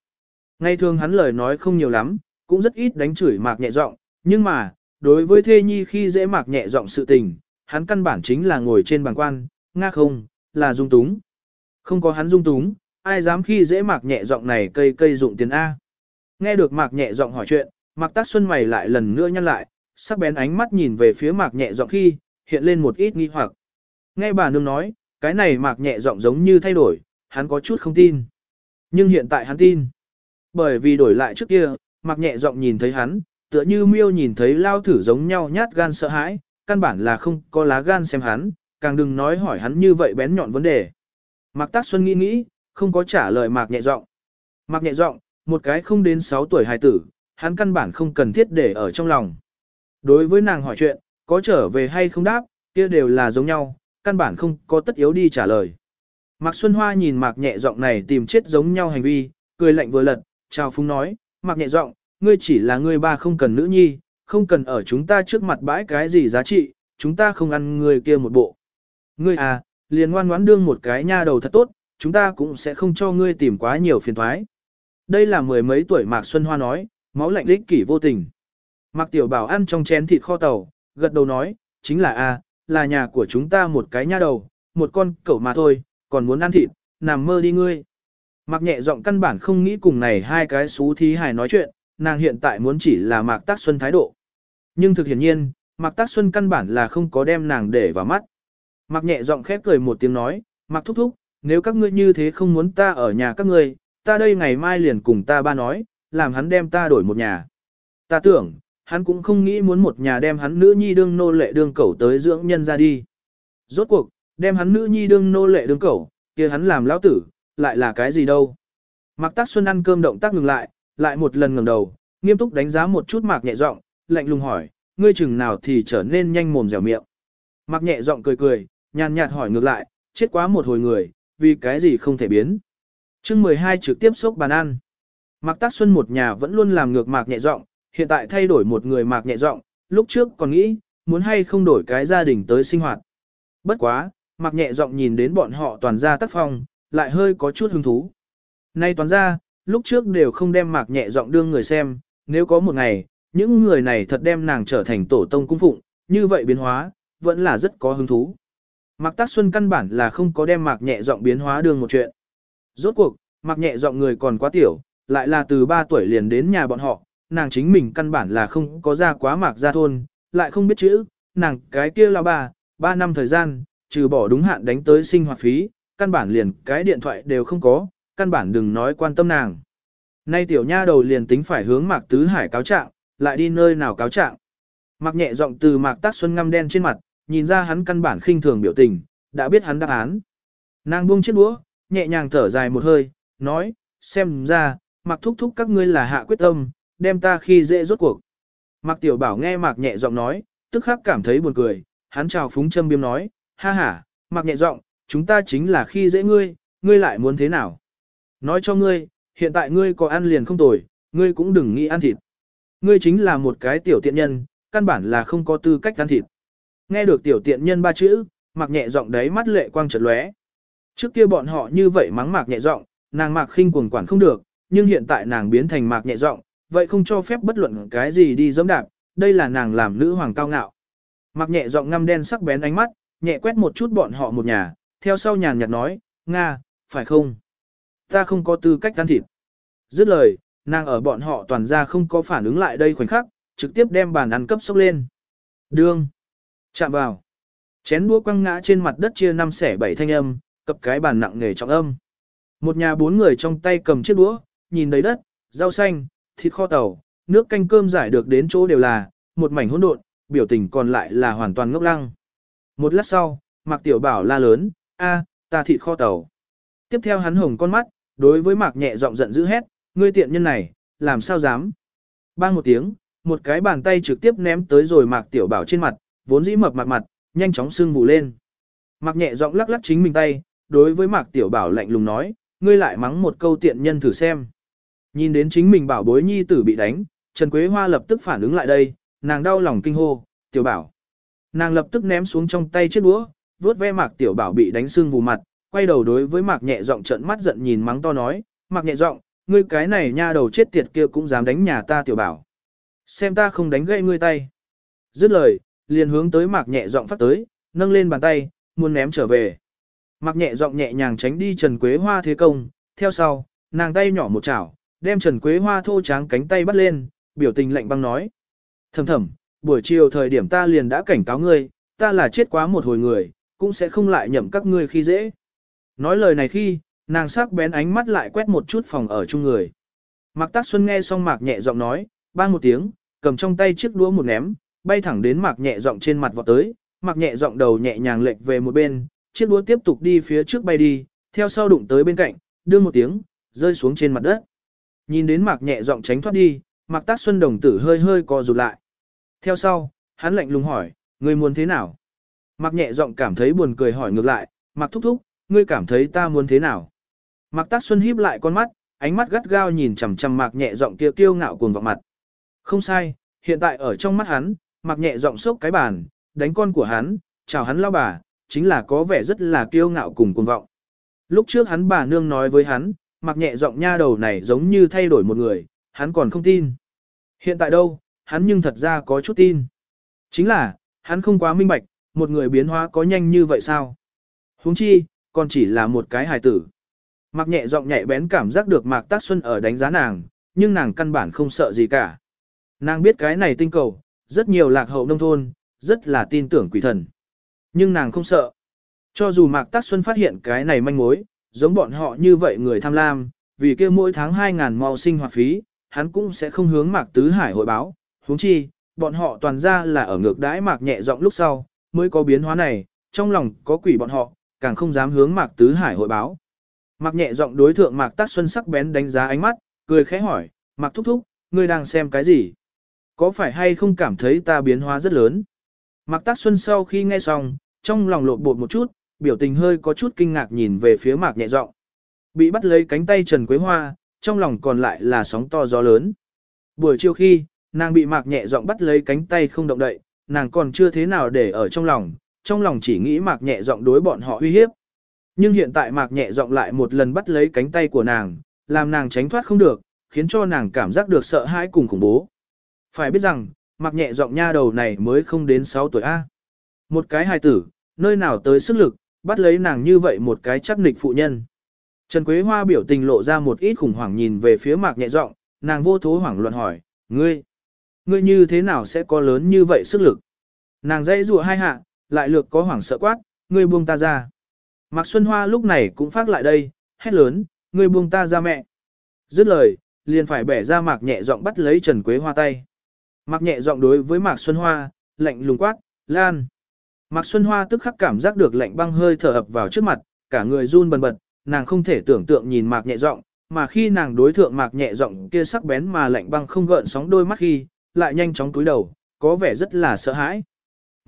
Ngày thường hắn lời nói không nhiều lắm, cũng rất ít đánh chửi Mạc nhẹ giọng, nhưng mà, đối với thê nhi khi dễ Mạc nhẹ giọng sự tình, hắn căn bản chính là ngồi trên bàn quan, nga không, là dung túng. Không có hắn dung túng, ai dám khi dễ Mạc nhẹ giọng này cây cây dụng tiền A. Nghe được Mạc nhẹ giọng hỏi chuyện, Mạc Tác Xuân mày lại lần nữa nhăn lại, sắc bén ánh mắt nhìn về phía Mạc nhẹ giọng khi, hiện lên một ít nghi hoặc. Nghe bà nương nói, cái này Mạc nhẹ giọng giống như thay đổi, hắn có chút không tin. Nhưng hiện tại hắn tin. Bởi vì đổi lại trước kia, Mạc nhẹ giọng nhìn thấy hắn, tựa như miêu nhìn thấy lao thử giống nhau nhát gan sợ hãi, căn bản là không có lá gan xem hắn, càng đừng nói hỏi hắn như vậy bén nhọn vấn đề. Mạc Tác Xuân nghĩ nghĩ, không có trả lời Mạc nhẹ giọng. Mạc nhẹ giọng, một cái không đến 6 tuổi hài tử, hắn căn bản không cần thiết để ở trong lòng. Đối với nàng hỏi chuyện, có trở về hay không đáp, kia đều là giống nhau, căn bản không có tất yếu đi trả lời. Mạc Xuân Hoa nhìn Mạc nhẹ giọng này tìm chết giống nhau hành vi, cười lạnh vừa lật, chào phúng nói, Mạc nhẹ giọng, ngươi chỉ là ngươi ba không cần nữ nhi, không cần ở chúng ta trước mặt bãi cái gì giá trị, chúng ta không ăn người kia một bộ. Ngươi à, liền ngoan ngoãn đương một cái nha đầu thật tốt, chúng ta cũng sẽ không cho ngươi tìm quá nhiều phiền thoái. Đây là mười mấy tuổi Mạc Xuân Hoa nói, máu lạnh lích kỷ vô tình. Mạc Tiểu Bảo ăn trong chén thịt kho tàu, gật đầu nói, chính là a, là nhà của chúng ta một cái nha đầu, một con cẩu mà thôi, còn muốn ăn thịt, nằm mơ đi ngươi. Mạc nhẹ giọng căn bản không nghĩ cùng này hai cái xú thí hài nói chuyện, nàng hiện tại muốn chỉ là Mạc Tác Xuân thái độ. Nhưng thực hiển nhiên, Mạc Tác Xuân căn bản là không có đem nàng để vào mắt. Mạc nhẹ giọng khép cười một tiếng nói, Mạc thúc thúc, nếu các ngươi như thế không muốn ta ở nhà các ngươi, ta đây ngày mai liền cùng ta ba nói, làm hắn đem ta đổi một nhà. Ta tưởng, hắn cũng không nghĩ muốn một nhà đem hắn nữ nhi đương nô lệ đương cẩu tới dưỡng nhân ra đi. Rốt cuộc, đem hắn nữ nhi đương nô lệ đương cẩu, kia hắn làm lão tử, lại là cái gì đâu. Mạc Tác Xuân ăn cơm động tác ngừng lại, lại một lần ngẩng đầu, nghiêm túc đánh giá một chút Mạc nhẹ giọng, lạnh lùng hỏi, ngươi chừng nào thì trở nên nhanh mồm dẻo miệng. Mạc nhẹ giọng cười cười, nhàn nhạt hỏi ngược lại, chết quá một hồi người, vì cái gì không thể biến. chương 12 trực tiếp xúc bàn ăn. Mạc Tác Xuân một nhà vẫn luôn làm ngược Mạc nhẹ giọng, hiện tại thay đổi một người Mạc nhẹ giọng, lúc trước còn nghĩ, muốn hay không đổi cái gia đình tới sinh hoạt. Bất quá, Mạc nhẹ giọng nhìn đến bọn họ toàn ra tác phong, lại hơi có chút hứng thú. Nay toàn ra, lúc trước đều không đem Mạc nhẹ giọng đương người xem, nếu có một ngày, những người này thật đem nàng trở thành tổ tông cung phụng, như vậy biến hóa, vẫn là rất có hứng thú. Mạc Tác Xuân căn bản là không có đem Mạc nhẹ giọng biến hóa đương một chuyện. Rốt cuộc, Mạc nhẹ giọng người còn quá tiểu, lại là từ 3 tuổi liền đến nhà bọn họ, nàng chính mình căn bản là không có ra quá Mạc ra thôn, lại không biết chữ, nàng cái kia là bà, 3 năm thời gian, trừ bỏ đúng hạn đánh tới sinh hoạt phí, căn bản liền cái điện thoại đều không có, căn bản đừng nói quan tâm nàng. Nay tiểu nha đầu liền tính phải hướng Mạc Tứ Hải cáo trạng, lại đi nơi nào cáo trạng. Mạc nhẹ giọng từ Mạc Tác Xuân ngăm đen trên mặt, nhìn ra hắn căn bản khinh thường biểu tình, đã biết hắn đáp án. Nàng buông chiếc đũa, nhẹ nhàng thở dài một hơi, nói, xem ra, mạc thúc thúc các ngươi là hạ quyết tâm, đem ta khi dễ rốt cuộc. Mạc Tiểu Bảo nghe Mạc nhẹ giọng nói, tức khắc cảm thấy buồn cười, hắn chào phúng châm biếm nói, ha ha, Mạc nhẹ giọng, chúng ta chính là khi dễ ngươi, ngươi lại muốn thế nào? Nói cho ngươi, hiện tại ngươi có ăn liền không tồi, ngươi cũng đừng nghĩ ăn thịt. Ngươi chính là một cái tiểu tiện nhân, căn bản là không có tư cách ăn thịt. Nghe được tiểu tiện nhân ba chữ, Mặc nhẹ giọng đấy mắt lệ quang chợt lóe. Trước kia bọn họ như vậy mắng Mạc nhẹ giọng, nàng Mạc khinh cuồng quản không được, nhưng hiện tại nàng biến thành Mạc nhẹ giọng, vậy không cho phép bất luận cái gì đi dẫm đạp, đây là nàng làm nữ hoàng cao ngạo. Mặc nhẹ giọng ngăm đen sắc bén ánh mắt, nhẹ quét một chút bọn họ một nhà, theo sau nhàn nhạt nói, Nga, phải không? Ta không có tư cách can thịt. Dứt lời, nàng ở bọn họ toàn ra không có phản ứng lại đây khoảnh khắc, trực tiếp đem bàn ăn cấp sốc lên. Đương. Chạm vào. Chén đũa quăng ngã trên mặt đất chia năm xẻ bảy thanh âm, cập cái bàn nặng nghề trọng âm. Một nhà bốn người trong tay cầm chiếc đũa, nhìn đầy đất, rau xanh, thịt kho tàu, nước canh cơm giải được đến chỗ đều là, một mảnh hỗn độn, biểu tình còn lại là hoàn toàn ngốc lăng. Một lát sau, Mạc Tiểu Bảo la lớn, a, ta thịt kho tàu. Tiếp theo hắn hồng con mắt, đối với Mạc nhẹ giọng giận dữ hét, ngươi tiện nhân này, làm sao dám. Bang một tiếng, một cái bàn tay trực tiếp ném tới rồi Mạc Tiểu Bảo trên mặt, vốn dĩ mập mặt mặt, nhanh chóng sưng vụ lên. Mạc nhẹ giọng lắc lắc chính mình tay, đối với Mạc Tiểu Bảo lạnh lùng nói, ngươi lại mắng một câu tiện nhân thử xem. Nhìn đến chính mình bảo bối nhi tử bị đánh, Trần Quế Hoa lập tức phản ứng lại đây, nàng đau lòng kinh hô, tiểu bảo. Nàng lập tức ném xuống trong tay chiếc đũa, vuốt ve mạc tiểu bảo bị đánh sưng vù mặt, quay đầu đối với mạc nhẹ giọng trợn mắt giận nhìn mắng to nói, mạc nhẹ giọng, ngươi cái này nha đầu chết tiệt kia cũng dám đánh nhà ta tiểu bảo. Xem ta không đánh gãy ngươi tay. Dứt lời, liền hướng tới mạc nhẹ giọng phát tới, nâng lên bàn tay, muốn ném trở về. Mạc nhẹ giọng nhẹ nhàng tránh đi Trần Quế Hoa thế công, theo sau, nàng tay nhỏ một chảo, đem Trần Quế Hoa thô tráng cánh tay bắt lên, biểu tình lạnh băng nói. Thầm thầm, buổi chiều thời điểm ta liền đã cảnh cáo ngươi, ta là chết quá một hồi người, cũng sẽ không lại nhậm các ngươi khi dễ. Nói lời này khi, nàng sắc bén ánh mắt lại quét một chút phòng ở chung người. Mạc Tác Xuân nghe xong Mạc nhẹ giọng nói, bang một tiếng, cầm trong tay chiếc đũa một ném, bay thẳng đến Mạc nhẹ giọng trên mặt vọt tới, Mạc nhẹ giọng đầu nhẹ nhàng lệch về một bên, chiếc đũa tiếp tục đi phía trước bay đi, theo sau đụng tới bên cạnh, đưa một tiếng, rơi xuống trên mặt đất. Nhìn đến Mạc nhẹ giọng tránh thoát đi, Mạc Tác Xuân đồng tử hơi hơi co rụt lại. Theo sau, hắn lạnh lùng hỏi, ngươi muốn thế nào? Mạc nhẹ giọng cảm thấy buồn cười hỏi ngược lại, Mạc thúc thúc, ngươi cảm thấy ta muốn thế nào? Mạc Tác Xuân híp lại con mắt, ánh mắt gắt gao nhìn chằm chằm Mạc nhẹ giọng kia kiêu ngạo cuồng vọng mặt. Không sai, hiện tại ở trong mắt hắn, Mạc nhẹ giọng sốc cái bàn, đánh con của hắn, chào hắn lao bà, chính là có vẻ rất là kiêu ngạo cùng cuồng vọng. Lúc trước hắn bà nương nói với hắn, mặc nhẹ giọng nha đầu này giống như thay đổi một người, hắn còn không tin. Hiện tại đâu, hắn nhưng thật ra có chút tin. Chính là, hắn không quá minh bạch, một người biến hóa có nhanh như vậy sao? huống chi, còn chỉ là một cái hài tử. mạc nhẹ giọng nhạy bén cảm giác được Mạc Tác Xuân ở đánh giá nàng, nhưng nàng căn bản không sợ gì cả. Nàng biết cái này tinh cầu, rất nhiều lạc hậu nông thôn, rất là tin tưởng quỷ thần. Nhưng nàng không sợ. Cho dù Mạc Tác Xuân phát hiện cái này manh mối, giống bọn họ như vậy người tham lam, vì kia mỗi tháng 2.000 mau sinh hoạt phí, hắn cũng sẽ không hướng Mạc Tứ Hải hội báo. huống chi, bọn họ toàn ra là ở ngược đãi Mạc nhẹ giọng lúc sau, mới có biến hóa này, trong lòng có quỷ bọn họ, càng không dám hướng Mạc Tứ Hải hội báo. Mạc nhẹ giọng đối thượng Mạc Tác Xuân sắc bén đánh giá ánh mắt, cười khẽ hỏi, Mạc Thúc Thúc, ngươi đang xem cái gì? Có phải hay không cảm thấy ta biến hóa rất lớn? Mạc Tác Xuân sau khi nghe xong, trong lòng lộn bột một chút, biểu tình hơi có chút kinh ngạc nhìn về phía mạc nhẹ giọng. Bị bắt lấy cánh tay Trần Quế Hoa, trong lòng còn lại là sóng to gió lớn. Buổi chiều khi, nàng bị mạc nhẹ giọng bắt lấy cánh tay không động đậy, nàng còn chưa thế nào để ở trong lòng, trong lòng chỉ nghĩ mạc nhẹ giọng đối bọn họ uy hiếp. Nhưng hiện tại mạc nhẹ giọng lại một lần bắt lấy cánh tay của nàng, làm nàng tránh thoát không được, khiến cho nàng cảm giác được sợ hãi cùng khủng bố. Phải biết rằng, mạc nhẹ giọng nha đầu này mới không đến 6 tuổi A. Một cái hài tử, nơi nào tới sức lực, bắt lấy nàng như vậy một cái chắc nịch phụ nhân. Trần Quế Hoa biểu tình lộ ra một ít khủng hoảng nhìn về phía mạc nhẹ giọng, nàng vô thố hoảng loạn hỏi, ngươi, ngươi như thế nào sẽ có lớn như vậy sức lực? Nàng dãy rùa hai hạ, lại lược có hoảng sợ quát, ngươi buông ta ra. Mạc Xuân Hoa lúc này cũng phát lại đây, hét lớn, ngươi buông ta ra mẹ. Dứt lời, liền phải bẻ ra mạc nhẹ giọng bắt lấy Trần Quế Hoa tay. Mạc nhẹ giọng đối với Mạc Xuân Hoa, lạnh lùng quát, Lan. Mạc Xuân Hoa tức khắc cảm giác được lạnh băng hơi thở ập vào trước mặt, cả người run bần bật, nàng không thể tưởng tượng nhìn mạc nhẹ giọng, mà khi nàng đối thượng mạc nhẹ giọng kia sắc bén mà lạnh băng không gợn sóng đôi mắt khi, lại nhanh chóng túi đầu, có vẻ rất là sợ hãi.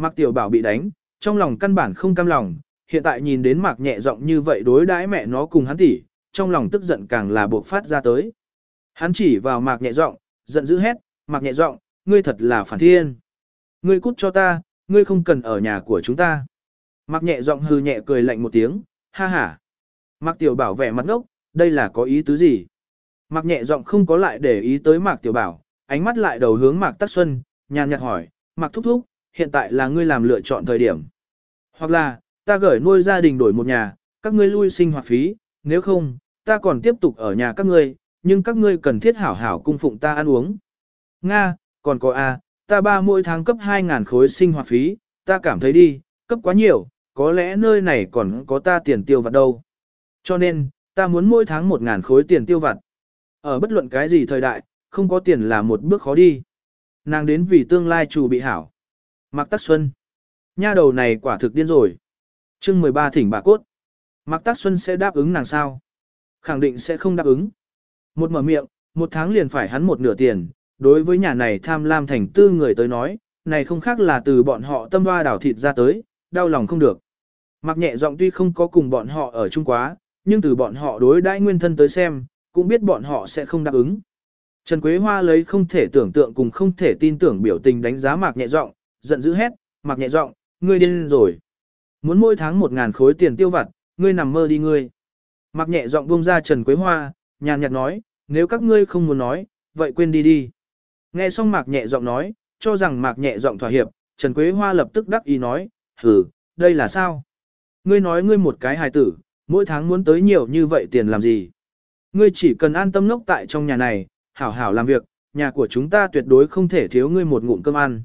Mạc tiểu bảo bị đánh, trong lòng căn bản không cam lòng, hiện tại nhìn đến mạc nhẹ giọng như vậy đối đãi mẹ nó cùng hắn tỷ, trong lòng tức giận càng là buộc phát ra tới. Hắn chỉ vào mạc nhẹ giọng, giận dữ hét, mạc nhẹ giọng, ngươi thật là phản thiên. Ngươi cút cho ta, ngươi không cần ở nhà của chúng ta. Mạc nhẹ giọng hư nhẹ cười lạnh một tiếng, ha ha. Mạc tiểu bảo vẻ mặt ngốc, đây là có ý tứ gì? Mạc nhẹ giọng không có lại để ý tới Mạc tiểu bảo, ánh mắt lại đầu hướng Mạc Tắc Xuân, nhàn nhạt hỏi, Mạc thúc thúc, hiện tại là ngươi làm lựa chọn thời điểm. Hoặc là, ta gửi nuôi gia đình đổi một nhà, các ngươi lui sinh hoạt phí, nếu không, ta còn tiếp tục ở nhà các ngươi, nhưng các ngươi cần thiết hảo hảo cung phụng ta ăn uống. Nga, còn có A, ta ba mỗi tháng cấp 2.000 khối sinh hoạt phí, ta cảm thấy đi, cấp quá nhiều, có lẽ nơi này còn có ta tiền tiêu vặt đâu. Cho nên, ta muốn mỗi tháng 1.000 khối tiền tiêu vặt. Ở bất luận cái gì thời đại, không có tiền là một bước khó đi. Nàng đến vì tương lai chủ bị hảo. Mạc Tắc Xuân. Nha đầu này quả thực điên rồi. chương 13 thỉnh bà cốt. Mạc Tắc Xuân sẽ đáp ứng nàng sao? Khẳng định sẽ không đáp ứng. Một mở miệng, một tháng liền phải hắn một nửa tiền. Đối với nhà này tham lam thành tư người tới nói, này không khác là từ bọn họ tâm hoa đảo thịt ra tới, đau lòng không được. Mạc nhẹ giọng tuy không có cùng bọn họ ở chung quá, nhưng từ bọn họ đối đãi nguyên thân tới xem, cũng biết bọn họ sẽ không đáp ứng. Trần Quế Hoa lấy không thể tưởng tượng cùng không thể tin tưởng biểu tình đánh giá Mạc nhẹ giọng, giận dữ hét, Mạc nhẹ giọng, ngươi điên rồi. Muốn mỗi tháng một ngàn khối tiền tiêu vặt, ngươi nằm mơ đi ngươi. Mạc nhẹ giọng buông ra Trần Quế Hoa, nhàn nhạt nói, nếu các ngươi không muốn nói, vậy quên đi đi. Nghe xong Mạc nhẹ giọng nói, cho rằng Mạc nhẹ giọng thỏa hiệp, Trần Quế Hoa lập tức đắc ý nói, hừ, đây là sao? Ngươi nói ngươi một cái hài tử, mỗi tháng muốn tới nhiều như vậy tiền làm gì? Ngươi chỉ cần an tâm nốc tại trong nhà này, hảo hảo làm việc, nhà của chúng ta tuyệt đối không thể thiếu ngươi một ngụm cơm ăn.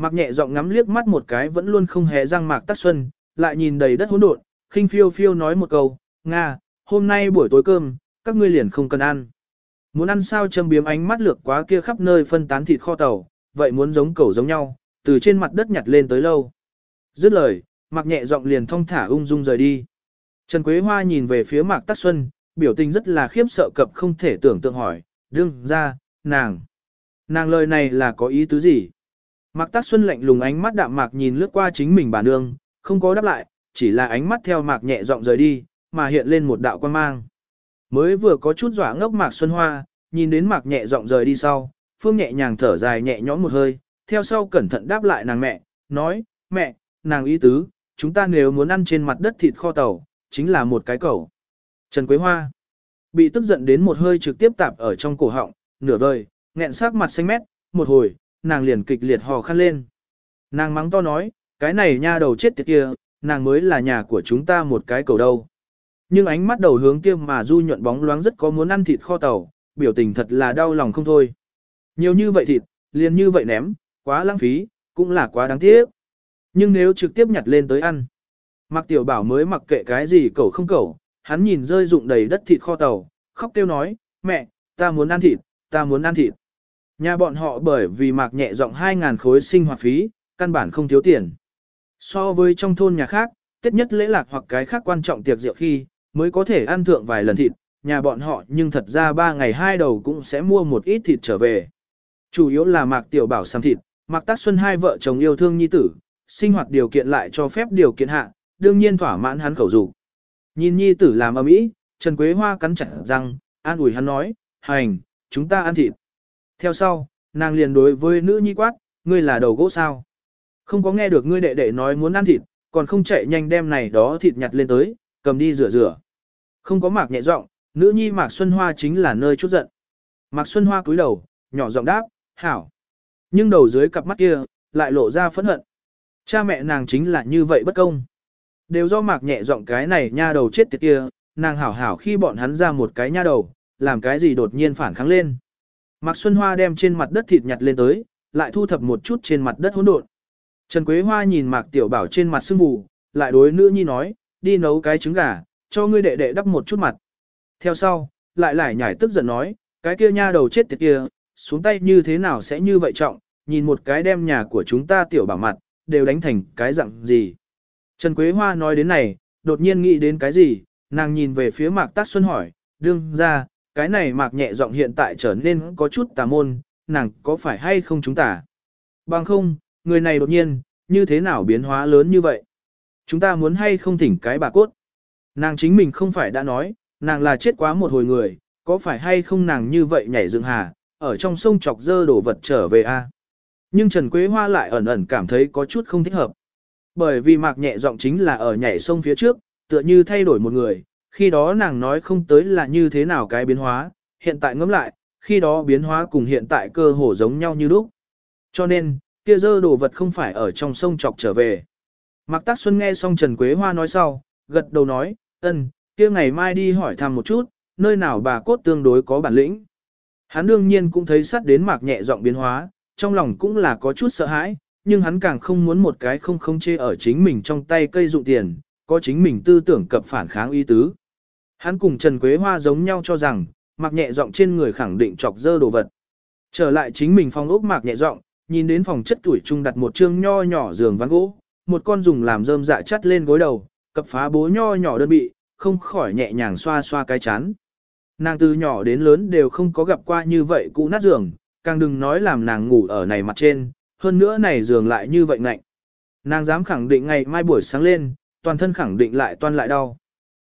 Mạc nhẹ giọng ngắm liếc mắt một cái vẫn luôn không hề răng Mạc Tắc Xuân, lại nhìn đầy đất hỗn độn, khinh phiêu phiêu nói một câu, Nga, hôm nay buổi tối cơm, các ngươi liền không cần ăn. Muốn ăn sao châm biếm ánh mắt lược quá kia khắp nơi phân tán thịt kho tàu, vậy muốn giống cẩu giống nhau, từ trên mặt đất nhặt lên tới lâu. Dứt lời, Mạc nhẹ giọng liền thong thả ung dung rời đi. Trần Quế Hoa nhìn về phía Mạc Tắc Xuân, biểu tình rất là khiếp sợ cập không thể tưởng tượng hỏi, đương ra, nàng. Nàng lời này là có ý tứ gì? Mạc Tắc Xuân lạnh lùng ánh mắt đạm mạc nhìn lướt qua chính mình bà nương, không có đáp lại, chỉ là ánh mắt theo Mạc nhẹ giọng rời đi, mà hiện lên một đạo quan mang. Mới vừa có chút dọa ngốc Mạc Xuân Hoa, nhìn đến Mạc nhẹ giọng rời đi sau, Phương nhẹ nhàng thở dài nhẹ nhõm một hơi, theo sau cẩn thận đáp lại nàng mẹ, nói, mẹ, nàng ý tứ, chúng ta nếu muốn ăn trên mặt đất thịt kho tàu, chính là một cái cầu. Trần Quế Hoa bị tức giận đến một hơi trực tiếp tạp ở trong cổ họng, nửa vời, nghẹn sắc mặt xanh mét, một hồi, nàng liền kịch liệt hò khăn lên. Nàng mắng to nói, cái này nha đầu chết tiệt kia, nàng mới là nhà của chúng ta một cái cầu đâu. Nhưng ánh mắt đầu hướng kia mà du nhuận bóng loáng rất có muốn ăn thịt kho tàu, biểu tình thật là đau lòng không thôi. Nhiều như vậy thịt, liền như vậy ném, quá lãng phí, cũng là quá đáng tiếc. Nhưng nếu trực tiếp nhặt lên tới ăn, Mạc Tiểu Bảo mới mặc kệ cái gì cẩu không cẩu, hắn nhìn rơi rụng đầy đất thịt kho tàu, khóc kêu nói, mẹ, ta muốn ăn thịt, ta muốn ăn thịt. Nhà bọn họ bởi vì mạc nhẹ rộng 2.000 khối sinh hoạt phí, căn bản không thiếu tiền. So với trong thôn nhà khác, tết nhất lễ lạc hoặc cái khác quan trọng tiệc rượu khi, mới có thể ăn thượng vài lần thịt, nhà bọn họ nhưng thật ra ba ngày hai đầu cũng sẽ mua một ít thịt trở về. Chủ yếu là mạc tiểu bảo xăm thịt, mạc tác xuân hai vợ chồng yêu thương nhi tử, sinh hoạt điều kiện lại cho phép điều kiện hạ, đương nhiên thỏa mãn hắn khẩu dục. Nhìn nhi tử làm ấm mỹ, Trần Quế Hoa cắn chặt răng, an ủi hắn nói, hành, chúng ta ăn thịt. Theo sau, nàng liền đối với nữ nhi quát, ngươi là đầu gỗ sao. Không có nghe được ngươi đệ đệ nói muốn ăn thịt, còn không chạy nhanh đem này đó thịt nhặt lên tới, cầm đi rửa rửa. Không có mạc nhẹ giọng, nữ nhi mạc Xuân Hoa chính là nơi chút giận. Mạc Xuân Hoa cúi đầu, nhỏ giọng đáp, hảo. Nhưng đầu dưới cặp mắt kia, lại lộ ra phẫn hận. Cha mẹ nàng chính là như vậy bất công. Đều do mạc nhẹ giọng cái này nha đầu chết tiệt kia, nàng hảo hảo khi bọn hắn ra một cái nha đầu, làm cái gì đột nhiên phản kháng lên. Mạc Xuân Hoa đem trên mặt đất thịt nhặt lên tới, lại thu thập một chút trên mặt đất hỗn độn. Trần Quế Hoa nhìn Mạc Tiểu Bảo trên mặt sưng vù, lại đối nữ nhi nói, đi nấu cái trứng gà, cho ngươi đệ đệ đắp một chút mặt. Theo sau, lại lại nhảy tức giận nói, cái kia nha đầu chết tiệt kia, xuống tay như thế nào sẽ như vậy trọng, nhìn một cái đem nhà của chúng ta Tiểu Bảo mặt, đều đánh thành cái dạng gì. Trần Quế Hoa nói đến này, đột nhiên nghĩ đến cái gì, nàng nhìn về phía Mạc Tác Xuân hỏi, đương ra, cái này Mạc nhẹ giọng hiện tại trở nên có chút tà môn, nàng có phải hay không chúng ta? Bằng không, người này đột nhiên, như thế nào biến hóa lớn như vậy? Chúng ta muốn hay không thỉnh cái bà cốt? Nàng chính mình không phải đã nói, nàng là chết quá một hồi người, có phải hay không nàng như vậy nhảy dựng hà, ở trong sông chọc dơ đổ vật trở về a? Nhưng Trần Quế Hoa lại ẩn ẩn cảm thấy có chút không thích hợp. Bởi vì mạc nhẹ giọng chính là ở nhảy sông phía trước, tựa như thay đổi một người, khi đó nàng nói không tới là như thế nào cái biến hóa, hiện tại ngẫm lại, khi đó biến hóa cùng hiện tại cơ hồ giống nhau như lúc. Cho nên, kia dơ đồ vật không phải ở trong sông chọc trở về. Mạc Tác Xuân nghe xong Trần Quế Hoa nói sau, gật đầu nói, ân, kia ngày mai đi hỏi thăm một chút, nơi nào bà cốt tương đối có bản lĩnh. Hắn đương nhiên cũng thấy sắt đến mạc nhẹ giọng biến hóa, trong lòng cũng là có chút sợ hãi, nhưng hắn càng không muốn một cái không không chê ở chính mình trong tay cây dụng tiền, có chính mình tư tưởng cập phản kháng ý tứ. Hắn cùng Trần Quế Hoa giống nhau cho rằng, mạc nhẹ giọng trên người khẳng định chọc dơ đồ vật. Trở lại chính mình phòng ốc mạc nhẹ giọng, nhìn đến phòng chất tuổi trung đặt một chương nho nhỏ giường ván gỗ, một con dùng làm rơm dạ chắt lên gối đầu, cập phá bố nho nhỏ đơn bị, không khỏi nhẹ nhàng xoa xoa cái chán. Nàng từ nhỏ đến lớn đều không có gặp qua như vậy cũ nát giường, càng đừng nói làm nàng ngủ ở này mặt trên, hơn nữa này giường lại như vậy ngạnh. Nàng dám khẳng định ngày mai buổi sáng lên, toàn thân khẳng định lại toan lại đau.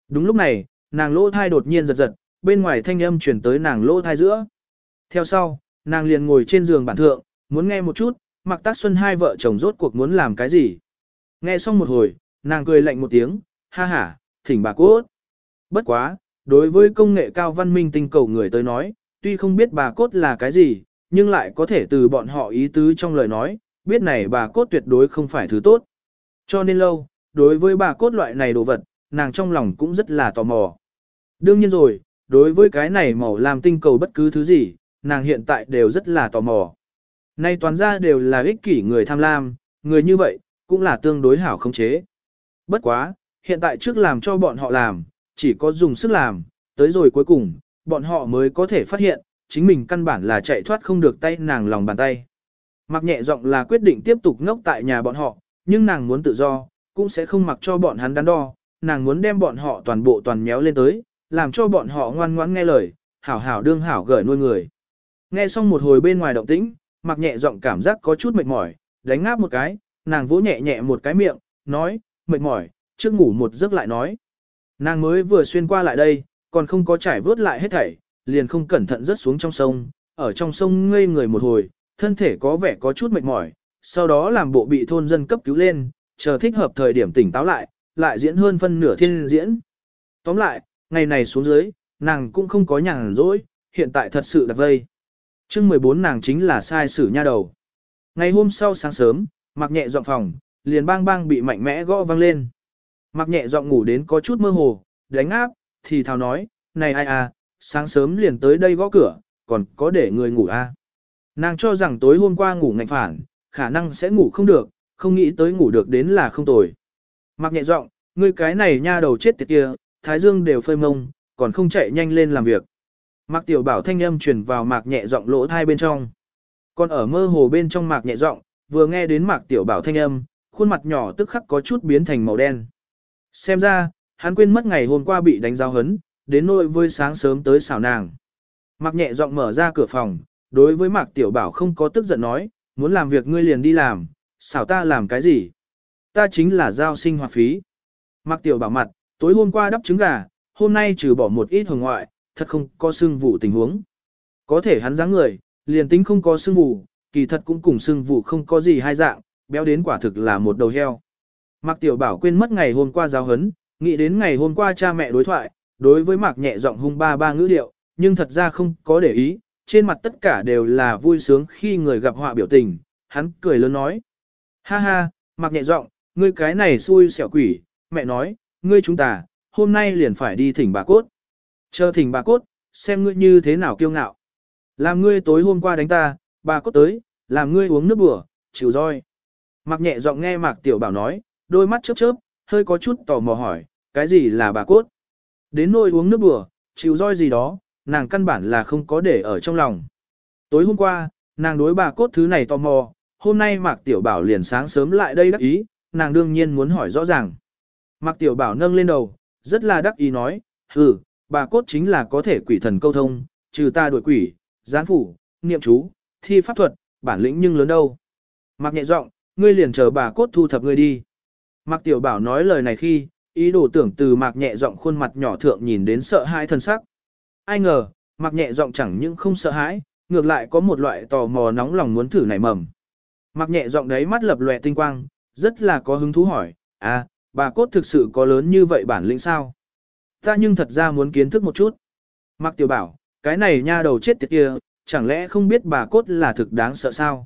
Đúng lúc này, nàng lỗ thai đột nhiên giật giật, bên ngoài thanh âm chuyển tới nàng lỗ thai giữa. Theo sau, nàng liền ngồi trên giường bản thượng, muốn nghe một chút, mặc tác xuân hai vợ chồng rốt cuộc muốn làm cái gì. Nghe xong một hồi, nàng cười lạnh một tiếng, ha ha, thỉnh bà cốt. Bất quá, đối với công nghệ cao văn minh tinh cầu người tới nói, tuy không biết bà cốt là cái gì, nhưng lại có thể từ bọn họ ý tứ trong lời nói, biết này bà cốt tuyệt đối không phải thứ tốt. Cho nên lâu, đối với bà cốt loại này đồ vật, nàng trong lòng cũng rất là tò mò. Đương nhiên rồi, đối với cái này màu làm tinh cầu bất cứ thứ gì, nàng hiện tại đều rất là tò mò. Nay toàn ra đều là ích kỷ người tham lam, người như vậy, cũng là tương đối hảo khống chế. Bất quá, hiện tại trước làm cho bọn họ làm, chỉ có dùng sức làm, tới rồi cuối cùng, bọn họ mới có thể phát hiện, chính mình căn bản là chạy thoát không được tay nàng lòng bàn tay. Mặc nhẹ giọng là quyết định tiếp tục ngốc tại nhà bọn họ, nhưng nàng muốn tự do, cũng sẽ không mặc cho bọn hắn đắn đo, nàng muốn đem bọn họ toàn bộ toàn méo lên tới, làm cho bọn họ ngoan ngoãn nghe lời, hảo hảo đương hảo gửi nuôi người. Nghe xong một hồi bên ngoài động tĩnh, mặc nhẹ giọng cảm giác có chút mệt mỏi, đánh ngáp một cái, nàng vỗ nhẹ nhẹ một cái miệng, nói, mệt mỏi, trước ngủ một giấc lại nói. Nàng mới vừa xuyên qua lại đây, còn không có trải vớt lại hết thảy, liền không cẩn thận rớt xuống trong sông, ở trong sông ngây người một hồi, thân thể có vẻ có chút mệt mỏi, sau đó làm bộ bị thôn dân cấp cứu lên, chờ thích hợp thời điểm tỉnh táo lại, lại diễn hơn phân nửa thiên diễn. Tóm lại, ngày này xuống dưới, nàng cũng không có nhàn rỗi, hiện tại thật sự đặt vây. chương 14 nàng chính là sai sử nha đầu. Ngày hôm sau sáng sớm, mặc nhẹ dọn phòng, liền bang bang bị mạnh mẽ gõ vang lên. Mặc nhẹ dọn ngủ đến có chút mơ hồ, đánh áp, thì thào nói, này ai à, sáng sớm liền tới đây gõ cửa, còn có để người ngủ à. Nàng cho rằng tối hôm qua ngủ ngạnh phản, khả năng sẽ ngủ không được, không nghĩ tới ngủ được đến là không tồi. Mặc nhẹ giọng, ngươi cái này nha đầu chết tiệt kia, thái dương đều phơi mông, còn không chạy nhanh lên làm việc. Mạc tiểu bảo thanh âm truyền vào mạc nhẹ giọng lỗ tai bên trong. Còn ở mơ hồ bên trong mạc nhẹ giọng, vừa nghe đến mạc tiểu bảo thanh âm, khuôn mặt nhỏ tức khắc có chút biến thành màu đen. Xem ra, hắn quên mất ngày hôm qua bị đánh giao hấn, đến nỗi với sáng sớm tới xào nàng. Mạc nhẹ giọng mở ra cửa phòng, đối với Mạc Tiểu Bảo không có tức giận nói, muốn làm việc ngươi liền đi làm, xảo ta làm cái gì? Ta chính là giao sinh hoạt phí. Mặc Tiểu Bảo mặt, tối hôm qua đắp trứng gà, hôm nay trừ bỏ một ít hồng ngoại, thật không có xương vụ tình huống. Có thể hắn dáng người, liền tính không có xương vụ, kỳ thật cũng cùng xương vụ không có gì hai dạng, béo đến quả thực là một đầu heo. Mạc Tiểu Bảo quên mất ngày hôm qua giáo hấn, nghĩ đến ngày hôm qua cha mẹ đối thoại, đối với Mạc nhẹ giọng hung ba ba ngữ điệu, nhưng thật ra không có để ý, trên mặt tất cả đều là vui sướng khi người gặp họa biểu tình, hắn cười lớn nói. Ha ha, Mạc nhẹ giọng, ngươi cái này xui xẻo quỷ, mẹ nói, ngươi chúng ta, hôm nay liền phải đi thỉnh bà cốt. Chờ thỉnh bà cốt, xem ngươi như thế nào kiêu ngạo. Làm ngươi tối hôm qua đánh ta, bà cốt tới, làm ngươi uống nước bùa, chịu roi. Mạc nhẹ giọng nghe Mạc Tiểu Bảo nói, đôi mắt chớp chớp, hơi có chút tò mò hỏi, cái gì là bà cốt? Đến nôi uống nước bùa, chịu roi gì đó, nàng căn bản là không có để ở trong lòng. Tối hôm qua, nàng đối bà cốt thứ này tò mò, hôm nay Mạc Tiểu Bảo liền sáng sớm lại đây đắc ý, nàng đương nhiên muốn hỏi rõ ràng. Mạc Tiểu Bảo nâng lên đầu, rất là đắc ý nói, hừ, bà cốt chính là có thể quỷ thần câu thông, trừ ta đuổi quỷ, gián phủ, niệm chú, thi pháp thuật, bản lĩnh nhưng lớn đâu. Mặc nhẹ giọng, ngươi liền chờ bà cốt thu thập ngươi đi. Mạc Tiểu Bảo nói lời này khi, ý đồ tưởng từ Mạc nhẹ giọng khuôn mặt nhỏ thượng nhìn đến sợ hãi thân sắc. Ai ngờ, Mạc nhẹ giọng chẳng những không sợ hãi, ngược lại có một loại tò mò nóng lòng muốn thử nảy mầm. Mạc nhẹ giọng đấy mắt lập lòe tinh quang, rất là có hứng thú hỏi, à, bà cốt thực sự có lớn như vậy bản lĩnh sao? Ta nhưng thật ra muốn kiến thức một chút. Mạc Tiểu Bảo, cái này nha đầu chết tiệt kia, chẳng lẽ không biết bà cốt là thực đáng sợ sao?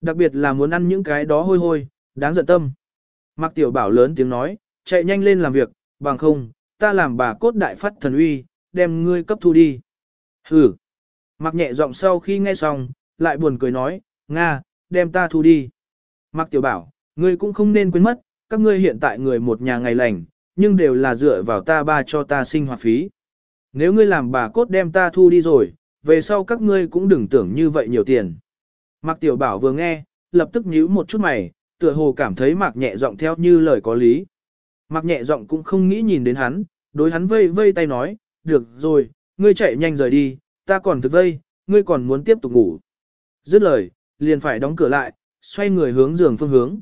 Đặc biệt là muốn ăn những cái đó hôi hôi, đáng giận tâm. Mạc Tiểu Bảo lớn tiếng nói, chạy nhanh lên làm việc, bằng không, ta làm bà cốt đại phát thần uy, đem ngươi cấp thu đi. Hừ. Mạc nhẹ giọng sau khi nghe xong, lại buồn cười nói, Nga, đem ta thu đi. Mạc Tiểu Bảo, ngươi cũng không nên quên mất, các ngươi hiện tại người một nhà ngày lành, nhưng đều là dựa vào ta ba cho ta sinh hoạt phí. Nếu ngươi làm bà cốt đem ta thu đi rồi, về sau các ngươi cũng đừng tưởng như vậy nhiều tiền. Mạc Tiểu Bảo vừa nghe, lập tức nhíu một chút mày, tựa hồ cảm thấy Mạc nhẹ giọng theo như lời có lý. Mạc nhẹ giọng cũng không nghĩ nhìn đến hắn, đối hắn vây vây tay nói, được rồi, ngươi chạy nhanh rời đi, ta còn thực vây, ngươi còn muốn tiếp tục ngủ. Dứt lời, liền phải đóng cửa lại, xoay người hướng giường phương hướng.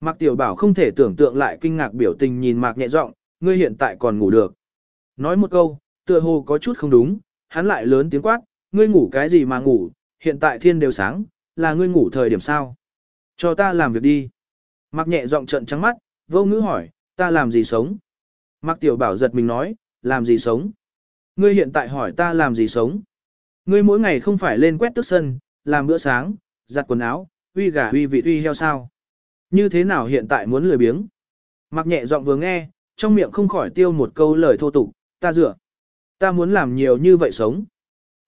Mạc Tiểu Bảo không thể tưởng tượng lại kinh ngạc biểu tình nhìn Mạc nhẹ giọng, ngươi hiện tại còn ngủ được. Nói một câu, tựa hồ có chút không đúng, hắn lại lớn tiếng quát, ngươi ngủ cái gì mà ngủ, hiện tại thiên đều sáng, là ngươi ngủ thời điểm sao? Cho ta làm việc đi. Mạc nhẹ giọng trận trắng mắt, vô ngữ hỏi, ta làm gì sống? Mạc Tiểu Bảo giật mình nói, làm gì sống? Ngươi hiện tại hỏi ta làm gì sống? Ngươi mỗi ngày không phải lên quét tước sân, làm bữa sáng, giặt quần áo, uy gà uy vị uy heo sao? Như thế nào hiện tại muốn lười biếng? Mặc nhẹ giọng vừa nghe, trong miệng không khỏi tiêu một câu lời thô tục, ta dựa. Ta muốn làm nhiều như vậy sống.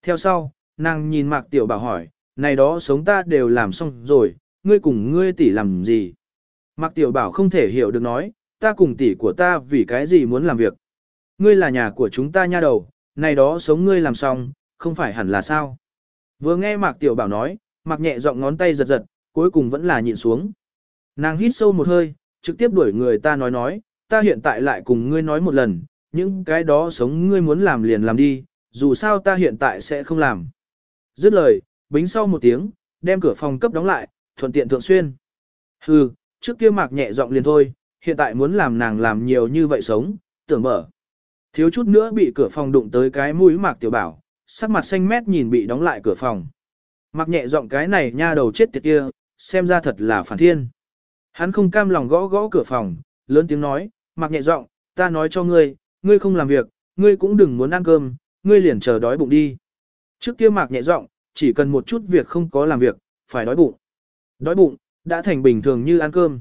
Theo sau, nàng nhìn Mạc Tiểu Bảo hỏi, này đó sống ta đều làm xong rồi, ngươi cùng ngươi tỷ làm gì? Mạc Tiểu Bảo không thể hiểu được nói, ta cùng tỷ của ta vì cái gì muốn làm việc? Ngươi là nhà của chúng ta nha đầu, này đó sống ngươi làm xong, không phải hẳn là sao? Vừa nghe Mạc Tiểu Bảo nói, Mạc nhẹ giọng ngón tay giật giật, cuối cùng vẫn là nhịn xuống. Nàng hít sâu một hơi, trực tiếp đuổi người ta nói nói, ta hiện tại lại cùng ngươi nói một lần, những cái đó sống ngươi muốn làm liền làm đi, dù sao ta hiện tại sẽ không làm. Dứt lời, bính sau một tiếng, đem cửa phòng cấp đóng lại, thuận tiện thượng xuyên. Hừ, trước kia mạc nhẹ giọng liền thôi, hiện tại muốn làm nàng làm nhiều như vậy sống, tưởng mở. Thiếu chút nữa bị cửa phòng đụng tới cái mũi mạc tiểu bảo, sắc mặt xanh mét nhìn bị đóng lại cửa phòng. Mạc nhẹ giọng cái này nha đầu chết tiệt kia, xem ra thật là phản thiên. Hắn không cam lòng gõ gõ cửa phòng, lớn tiếng nói, Mặc nhẹ giọng, ta nói cho ngươi, ngươi không làm việc, ngươi cũng đừng muốn ăn cơm, ngươi liền chờ đói bụng đi. Trước kia Mạc nhẹ giọng, chỉ cần một chút việc không có làm việc, phải đói bụng. Đói bụng, đã thành bình thường như ăn cơm.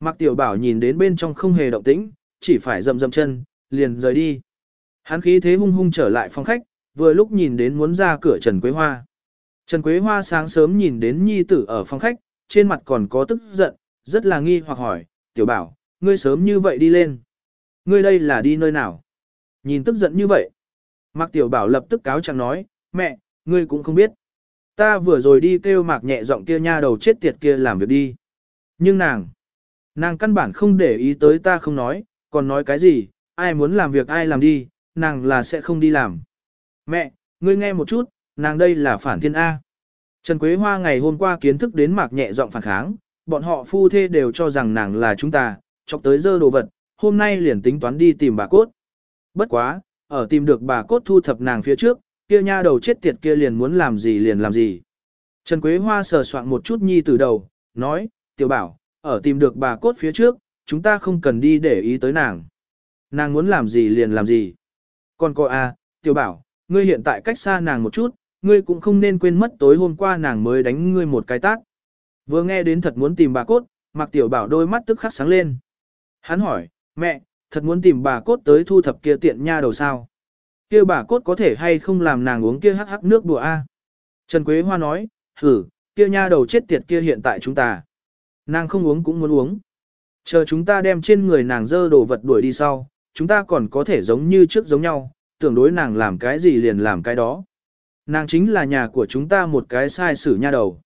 Mạc Tiểu Bảo nhìn đến bên trong không hề động tĩnh, chỉ phải dầm dầm chân, liền rời đi. Hắn khí thế hung hung trở lại phòng khách, vừa lúc nhìn đến muốn ra cửa Trần Quế Hoa. Trần Quế Hoa sáng sớm nhìn đến nhi tử ở phòng khách, trên mặt còn có tức giận, rất là nghi hoặc hỏi, Tiểu Bảo, ngươi sớm như vậy đi lên. Ngươi đây là đi nơi nào? Nhìn tức giận như vậy. Mạc Tiểu Bảo lập tức cáo chẳng nói, mẹ, ngươi cũng không biết. Ta vừa rồi đi kêu mạc nhẹ giọng kia nha đầu chết tiệt kia làm việc đi. Nhưng nàng, nàng căn bản không để ý tới ta không nói, còn nói cái gì, ai muốn làm việc ai làm đi, nàng là sẽ không đi làm. Mẹ, ngươi nghe một chút, nàng đây là phản thiên A. Trần Quế Hoa ngày hôm qua kiến thức đến mạc nhẹ giọng phản kháng, bọn họ phu thê đều cho rằng nàng là chúng ta, chọc tới dơ đồ vật, hôm nay liền tính toán đi tìm bà cốt. Bất quá, ở tìm được bà cốt thu thập nàng phía trước, kia nha đầu chết tiệt kia liền muốn làm gì liền làm gì. Trần Quế Hoa sờ soạn một chút nhi từ đầu, nói, tiểu bảo, ở tìm được bà cốt phía trước, chúng ta không cần đi để ý tới nàng. Nàng muốn làm gì liền làm gì. Còn cô à, tiểu bảo, ngươi hiện tại cách xa nàng một chút, ngươi cũng không nên quên mất tối hôm qua nàng mới đánh ngươi một cái tác. Vừa nghe đến thật muốn tìm bà cốt, mặc tiểu bảo đôi mắt tức khắc sáng lên. Hắn hỏi, mẹ, thật muốn tìm bà cốt tới thu thập kia tiện nha đầu sao? kia bà cốt có thể hay không làm nàng uống kia hắc hắc nước đùa a? Trần Quế Hoa nói, hử, kia nha đầu chết tiệt kia hiện tại chúng ta. Nàng không uống cũng muốn uống. Chờ chúng ta đem trên người nàng dơ đồ vật đuổi đi sau, chúng ta còn có thể giống như trước giống nhau, tưởng đối nàng làm cái gì liền làm cái đó. Nàng chính là nhà của chúng ta một cái sai sử nha đầu.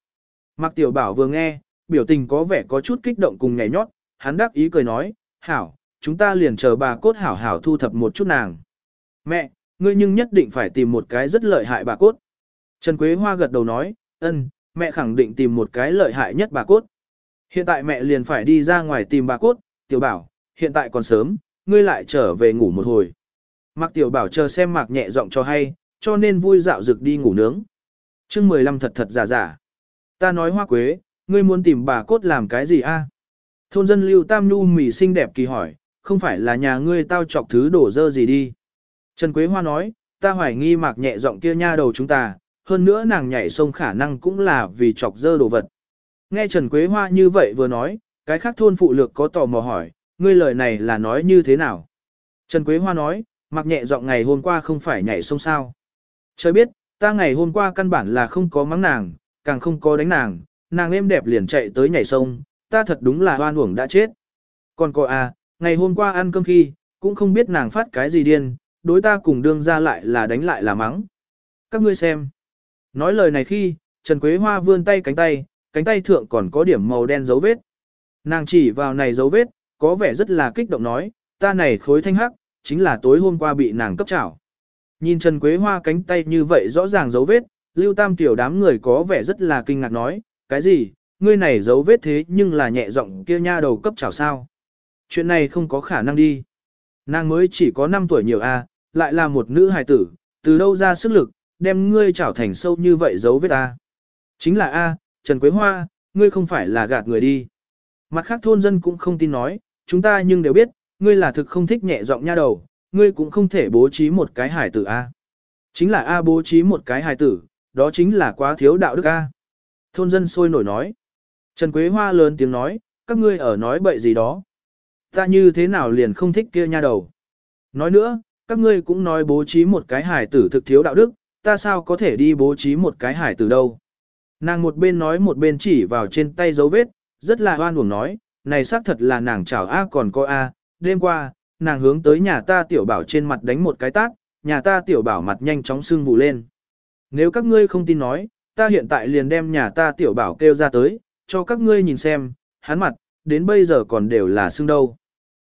Mạc Tiểu Bảo vừa nghe, biểu tình có vẻ có chút kích động cùng nhảy nhót, hắn đắc ý cười nói, hảo, chúng ta liền chờ bà cốt hảo hảo thu thập một chút nàng. Mẹ, ngươi nhưng nhất định phải tìm một cái rất lợi hại bà cốt. Trần Quế Hoa gật đầu nói, ân, mẹ khẳng định tìm một cái lợi hại nhất bà cốt. Hiện tại mẹ liền phải đi ra ngoài tìm bà cốt, tiểu bảo, hiện tại còn sớm, ngươi lại trở về ngủ một hồi. Mạc tiểu bảo chờ xem mạc nhẹ giọng cho hay, cho nên vui dạo rực đi ngủ nướng. chương 15 thật thật giả giả. Ta nói hoa quế, ngươi muốn tìm bà cốt làm cái gì a? Thôn dân lưu tam nhu mỉ xinh đẹp kỳ hỏi, không phải là nhà ngươi tao chọc thứ đổ dơ gì đi. Trần Quế Hoa nói, ta hoài nghi mạc nhẹ giọng kia nha đầu chúng ta, hơn nữa nàng nhảy sông khả năng cũng là vì chọc dơ đồ vật. Nghe Trần Quế Hoa như vậy vừa nói, cái khác thôn phụ lược có tò mò hỏi, ngươi lời này là nói như thế nào? Trần Quế Hoa nói, mặc nhẹ giọng ngày hôm qua không phải nhảy sông sao. Trời biết, ta ngày hôm qua căn bản là không có mắng nàng, càng không có đánh nàng, nàng êm đẹp liền chạy tới nhảy sông, ta thật đúng là hoan uổng đã chết. Còn cô à, ngày hôm qua ăn cơm khi, cũng không biết nàng phát cái gì điên, đối ta cùng đương ra lại là đánh lại là mắng. Các ngươi xem. Nói lời này khi, Trần Quế Hoa vươn tay cánh tay, cánh tay thượng còn có điểm màu đen dấu vết. Nàng chỉ vào này dấu vết, có vẻ rất là kích động nói, ta này khối thanh hắc, chính là tối hôm qua bị nàng cấp chảo. Nhìn Trần Quế Hoa cánh tay như vậy rõ ràng dấu vết, Lưu Tam tiểu đám người có vẻ rất là kinh ngạc nói, cái gì, ngươi này giấu vết thế nhưng là nhẹ giọng kia nha đầu cấp chảo sao. Chuyện này không có khả năng đi. Nàng mới chỉ có 5 tuổi nhiều a, lại là một nữ hài tử, từ đâu ra sức lực, đem ngươi chảo thành sâu như vậy giấu vết ta? Chính là a, Trần Quế Hoa, ngươi không phải là gạt người đi. Mặt khác thôn dân cũng không tin nói, chúng ta nhưng đều biết, ngươi là thực không thích nhẹ giọng nha đầu, ngươi cũng không thể bố trí một cái hài tử A. Chính là A bố trí một cái hài tử, đó chính là quá thiếu đạo đức A. Thôn dân sôi nổi nói. Trần Quế Hoa lớn tiếng nói, các ngươi ở nói bậy gì đó. Ta như thế nào liền không thích kia nha đầu. Nói nữa, các ngươi cũng nói bố trí một cái hải tử thực thiếu đạo đức, ta sao có thể đi bố trí một cái hải tử đâu. Nàng một bên nói một bên chỉ vào trên tay dấu vết, rất là hoan uổng nói, này xác thật là nàng chào A còn có A, đêm qua, nàng hướng tới nhà ta tiểu bảo trên mặt đánh một cái tát, nhà ta tiểu bảo mặt nhanh chóng sưng vụ lên. Nếu các ngươi không tin nói, ta hiện tại liền đem nhà ta tiểu bảo kêu ra tới, cho các ngươi nhìn xem, hắn mặt, đến bây giờ còn đều là sưng đâu.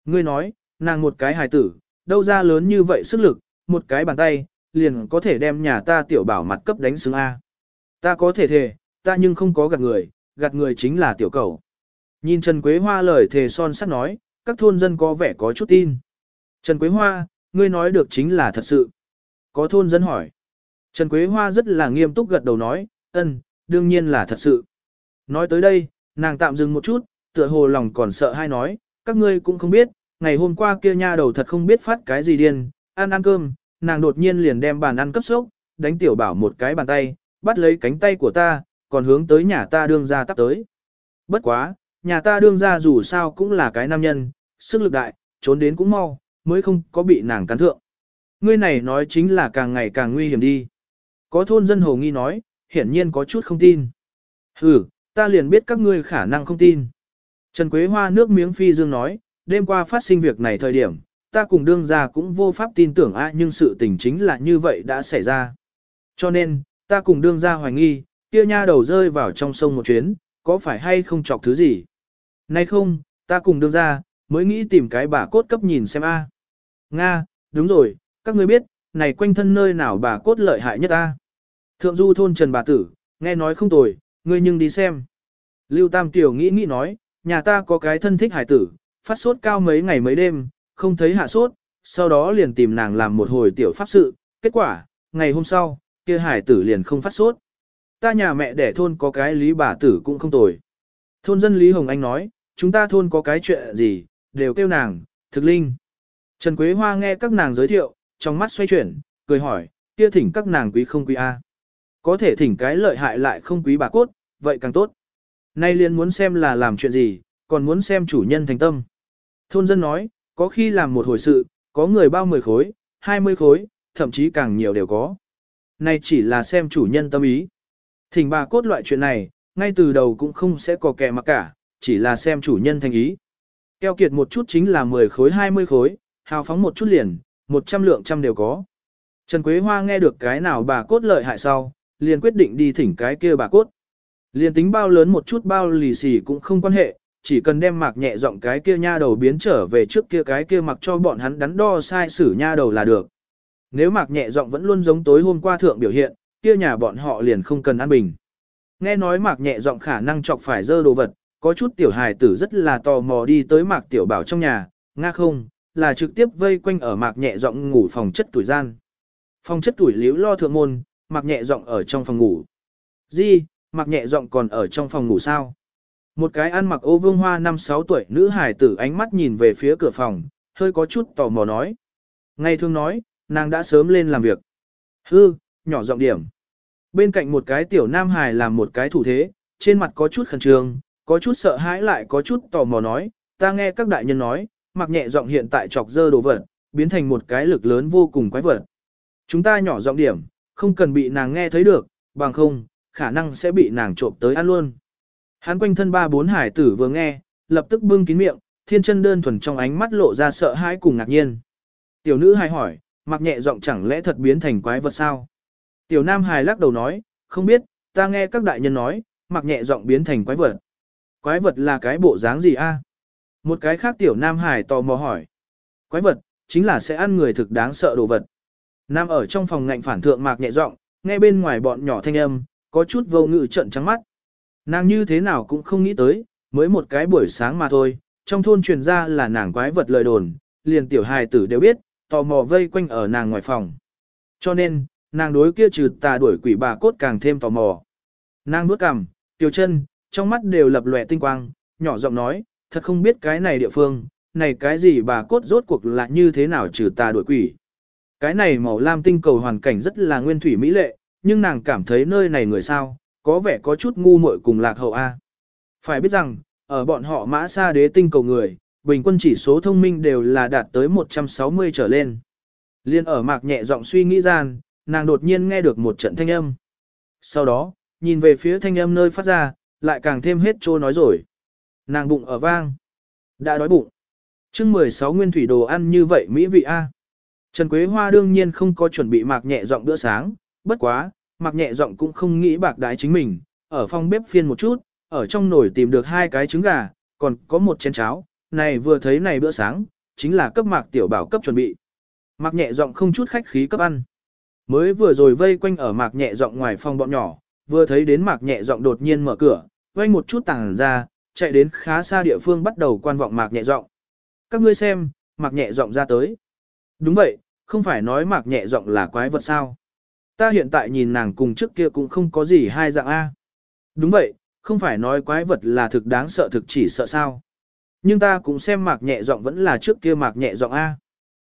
Ngươi nói, nàng một cái hài tử, đâu ra lớn như vậy sức lực, một cái bàn tay, liền có thể đem nhà ta tiểu bảo mặt cấp đánh sưng A. Ta có thể thề, ta nhưng không có gạt người, gạt người chính là tiểu cầu. Nhìn Trần Quế Hoa lời thề son sắt nói, các thôn dân có vẻ có chút tin. Trần Quế Hoa, ngươi nói được chính là thật sự. Có thôn dân hỏi. Trần Quế Hoa rất là nghiêm túc gật đầu nói, ân, đương nhiên là thật sự. Nói tới đây, nàng tạm dừng một chút, tựa hồ lòng còn sợ hay nói, các ngươi cũng không biết, ngày hôm qua kia nha đầu thật không biết phát cái gì điên, ăn ăn cơm, nàng đột nhiên liền đem bàn ăn cấp sốc, đánh tiểu bảo một cái bàn tay, bắt lấy cánh tay của ta, còn hướng tới nhà ta đương ra tắp tới. Bất quá, nhà ta đương ra dù sao cũng là cái nam nhân, sức lực đại, trốn đến cũng mau, mới không có bị nàng cắn thượng. Ngươi này nói chính là càng ngày càng nguy hiểm đi. Có thôn dân hồ nghi nói, hiển nhiên có chút không tin. Ừ, ta liền biết các ngươi khả năng không tin. Trần Quế Hoa nước miếng phi dương nói, đêm qua phát sinh việc này thời điểm, ta cùng đương gia cũng vô pháp tin tưởng a nhưng sự tình chính là như vậy đã xảy ra. Cho nên, ta cùng đương gia hoài nghi, kia nha đầu rơi vào trong sông một chuyến, có phải hay không chọc thứ gì? Nay không, ta cùng đương gia mới nghĩ tìm cái bà cốt cấp nhìn xem a. Nga, đúng rồi, các ngươi biết, này quanh thân nơi nào bà cốt lợi hại nhất a? Thượng du thôn Trần bà tử, nghe nói không tồi, ngươi nhưng đi xem. Lưu Tam Tiểu nghĩ nghĩ nói, nhà ta có cái thân thích hải tử, phát sốt cao mấy ngày mấy đêm, không thấy hạ sốt, sau đó liền tìm nàng làm một hồi tiểu pháp sự, kết quả, ngày hôm sau, kia hải tử liền không phát sốt. Ta nhà mẹ đẻ thôn có cái lý bà tử cũng không tồi. Thôn dân Lý Hồng Anh nói, chúng ta thôn có cái chuyện gì, đều kêu nàng, thực linh. Trần Quế Hoa nghe các nàng giới thiệu, trong mắt xoay chuyển, cười hỏi, kia thỉnh các nàng quý không quý A. Có thể thỉnh cái lợi hại lại không quý bà cốt, vậy càng tốt. Nay liền muốn xem là làm chuyện gì, còn muốn xem chủ nhân thành tâm. Thôn dân nói, có khi làm một hồi sự, có người bao 10 khối, 20 khối, thậm chí càng nhiều đều có. nay chỉ là xem chủ nhân tâm ý. Thỉnh bà cốt loại chuyện này, ngay từ đầu cũng không sẽ có kẻ mặc cả, chỉ là xem chủ nhân thành ý. Keo kiệt một chút chính là 10 khối 20 khối, hào phóng một chút liền, 100 lượng trăm đều có. Trần Quế Hoa nghe được cái nào bà cốt lợi hại sau, liền quyết định đi thỉnh cái kia bà cốt. Liền tính bao lớn một chút bao lì xì cũng không quan hệ, chỉ cần đem mạc nhẹ giọng cái kia nha đầu biến trở về trước kia cái kia mặc cho bọn hắn đắn đo sai xử nha đầu là được. Nếu mạc nhẹ giọng vẫn luôn giống tối hôm qua thượng biểu hiện, kia nhà bọn họ liền không cần an bình. Nghe nói mạc nhẹ giọng khả năng chọc phải dơ đồ vật, có chút tiểu hài tử rất là tò mò đi tới mạc tiểu bảo trong nhà, nga không, là trực tiếp vây quanh ở mạc nhẹ giọng ngủ phòng chất tuổi gian. Phòng chất tuổi liễu lo thượng môn, Mặc nhẹ giọng ở trong phòng ngủ. Di, Mặc nhẹ giọng còn ở trong phòng ngủ sao? Một cái ăn mặc ô vương hoa năm sáu tuổi nữ hài tử ánh mắt nhìn về phía cửa phòng, hơi có chút tò mò nói. Ngay thương nói, nàng đã sớm lên làm việc. Hư, nhỏ giọng điểm. Bên cạnh một cái tiểu nam hài làm một cái thủ thế, trên mặt có chút khẩn trương, có chút sợ hãi lại có chút tò mò nói, ta nghe các đại nhân nói, mặc nhẹ giọng hiện tại chọc dơ đồ vật, biến thành một cái lực lớn vô cùng quái vật. Chúng ta nhỏ giọng điểm, không cần bị nàng nghe thấy được, bằng không, khả năng sẽ bị nàng trộm tới ăn luôn. Hắn quanh thân ba bốn hải tử vừa nghe, lập tức bưng kín miệng, thiên chân đơn thuần trong ánh mắt lộ ra sợ hãi cùng ngạc nhiên. Tiểu nữ hài hỏi, mặc nhẹ giọng chẳng lẽ thật biến thành quái vật sao? Tiểu nam hài lắc đầu nói, không biết, ta nghe các đại nhân nói, mặc nhẹ giọng biến thành quái vật. Quái vật là cái bộ dáng gì a? Một cái khác tiểu nam hài tò mò hỏi. Quái vật, chính là sẽ ăn người thực đáng sợ đồ vật. Nam ở trong phòng ngạnh phản thượng mạc nhẹ giọng, nghe bên ngoài bọn nhỏ thanh âm, có chút vô ngự trận trắng mắt. Nàng như thế nào cũng không nghĩ tới, mới một cái buổi sáng mà thôi, trong thôn truyền ra là nàng quái vật lời đồn, liền tiểu hài tử đều biết, tò mò vây quanh ở nàng ngoài phòng. Cho nên, nàng đối kia trừ tà đuổi quỷ bà cốt càng thêm tò mò. Nàng bước cằm, tiểu chân, trong mắt đều lập lòe tinh quang, nhỏ giọng nói, thật không biết cái này địa phương, này cái gì bà cốt rốt cuộc là như thế nào trừ tà đuổi quỷ. Cái này màu lam tinh cầu hoàn cảnh rất là nguyên thủy mỹ lệ, nhưng nàng cảm thấy nơi này người sao, có vẻ có chút ngu muội cùng lạc hậu A. Phải biết rằng, ở bọn họ mã xa đế tinh cầu người, bình quân chỉ số thông minh đều là đạt tới 160 trở lên. Liên ở mạc nhẹ giọng suy nghĩ gian, nàng đột nhiên nghe được một trận thanh âm. Sau đó, nhìn về phía thanh âm nơi phát ra, lại càng thêm hết trô nói rồi. Nàng bụng ở vang. Đã đói bụng. chương 16 nguyên thủy đồ ăn như vậy mỹ vị A. Trần Quế Hoa đương nhiên không có chuẩn bị mạc nhẹ giọng bữa sáng, bất quá, mạc nhẹ giọng cũng không nghĩ bạc đái chính mình, ở phòng bếp phiên một chút, ở trong nồi tìm được hai cái trứng gà, còn có một chén cháo, này vừa thấy này bữa sáng, chính là cấp mạc tiểu bảo cấp chuẩn bị. Mạc nhẹ giọng không chút khách khí cấp ăn. Mới vừa rồi vây quanh ở mạc nhẹ giọng ngoài phòng bọn nhỏ, vừa thấy đến mạc nhẹ giọng đột nhiên mở cửa, quay một chút tàng ra, chạy đến khá xa địa phương bắt đầu quan vọng mạc nhẹ giọng. Các ngươi xem, mạc nhẹ giọng ra tới. Đúng vậy, không phải nói mạc nhẹ giọng là quái vật sao. Ta hiện tại nhìn nàng cùng trước kia cũng không có gì hai dạng A. Đúng vậy, không phải nói quái vật là thực đáng sợ thực chỉ sợ sao. Nhưng ta cũng xem mạc nhẹ giọng vẫn là trước kia mạc nhẹ giọng A.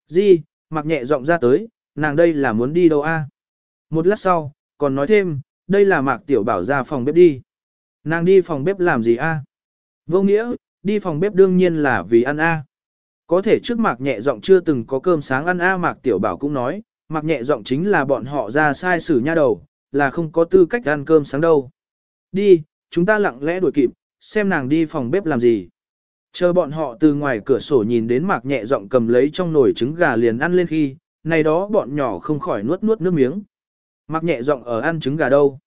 Di, mạc nhẹ giọng ra tới, nàng đây là muốn đi đâu A. Một lát sau, còn nói thêm, đây là mạc tiểu bảo ra phòng bếp đi. Nàng đi phòng bếp làm gì A? Vô nghĩa, đi phòng bếp đương nhiên là vì ăn A. Có thể trước mạc nhẹ giọng chưa từng có cơm sáng ăn A mạc tiểu bảo cũng nói, mạc nhẹ giọng chính là bọn họ ra sai xử nha đầu, là không có tư cách ăn cơm sáng đâu. Đi, chúng ta lặng lẽ đuổi kịp, xem nàng đi phòng bếp làm gì. Chờ bọn họ từ ngoài cửa sổ nhìn đến mạc nhẹ giọng cầm lấy trong nồi trứng gà liền ăn lên khi, này đó bọn nhỏ không khỏi nuốt nuốt nước miếng. Mạc nhẹ giọng ở ăn trứng gà đâu?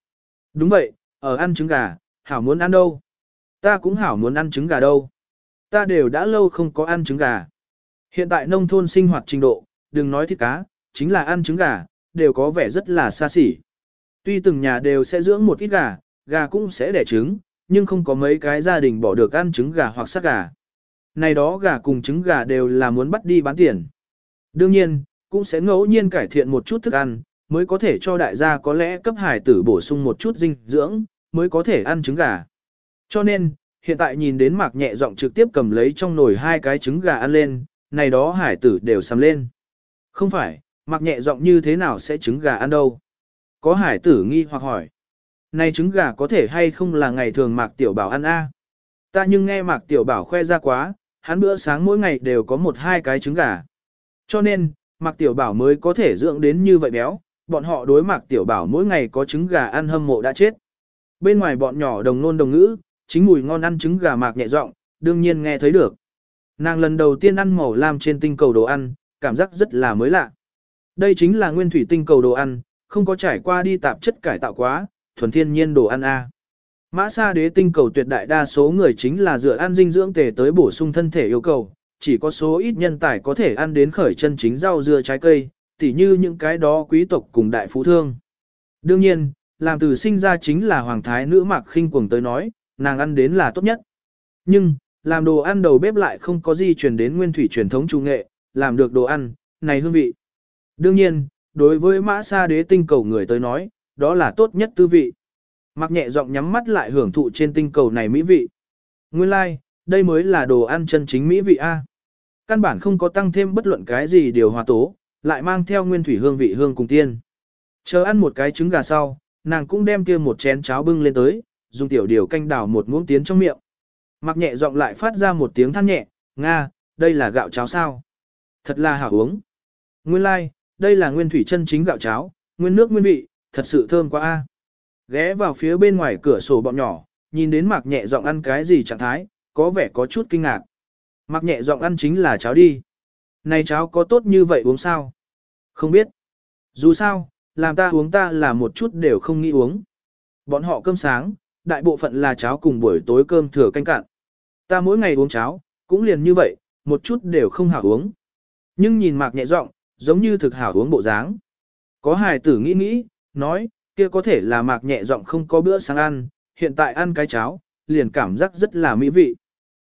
Đúng vậy, ở ăn trứng gà, hảo muốn ăn đâu? Ta cũng hảo muốn ăn trứng gà đâu? Ta đều đã lâu không có ăn trứng gà. Hiện tại nông thôn sinh hoạt trình độ, đừng nói thịt cá, chính là ăn trứng gà, đều có vẻ rất là xa xỉ. Tuy từng nhà đều sẽ dưỡng một ít gà, gà cũng sẽ đẻ trứng, nhưng không có mấy cái gia đình bỏ được ăn trứng gà hoặc sát gà. Này đó gà cùng trứng gà đều là muốn bắt đi bán tiền. Đương nhiên, cũng sẽ ngẫu nhiên cải thiện một chút thức ăn, mới có thể cho đại gia có lẽ cấp hải tử bổ sung một chút dinh dưỡng, mới có thể ăn trứng gà. Cho nên, hiện tại nhìn đến mạc nhẹ giọng trực tiếp cầm lấy trong nồi hai cái trứng gà ăn lên, này đó hải tử đều sầm lên. Không phải, mặc nhẹ giọng như thế nào sẽ trứng gà ăn đâu? Có hải tử nghi hoặc hỏi. Này trứng gà có thể hay không là ngày thường mạc tiểu bảo ăn a? Ta nhưng nghe mạc tiểu bảo khoe ra quá, hắn bữa sáng mỗi ngày đều có một hai cái trứng gà. Cho nên, mạc tiểu bảo mới có thể dưỡng đến như vậy béo, bọn họ đối mạc tiểu bảo mỗi ngày có trứng gà ăn hâm mộ đã chết. Bên ngoài bọn nhỏ đồng nôn đồng ngữ, chính mùi ngon ăn trứng gà mạc nhẹ giọng, đương nhiên nghe thấy được. Nàng lần đầu tiên ăn màu lam trên tinh cầu đồ ăn, cảm giác rất là mới lạ. Đây chính là nguyên thủy tinh cầu đồ ăn, không có trải qua đi tạp chất cải tạo quá, thuần thiên nhiên đồ ăn A. Mã sa đế tinh cầu tuyệt đại đa số người chính là dựa ăn dinh dưỡng tề tới bổ sung thân thể yêu cầu, chỉ có số ít nhân tài có thể ăn đến khởi chân chính rau dưa trái cây, tỉ như những cái đó quý tộc cùng đại phú thương. Đương nhiên, làm từ sinh ra chính là hoàng thái nữ mạc khinh cuồng tới nói, nàng ăn đến là tốt nhất. Nhưng, làm đồ ăn đầu bếp lại không có gì truyền đến nguyên thủy truyền thống trung nghệ, làm được đồ ăn, này hương vị. Đương nhiên, đối với mã sa đế tinh cầu người tới nói, đó là tốt nhất tư vị. Mặc nhẹ giọng nhắm mắt lại hưởng thụ trên tinh cầu này mỹ vị. Nguyên lai, like, đây mới là đồ ăn chân chính mỹ vị A. Căn bản không có tăng thêm bất luận cái gì điều hòa tố, lại mang theo nguyên thủy hương vị hương cùng tiên. Chờ ăn một cái trứng gà sau, nàng cũng đem kia một chén cháo bưng lên tới, dùng tiểu điều canh đảo một muỗng tiến trong miệng. Mặc nhẹ giọng lại phát ra một tiếng than nhẹ, Nga, đây là gạo cháo sao? Thật là hảo uống. Nguyên lai, like, đây là nguyên thủy chân chính gạo cháo, nguyên nước nguyên vị, thật sự thơm quá a. Ghé vào phía bên ngoài cửa sổ bọn nhỏ, nhìn đến mặc nhẹ giọng ăn cái gì trạng thái, có vẻ có chút kinh ngạc. Mặc nhẹ giọng ăn chính là cháo đi. Này cháo có tốt như vậy uống sao? Không biết. Dù sao, làm ta uống ta là một chút đều không nghĩ uống. Bọn họ cơm sáng, đại bộ phận là cháo cùng buổi tối cơm thừa canh cạn. Ta mỗi ngày uống cháo, cũng liền như vậy, một chút đều không hảo uống. Nhưng nhìn mạc nhẹ giọng, giống như thực hảo uống bộ dáng. Có hài tử nghĩ nghĩ, nói, kia có thể là mạc nhẹ giọng không có bữa sáng ăn, hiện tại ăn cái cháo, liền cảm giác rất là mỹ vị.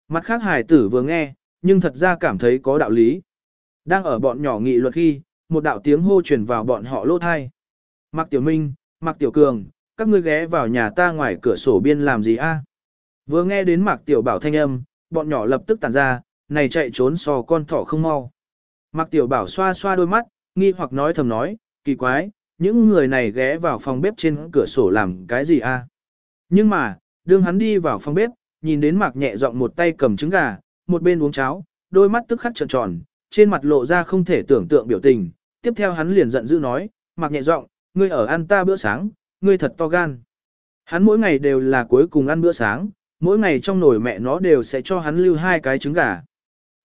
Mặt khác hài tử vừa nghe, nhưng thật ra cảm thấy có đạo lý. Đang ở bọn nhỏ nghị luật khi, một đạo tiếng hô truyền vào bọn họ lô thai. Mạc Tiểu Minh, Mạc Tiểu Cường, các ngươi ghé vào nhà ta ngoài cửa sổ biên làm gì a? Vừa nghe đến Mạc Tiểu Bảo thanh âm, bọn nhỏ lập tức tản ra, này chạy trốn so con thỏ không mau. Mạc Tiểu Bảo xoa xoa đôi mắt, nghi hoặc nói thầm nói, kỳ quái, những người này ghé vào phòng bếp trên cửa sổ làm cái gì a? Nhưng mà, đương hắn đi vào phòng bếp, nhìn đến Mạc nhẹ giọng một tay cầm trứng gà, một bên uống cháo, đôi mắt tức khắc trợn tròn, trên mặt lộ ra không thể tưởng tượng biểu tình. Tiếp theo hắn liền giận dữ nói, Mạc nhẹ giọng, ngươi ở ăn ta bữa sáng, ngươi thật to gan. Hắn mỗi ngày đều là cuối cùng ăn bữa sáng, mỗi ngày trong nồi mẹ nó đều sẽ cho hắn lưu hai cái trứng gà.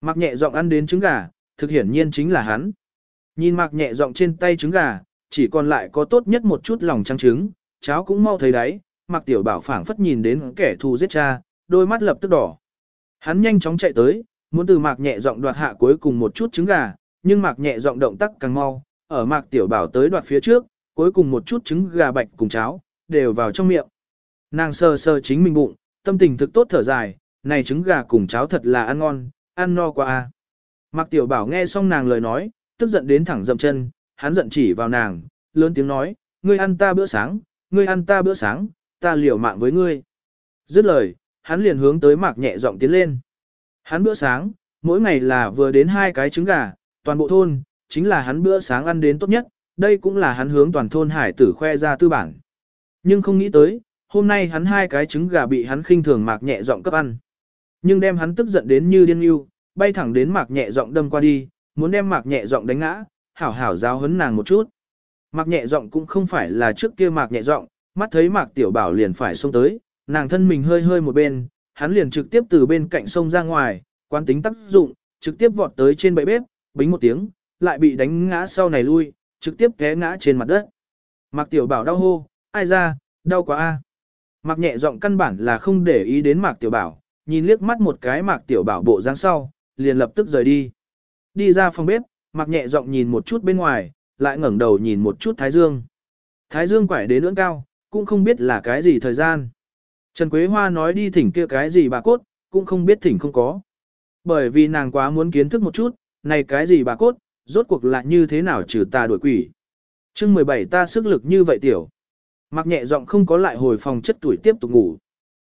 Mạc nhẹ giọng ăn đến trứng gà, thực hiển nhiên chính là hắn. Nhìn Mạc nhẹ giọng trên tay trứng gà, chỉ còn lại có tốt nhất một chút lòng trắng trứng, cháo cũng mau thấy đấy, Mạc Tiểu Bảo phảng phất nhìn đến kẻ thù giết cha, đôi mắt lập tức đỏ. Hắn nhanh chóng chạy tới, muốn từ Mạc nhẹ giọng đoạt hạ cuối cùng một chút trứng gà, nhưng Mạc nhẹ giọng động tác càng mau, ở Mạc Tiểu Bảo tới đoạt phía trước, cuối cùng một chút trứng gà bạch cùng cháo, đều vào trong miệng. Nàng sờ sờ chính mình bụng, tâm tình thực tốt thở dài, này trứng gà cùng cháo thật là ăn ngon, ăn no quá a. Mạc Tiểu Bảo nghe xong nàng lời nói, tức giận đến thẳng dậm chân, hắn giận chỉ vào nàng, lớn tiếng nói, ngươi ăn ta bữa sáng, ngươi ăn ta bữa sáng, ta liều mạng với ngươi. Dứt lời, hắn liền hướng tới Mạc nhẹ giọng tiến lên. Hắn bữa sáng, mỗi ngày là vừa đến hai cái trứng gà, toàn bộ thôn, chính là hắn bữa sáng ăn đến tốt nhất, đây cũng là hắn hướng toàn thôn hải tử khoe ra tư bản. Nhưng không nghĩ tới, hôm nay hắn hai cái trứng gà bị hắn khinh thường mạc nhẹ giọng cấp ăn. Nhưng đem hắn tức giận đến như điên yêu, bay thẳng đến mạc nhẹ giọng đâm qua đi, muốn đem mạc nhẹ giọng đánh ngã, hảo hảo giáo hấn nàng một chút. Mạc nhẹ giọng cũng không phải là trước kia mạc nhẹ giọng, mắt thấy mạc tiểu bảo liền phải xông tới, nàng thân mình hơi hơi một bên, hắn liền trực tiếp từ bên cạnh sông ra ngoài, quan tính tác dụng, trực tiếp vọt tới trên bệ bếp, bính một tiếng, lại bị đánh ngã sau này lui, trực tiếp té ngã trên mặt đất. Mạc Tiểu Bảo đau hô, ai ra, đau quá a. Mạc nhẹ giọng căn bản là không để ý đến Mạc Tiểu Bảo, nhìn liếc mắt một cái Mạc Tiểu Bảo bộ dáng sau, liền lập tức rời đi. Đi ra phòng bếp, Mạc nhẹ giọng nhìn một chút bên ngoài, lại ngẩng đầu nhìn một chút Thái Dương. Thái Dương quải đến ưỡn cao, cũng không biết là cái gì thời gian. Trần Quế Hoa nói đi thỉnh kia cái gì bà cốt, cũng không biết thỉnh không có. Bởi vì nàng quá muốn kiến thức một chút, này cái gì bà cốt, rốt cuộc lại như thế nào trừ ta đuổi quỷ. chương 17 ta sức lực như vậy tiểu. Mặc nhẹ giọng không có lại hồi phòng chất tuổi tiếp tục ngủ.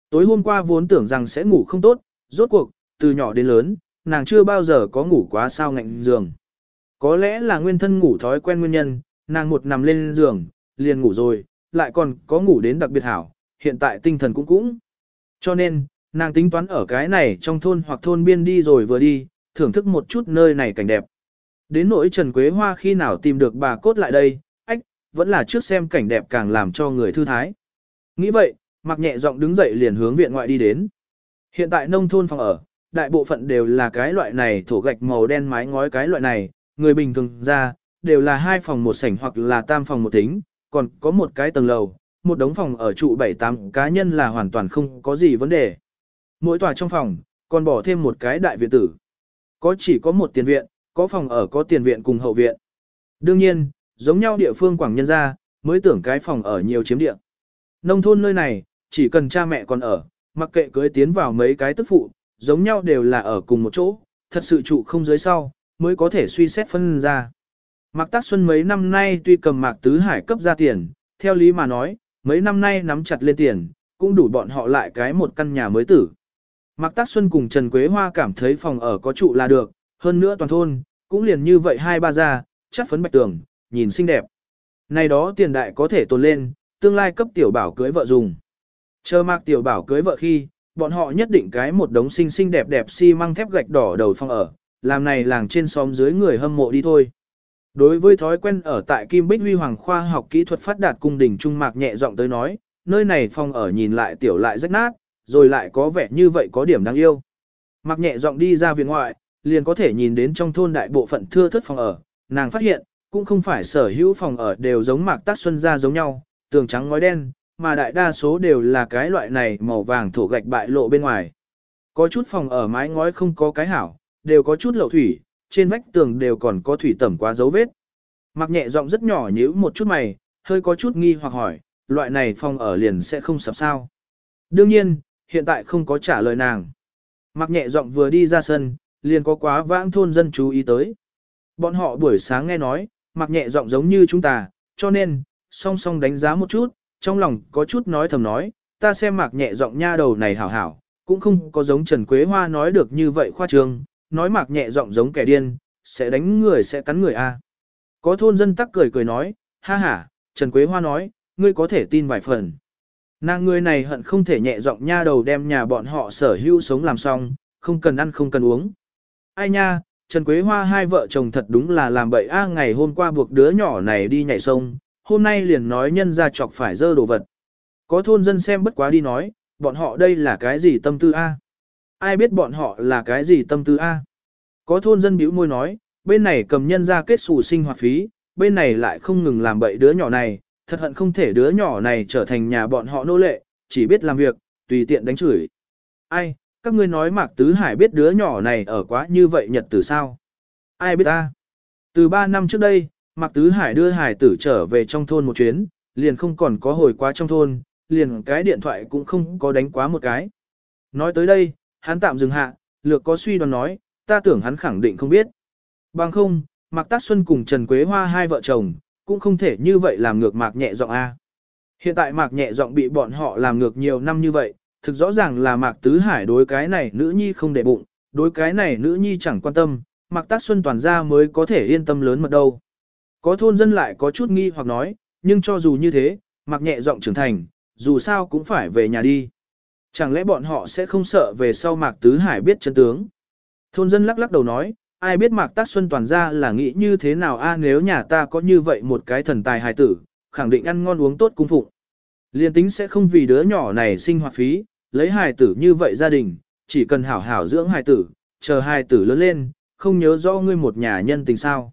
Tối hôm qua vốn tưởng rằng sẽ ngủ không tốt, rốt cuộc, từ nhỏ đến lớn, nàng chưa bao giờ có ngủ quá sao ngạnh giường. Có lẽ là nguyên thân ngủ thói quen nguyên nhân, nàng một nằm lên giường, liền ngủ rồi, lại còn có ngủ đến đặc biệt hảo, hiện tại tinh thần cũng cũng. Cho nên, nàng tính toán ở cái này trong thôn hoặc thôn biên đi rồi vừa đi, thưởng thức một chút nơi này cảnh đẹp. Đến nỗi Trần Quế Hoa khi nào tìm được bà cốt lại đây, vẫn là trước xem cảnh đẹp càng làm cho người thư thái. Nghĩ vậy, mặc nhẹ giọng đứng dậy liền hướng viện ngoại đi đến. Hiện tại nông thôn phòng ở, đại bộ phận đều là cái loại này thổ gạch màu đen mái ngói cái loại này, người bình thường ra, đều là hai phòng một sảnh hoặc là tam phòng một tính, còn có một cái tầng lầu, một đống phòng ở trụ 7-8 cá nhân là hoàn toàn không có gì vấn đề. Mỗi tòa trong phòng, còn bỏ thêm một cái đại viện tử. Có chỉ có một tiền viện, có phòng ở có tiền viện cùng hậu viện. Đương nhiên, giống nhau địa phương quảng nhân ra, mới tưởng cái phòng ở nhiều chiếm địa. Nông thôn nơi này, chỉ cần cha mẹ còn ở, mặc kệ cưới tiến vào mấy cái tức phụ, giống nhau đều là ở cùng một chỗ, thật sự trụ không dưới sau, mới có thể suy xét phân ra. Mạc Tác Xuân mấy năm nay tuy cầm Mạc Tứ Hải cấp ra tiền, theo lý mà nói, mấy năm nay nắm chặt lên tiền, cũng đủ bọn họ lại cái một căn nhà mới tử. Mạc Tác Xuân cùng Trần Quế Hoa cảm thấy phòng ở có trụ là được, hơn nữa toàn thôn, cũng liền như vậy hai ba gia, chắc phấn bạch tường, nhìn xinh đẹp. Này đó tiền đại có thể tồn lên, tương lai cấp tiểu bảo cưới vợ dùng. Chờ Mạc tiểu bảo cưới vợ khi, bọn họ nhất định cái một đống xinh xinh đẹp đẹp xi si măng thép gạch đỏ đầu phòng ở, làm này làng trên xóm dưới người hâm mộ đi thôi. Đối với thói quen ở tại Kim Bích Huy Hoàng khoa học kỹ thuật phát đạt cung đình Trung Mạc nhẹ giọng tới nói, nơi này phòng ở nhìn lại tiểu lại rách nát, rồi lại có vẻ như vậy có điểm đáng yêu. Mạc nhẹ giọng đi ra viện ngoại, liền có thể nhìn đến trong thôn đại bộ phận thưa thất phòng ở, nàng phát hiện, cũng không phải sở hữu phòng ở đều giống Mạc Tác Xuân ra giống nhau, tường trắng ngói đen, mà đại đa số đều là cái loại này màu vàng thổ gạch bại lộ bên ngoài. Có chút phòng ở mái ngói không có cái hảo, đều có chút lậu thủy, trên vách tường đều còn có thủy tẩm quá dấu vết. Mặc nhẹ giọng rất nhỏ nhíu một chút mày, hơi có chút nghi hoặc hỏi, loại này phòng ở liền sẽ không sập sao. Đương nhiên, hiện tại không có trả lời nàng. Mặc nhẹ giọng vừa đi ra sân, liền có quá vãng thôn dân chú ý tới. Bọn họ buổi sáng nghe nói, mặc nhẹ giọng giống như chúng ta, cho nên, song song đánh giá một chút, trong lòng có chút nói thầm nói, ta xem mặc nhẹ giọng nha đầu này hảo hảo, cũng không có giống Trần Quế Hoa nói được như vậy khoa trương, nói mạc nhẹ giọng giống kẻ điên, sẽ đánh người sẽ cắn người a. Có thôn dân tắc cười cười nói, ha ha, Trần Quế Hoa nói, ngươi có thể tin vài phần. Nàng người này hận không thể nhẹ giọng nha đầu đem nhà bọn họ sở hữu sống làm xong, không cần ăn không cần uống. Ai nha, Trần Quế Hoa hai vợ chồng thật đúng là làm bậy a ngày hôm qua buộc đứa nhỏ này đi nhảy sông, hôm nay liền nói nhân ra chọc phải dơ đồ vật. Có thôn dân xem bất quá đi nói, bọn họ đây là cái gì tâm tư a? ai biết bọn họ là cái gì tâm tư A. Có thôn dân bĩu môi nói, bên này cầm nhân ra kết xù sinh hoạt phí, bên này lại không ngừng làm bậy đứa nhỏ này, thật hận không thể đứa nhỏ này trở thành nhà bọn họ nô lệ, chỉ biết làm việc, tùy tiện đánh chửi. Ai, các ngươi nói Mạc Tứ Hải biết đứa nhỏ này ở quá như vậy nhật từ sao? Ai biết ta? Từ 3 năm trước đây, Mạc Tứ Hải đưa Hải tử trở về trong thôn một chuyến, liền không còn có hồi quá trong thôn, liền cái điện thoại cũng không có đánh quá một cái. Nói tới đây, hắn tạm dừng hạ, lược có suy đoán nói, ta tưởng hắn khẳng định không biết. Bằng không, Mạc Tác Xuân cùng Trần Quế Hoa hai vợ chồng, cũng không thể như vậy làm ngược Mạc nhẹ giọng A. Hiện tại Mạc nhẹ giọng bị bọn họ làm ngược nhiều năm như vậy, thực rõ ràng là Mạc Tứ Hải đối cái này nữ nhi không để bụng, đối cái này nữ nhi chẳng quan tâm, Mạc Tác Xuân toàn ra mới có thể yên tâm lớn mật đâu. Có thôn dân lại có chút nghi hoặc nói, nhưng cho dù như thế, Mạc nhẹ giọng trưởng thành, dù sao cũng phải về nhà đi. Chẳng lẽ bọn họ sẽ không sợ về sau Mạc Tứ Hải biết chân tướng? Thôn dân lắc lắc đầu nói, ai biết Mạc Tác Xuân toàn ra là nghĩ như thế nào a nếu nhà ta có như vậy một cái thần tài hài tử, khẳng định ăn ngon uống tốt cung phụng. Liên tính sẽ không vì đứa nhỏ này sinh hoạt phí, lấy hài tử như vậy gia đình, chỉ cần hảo hảo dưỡng hài tử, chờ hài tử lớn lên, không nhớ rõ ngươi một nhà nhân tình sao.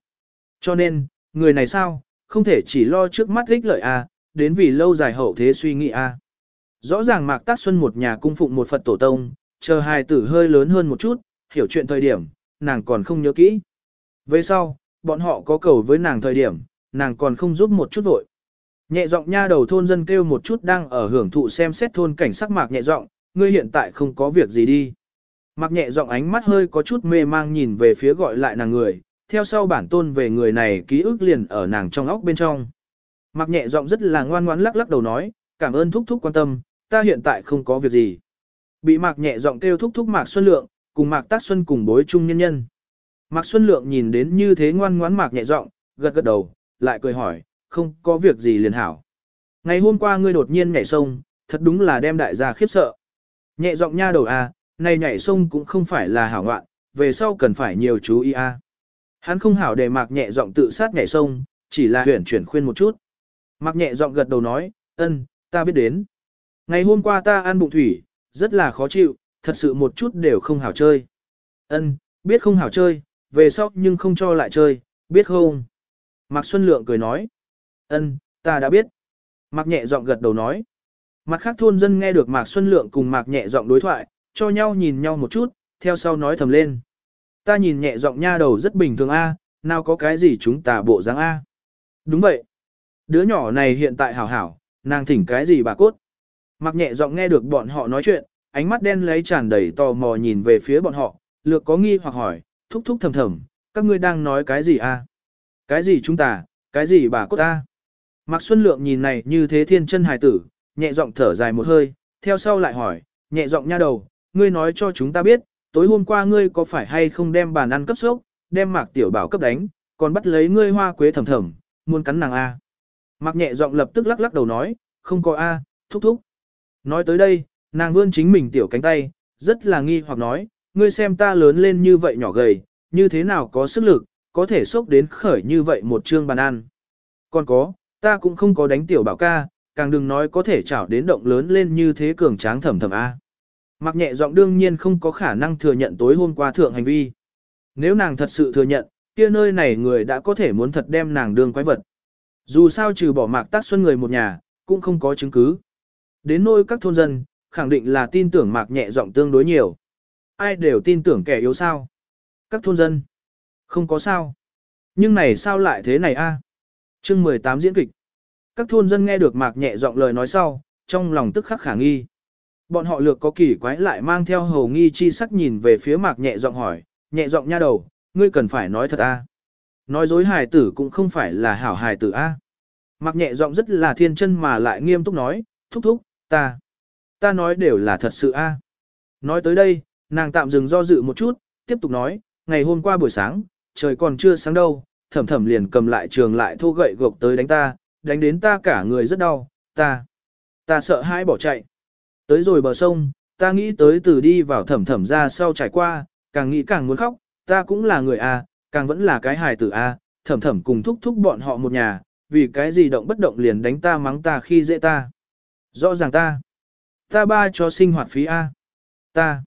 Cho nên, người này sao, không thể chỉ lo trước mắt ích lợi a, đến vì lâu dài hậu thế suy nghĩ a. Rõ ràng Mạc Tác Xuân một nhà cung phụng một Phật tổ tông, chờ hài tử hơi lớn hơn một chút, hiểu chuyện thời điểm, nàng còn không nhớ kỹ. Về sau, bọn họ có cầu với nàng thời điểm, nàng còn không giúp một chút vội. Nhẹ giọng nha đầu thôn dân kêu một chút đang ở hưởng thụ xem xét thôn cảnh sắc mạc nhẹ giọng, ngươi hiện tại không có việc gì đi. Mạc nhẹ giọng ánh mắt hơi có chút mê mang nhìn về phía gọi lại nàng người, theo sau bản tôn về người này ký ức liền ở nàng trong óc bên trong. Mạc nhẹ giọng rất là ngoan ngoãn lắc lắc đầu nói, cảm ơn thúc thúc quan tâm, ta hiện tại không có việc gì. Bị Mạc nhẹ giọng kêu thúc thúc Mạc Xuân Lượng, cùng Mạc Tác Xuân cùng bối chung nhân nhân. Mạc Xuân Lượng nhìn đến như thế ngoan ngoãn Mạc nhẹ giọng, gật gật đầu, lại cười hỏi, không có việc gì liền hảo. Ngày hôm qua ngươi đột nhiên nhảy sông, thật đúng là đem đại gia khiếp sợ. Nhẹ giọng nha đầu à, này nhảy sông cũng không phải là hảo ngoạn, về sau cần phải nhiều chú ý a. Hắn không hảo để Mạc nhẹ giọng tự sát nhảy sông, chỉ là huyển chuyển khuyên một chút. Mạc nhẹ giọng gật đầu nói, ân, ta biết đến. Ngày hôm qua ta ăn bụng thủy, rất là khó chịu, thật sự một chút đều không hảo chơi. Ân, biết không hảo chơi, về sau nhưng không cho lại chơi, biết không? Mạc Xuân Lượng cười nói. Ân, ta đã biết. Mạc nhẹ giọng gật đầu nói. Mặt khác thôn dân nghe được Mạc Xuân Lượng cùng Mạc nhẹ giọng đối thoại, cho nhau nhìn nhau một chút, theo sau nói thầm lên. Ta nhìn nhẹ giọng nha đầu rất bình thường a, nào có cái gì chúng ta bộ dáng a. Đúng vậy. Đứa nhỏ này hiện tại hảo hảo, nàng thỉnh cái gì bà cốt. Mạc nhẹ giọng nghe được bọn họ nói chuyện, ánh mắt đen lấy tràn đầy tò mò nhìn về phía bọn họ, lược có nghi hoặc hỏi, thúc thúc thầm thầm, các ngươi đang nói cái gì a? Cái gì chúng ta, cái gì bà cốt ta? Mạc Xuân Lượng nhìn này như thế thiên chân hài tử, nhẹ giọng thở dài một hơi, theo sau lại hỏi, nhẹ giọng nha đầu, ngươi nói cho chúng ta biết, tối hôm qua ngươi có phải hay không đem bàn ăn cấp sốc, đem Mạc Tiểu Bảo cấp đánh, còn bắt lấy ngươi hoa quế thầm thầm, muốn cắn nàng a. Mạc nhẹ giọng lập tức lắc lắc đầu nói, không có a, thúc thúc. Nói tới đây, nàng vươn chính mình tiểu cánh tay, rất là nghi hoặc nói, ngươi xem ta lớn lên như vậy nhỏ gầy, như thế nào có sức lực, có thể sốc đến khởi như vậy một chương bàn ăn. Còn có, ta cũng không có đánh tiểu bảo ca, càng đừng nói có thể chảo đến động lớn lên như thế cường tráng thầm thầm A. Mặc nhẹ giọng đương nhiên không có khả năng thừa nhận tối hôm qua thượng hành vi. Nếu nàng thật sự thừa nhận, kia nơi này người đã có thể muốn thật đem nàng đương quái vật. Dù sao trừ bỏ mạc tác xuân người một nhà, cũng không có chứng cứ. Đến nôi các thôn dân, khẳng định là tin tưởng mạc nhẹ giọng tương đối nhiều. Ai đều tin tưởng kẻ yếu sao. Các thôn dân, không có sao. Nhưng này sao lại thế này a? Chương 18 diễn kịch. Các thôn dân nghe được mạc nhẹ giọng lời nói sau, trong lòng tức khắc khả nghi. Bọn họ lược có kỳ quái lại mang theo hầu nghi chi sắc nhìn về phía mạc nhẹ giọng hỏi, nhẹ giọng nha đầu, ngươi cần phải nói thật a. Nói dối hài tử cũng không phải là hảo hài tử a. Mạc nhẹ giọng rất là thiên chân mà lại nghiêm túc nói, thúc thúc, ta, ta nói đều là thật sự a. Nói tới đây, nàng tạm dừng do dự một chút, tiếp tục nói, ngày hôm qua buổi sáng, trời còn chưa sáng đâu, thẩm thẩm liền cầm lại trường lại thô gậy gộc tới đánh ta, đánh đến ta cả người rất đau, ta, ta sợ hãi bỏ chạy. Tới rồi bờ sông, ta nghĩ tới từ đi vào thẩm thẩm ra sau trải qua, càng nghĩ càng muốn khóc, ta cũng là người A, càng vẫn là cái hài tử A, thẩm thẩm cùng thúc thúc bọn họ một nhà, vì cái gì động bất động liền đánh ta mắng ta khi dễ ta. Rõ ràng ta, ta ba cho sinh hoạt phí A, ta,